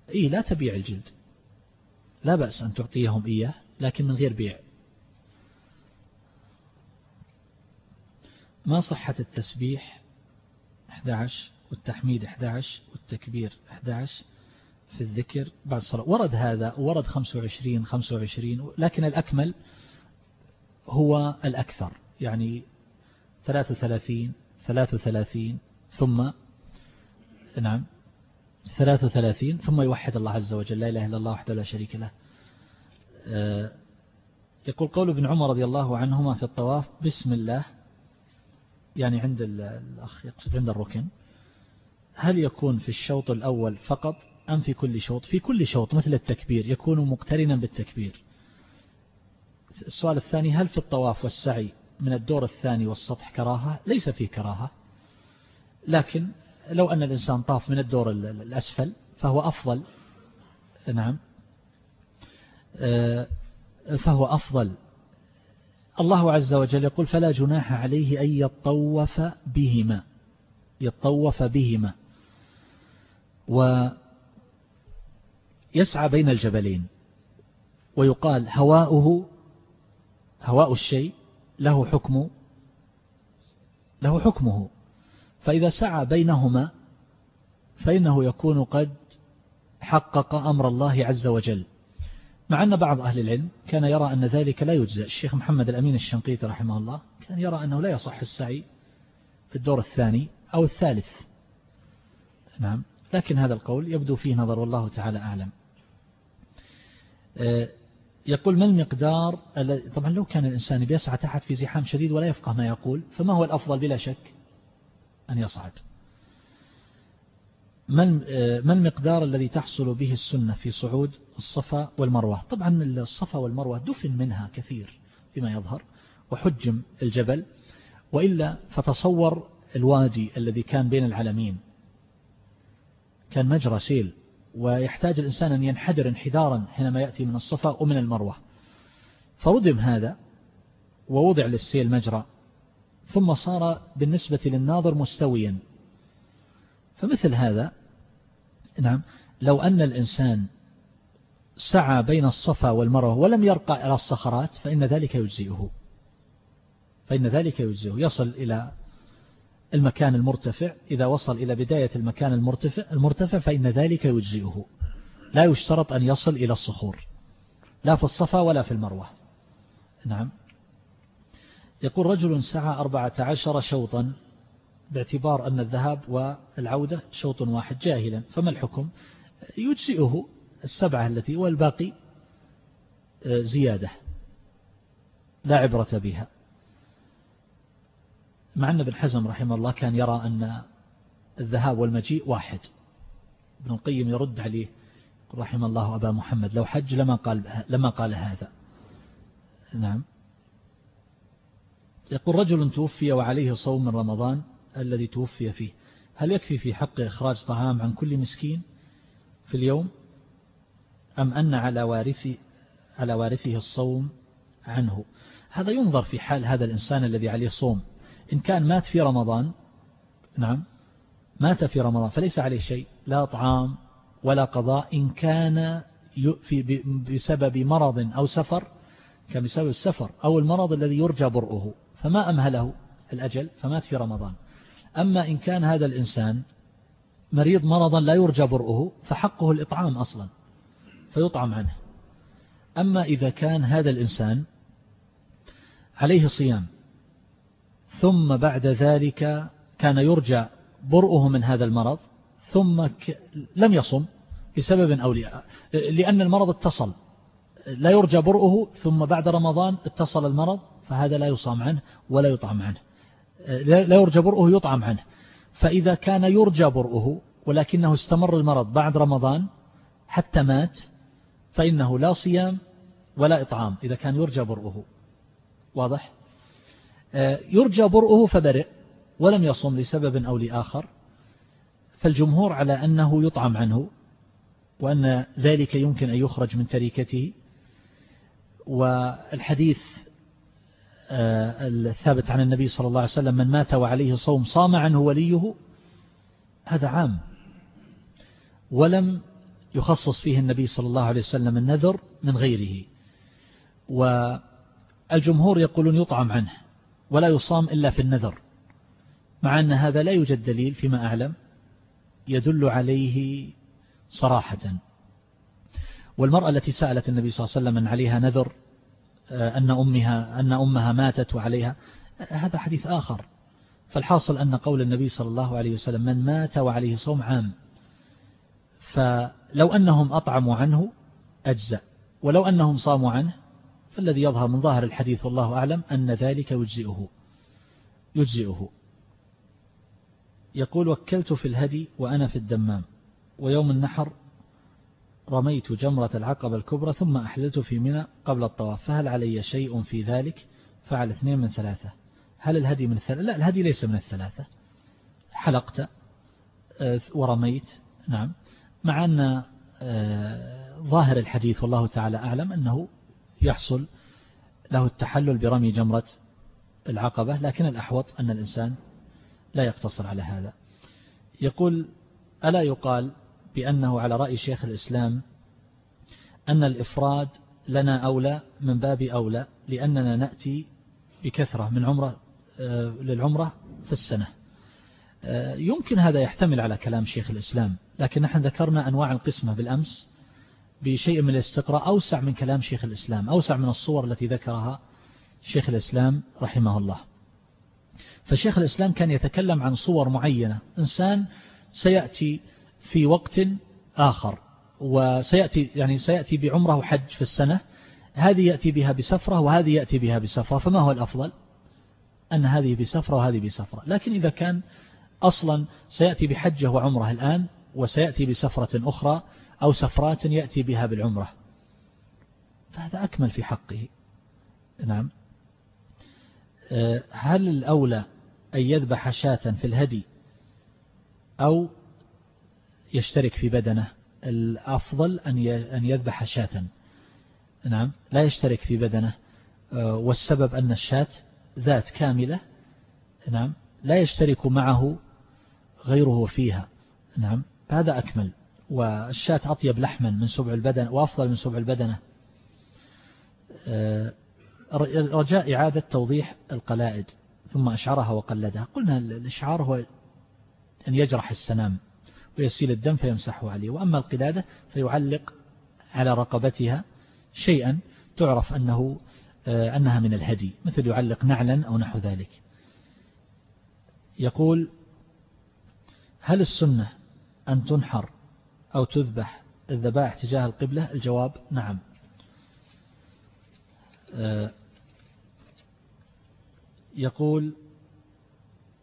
إيه لا تبيع الجلد. لا بأس أن تعطيهم إياه لكن من غير بيع. ما صحة التسبيح 11 والتحميد 11 والتكبير 11 في الذكر بعد الصلاة. ورد هذا ورد 25 25 لكن الأكمل هو الأكثر. يعني 33 33 ثم نعم 33 ثم يوحد الله عز وجل لا إله إلا الله وحده لا شريك له. آه، يقول قول ابن عمر رضي الله عنهما في الطواف بسم الله يعني عند الأخ يقصد عند الركن هل يكون في الشوط الأول فقط أم في كل شوط؟ في كل شوط مثل التكبير يكون مقترنا بالتكبير. السؤال الثاني هل في الطواف والسعي من الدور الثاني والسطح كراهة؟ ليس فيه كراهة. لكن لو أن الإنسان طاف من الدور الأسفل فهو أفضل. نعم. آه، فهو أفضل. الله عز وجل يقول فلا جناح عليه أن يطوف بهما. يطوف بهما. ويسعى بين الجبلين. ويقال هواؤه هواء الشيء له حكم له حكمه. فإذا سعى بينهما فإنه يكون قد حقق أمر الله عز وجل. مع أن بعض أهل العلم كان يرى أن ذلك لا يجزى الشيخ محمد الأمين الشنقيطي رحمه الله كان يرى أنه لا يصح السعي في الدور الثاني أو الثالث. نعم لكن هذا القول يبدو فيه نظر والله تعالى أعلم. يقول ما المقدار طبعا لو كان الإنسان بيسعى تحت في زحام شديد ولا يفقه ما يقول فما هو الأفضل بلا شك؟ أن يصعد. ما المقدار الذي تحصل به السنة في صعود الصفا والمروة؟ طبعا الصفا والمروة دفن منها كثير فيما يظهر وحجم الجبل وإلا فتصور الوادي الذي كان بين العلمين. كان مجرى سيل. ويحتاج الإنسان أن ينحدر انحدارا حينما يأتي من الصفا ومن المروة. فردم هذا ووضع للسيل مجرى ثم صار بالنسبة للناظر مستويا. فمثل هذا نعم لو أن الإنسان سعى بين الصفا والمروة ولم يرقى إلى الصخرات فإن ذلك يجزئه. فإن ذلك يجزئه يصل إلى المكان المرتفع إذا وصل إلى بداية المكان المرتفع, المرتفع فإن ذلك يجزئه. لا يشترط أن يصل إلى الصخور. لا في الصفا ولا في المروة. نعم. يقول رجل سعى أربعة عشر شوطا باعتبار أن الذهاب والعودة شوط واحد جاهلا. فما الحكم؟ يجزئه السبعة التي والباقي آه، زيادة. لا عبرة بها. مع أن ابن حزم رحمه الله كان يرى أن الذهاب والمجيء واحد. ابن القيم يرد عليه رحمه الله أبا محمد لو حج لما قال, لما قال هذا. نعم. يقول رجل توفي وعليه صوم من رمضان الذي توفي فيه. هل يكفي في حقه إخراج طعام عن كل مسكين في اليوم؟ أم أن على وارث على وارثه الصوم عنه؟ هذا ينظر في حال هذا الإنسان الذي عليه صوم. إن كان مات في رمضان نعم مات في رمضان فليس عليه شيء لا طعام ولا قضاء إن كان في بسبب مرض أو سفر كان بسبب السفر أو المرض الذي يرجى برؤه فما أمهله الأجل فمات في رمضان. أما إن كان هذا الإنسان مريض مرضا لا يرجى برؤه فحقه الإطعام أصلا فيطعم عنه. أما إذا كان هذا الإنسان عليه صيام ثم بعد ذلك كان يرجى برؤه من هذا المرض ثم لم يصم بسبب أو لأن المرض اتصل. لا يرجى برؤه ثم بعد رمضان اتصل المرض فهذا لا يصام عنه ولا يطعم عنه. لا يرجى برؤه يطعم عنه. فإذا كان يرجى برؤه ولكنه استمر المرض بعد رمضان حتى مات فإنه لا صيام ولا إطعام إذا كان يرجى برؤه. واضح؟ يرجى برؤه فبرئ ولم يصم لسبب أو لآخر. فالجمهور على أنه يطعم عنه وأن ذلك يمكن أن يخرج من تريكته والحديث آه، الثابت عن النبي صلى الله عليه وسلم من مات وعليه صوم صام عنه وليه هذا عام. ولم يخصص فيه النبي صلى الله عليه وسلم النذر من غيره. والجمهور يقولون يطعم عنه. ولا يصام إلا في النذر. مع أن هذا لا يوجد دليل فيما أعلم يدل عليه صراحة. والمرأة التي سألت النبي صلى الله عليه وسلم أن عليها نذر آه، أن أمها, أن أمها ماتت وعليها هذا حديث آخر. فالحاصل أن قول النبي صلى الله عليه وسلم من مات وعليه صوم عام فلو أنهم أطعموا عنه أجزأ ولو أنهم صاموا عنه فالذي يظهر من ظاهر الحديث والله أعلم أن ذلك يجزئه. يجزئه. يقول وكلت في الهدي وأنا في الدمام. ويوم النحر رميت جمرة العقبة الكبرى ثم أحللت في منى قبل الطواف. فهل علي شيء في ذلك؟ فعل اثنين من ثلاثة. هل الهدي من الثلاثة؟ لا الهدي ليس من الثلاثة. حلقت آه، ورميت. نعم. مع أن آه، ظاهر الحديث والله تعالى أعلم أنه يحصل له التحلل برمي جمرة العقبة لكن الأحوط أن الإنسان لا يقتصر على هذا. يقول ألا يقال بأنه على رأي شيخ الإسلام أن الإفراد لنا أولى من باب أولى لأننا نأتي بكثرة من عمرة آه، للعمرة في السنة. آه، يمكن هذا يحتمل على كلام شيخ الإسلام لكن نحن ذكرنا أنواع القسمة بالأمس. بشيء من الاستقراء أوسع من كلام شيخ الإسلام أوسع من الصور التي ذكرها شيخ الإسلام رحمه الله. فشيخ الإسلام كان يتكلم عن صور معينة. إنسان سيأتي في وقت آخر وسيأتي يعني سيأتي بعمره وحج في السنة هذه يأتي بها بسفرة وهذه يأتي بها بسفرة فما هو الأفضل؟ أن هذه بسفرة وهذه بسفرة. لكن إذا كان أصلا سيأتي بحجة وعمرة الآن وسيأتي بسفرة أخرى أو سفرات يأتي بها بالعمرة. فهذا أكمل في حقه. نعم. آه، هل الأولى أن يذبح شاة في الهدي أو يشترك في بدنه؟ الأفضل أن يذبح شاة. نعم. لا يشترك في بدنه. آه، والسبب أن الشاة ذات كاملة. نعم. لا يشترك معه غيره فيها. نعم. هذا أكمل. والشاة أطيب لحما من سبع البدن وأفضل من سبع البدنة. آه، رجاء إعادة توضيح القلائد ثم أشعرها وقلدها. قلنا الإشعار هو أن يجرح السنام ويسيل الدم فيمسحه عليه وأما القلادة فيعلق على رقبتها شيئا تعرف أنه آه، أنها من الهدي مثل يعلق نعلا أو نحو ذلك. يقول هل السنة أن تنحر أو تذبح الذبائح تجاه القبلة؟ الجواب نعم. آه، يقول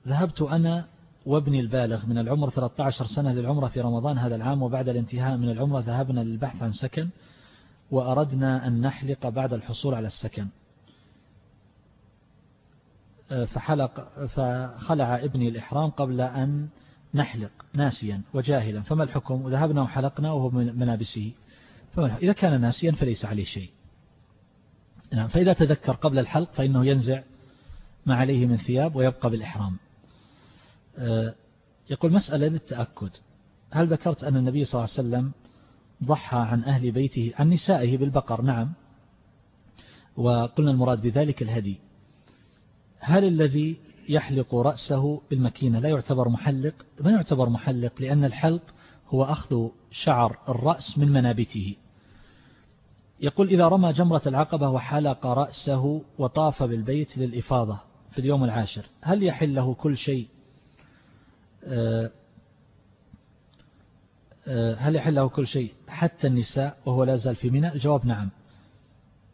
ذهبت أنا وابني البالغ من العمر 13 سنة للعمرة في رمضان هذا العام وبعد الانتهاء من العمرة ذهبنا للبحث عن سكن وأردنا أن نحلق بعد الحصول على السكن. آه، فحلق فخلع ابني الإحرام قبل أن نحلق ناسيا وجاهلا فما الحكم؟ وذهبنا وحلقنا وهو من ملابسه إذا كان ناسيا فليس عليه شيء. نعم فإذا تذكر قبل الحلق فإنه ينزع ما عليه من ثياب ويبقى بالإحرام. آه، يقول مسألة للتأكد. هل ذكرت أن النبي صلى الله عليه وسلم ضحى عن أهل بيته عن نسائه بالبقر؟ نعم. وقلنا المراد بذلك الهدي. هل الذي يحلق رأسه بالمكينة لا يعتبر محلق. ما يعتبر محلق؟ لأن الحلق هو أخذ شعر الرأس من منابته. يقول إذا رمى جمرة العقبة وحلق رأسه وطاف بالبيت للإفاضة في اليوم العاشر هل يحل له كل شيء؟ آه، آه، هل يحل له كل شيء؟ حتى النساء وهو لا زال في منى. الجواب نعم.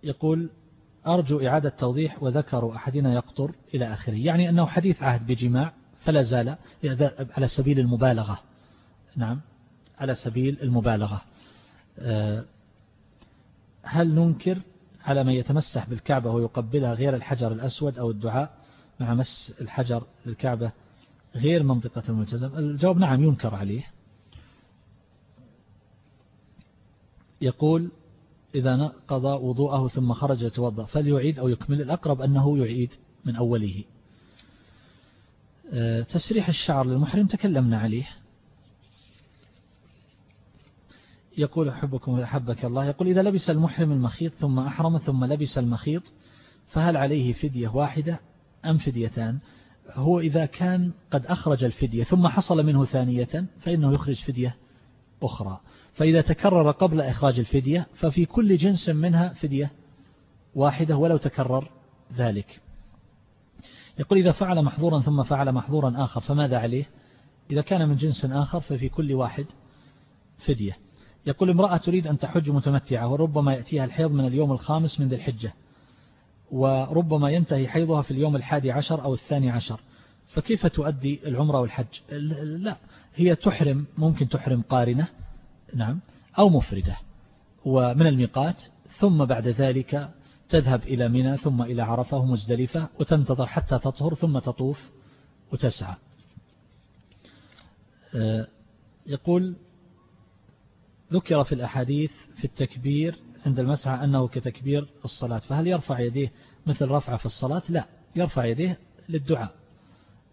يقول أرجو إعادة توضيح وذكر أحدنا يقطر إلى آخره. يعني أنه حديث عهد بجماع فلا زال على سبيل المبالغة. نعم على سبيل المبالغة. آه، هل ننكر على من يتمسح بالكعبة ويقبلها غير الحجر الأسود أو الدعاء مع مس الحجر للكعبة غير منطقة الملتزم؟ الجواب نعم ينكر عليه. يقول إذا قضى وضوءه ثم خرج يتوضأ فليعيد أو يكمل. الأقرب أنه يعيد من أوله. آه، تسريح الشعر للمحرم تكلمنا عليه. يقول أحبكم وأحبك الله يقول إذا لبس المحرم المخيط ثم أحرم ثم لبس المخيط فهل عليه فدية واحدة أم فديتان؟ هو إذا كان قد أخرج الفدية ثم حصل منه ثانية فإنه يخرج فدية أخرى. فإذا تكرر قبل إخراج الفدية ففي كل جنس منها فدية واحدة ولو تكرر ذلك. يقول إذا فعل محظورا ثم فعل محظورا آخر فماذا عليه؟ إذا كان من جنس آخر ففي كل واحد فدية. يقول امرأة تريد أن تحج متمتعة وربما يأتيها الحيض من اليوم الخامس من ذي الحجة وربما ينتهي حيضها في اليوم الحادي عشر أو الثاني عشر فكيف تؤدي العمرة والحج؟ لا هي تحرم ممكن تحرم قارنة نعم أو مفردة ومن الميقات ثم بعد ذلك تذهب إلى منى ثم إلى عرفة ومزدلفة وتنتظر حتى تطهر ثم تطوف وتسعى. آه، يقول ذكر في الأحاديث في التكبير عند المسعى أنه كتكبير الصلاة فهل يرفع يديه مثل رفعة في الصلاة؟ لا يرفع يديه للدعاء.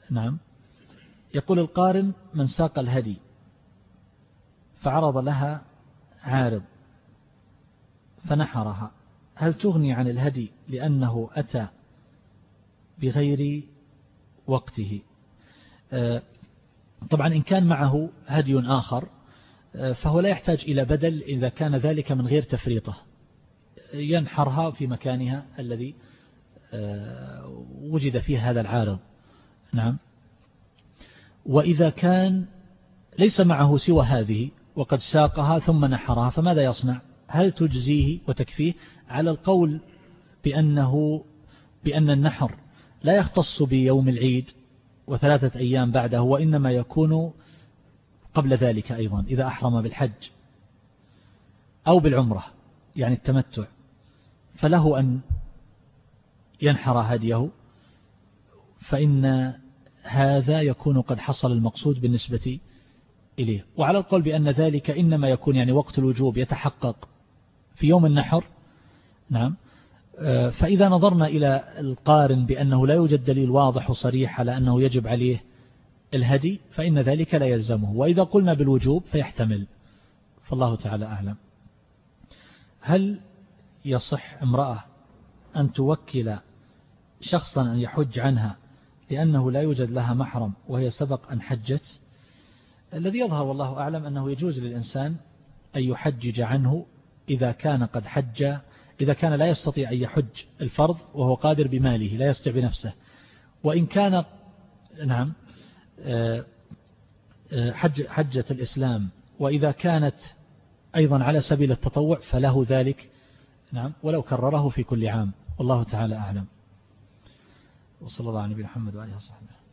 نعم. يقول القارن من ساق الهدي فعرض لها عارض فنحرها. هل تغني عن الهدي لأنه أتى بغير وقته؟ آه، طبعا إن كان معه هدي آخر آه، فهو لا يحتاج إلى بدل إذا كان ذلك من غير تفريطة. ينحرها في مكانها الذي آه، وجد فيه هذا العارض. نعم. وإذا كان ليس معه سوى هذه وقد ساقها ثم نحرها فماذا يصنع؟ هل تجزيه وتكفيه؟ على القول بأنه بأن النحر لا يختص بيوم العيد وثلاثة أيام بعده وإنما يكون قبل ذلك أيضا إذا أحرم بالحج أو بالعمرة يعني التمتع. فله أن ينحر هديه فإن هذا يكون قد حصل المقصود بالنسبة إليه. وعلى القول بأن ذلك إنما يكون يعني وقت الوجوب يتحقق في يوم النحر. نعم. آه، فإذا نظرنا إلى القارن بأنه لا يوجد دليل واضح وصريح على أنه يجب عليه الهدي فإن ذلك لا يلزمه. وإذا قلنا بالوجوب فيحتمل. فالله تعالى أعلم. هل يصح امرأة أن توكل شخصا أن يحج عنها لأنه لا يوجد لها محرم وهي سبق أن حجت؟ الذي يظهر والله أعلم أنه يجوز للإنسان أن يحجج عنه إذا كان قد حج إذا كان لا يستطيع أن يحج الفرض وهو قادر بماله لا يستطيع بنفسه. وإن كان نعم آه، آه، حج حجة الإسلام وإذا كانت أيضا على سبيل التطوع فله ذلك نعم ولو كرره في كل عام. والله تعالى أعلم. وصلى الله على نبينا محمد وآله وصحبه.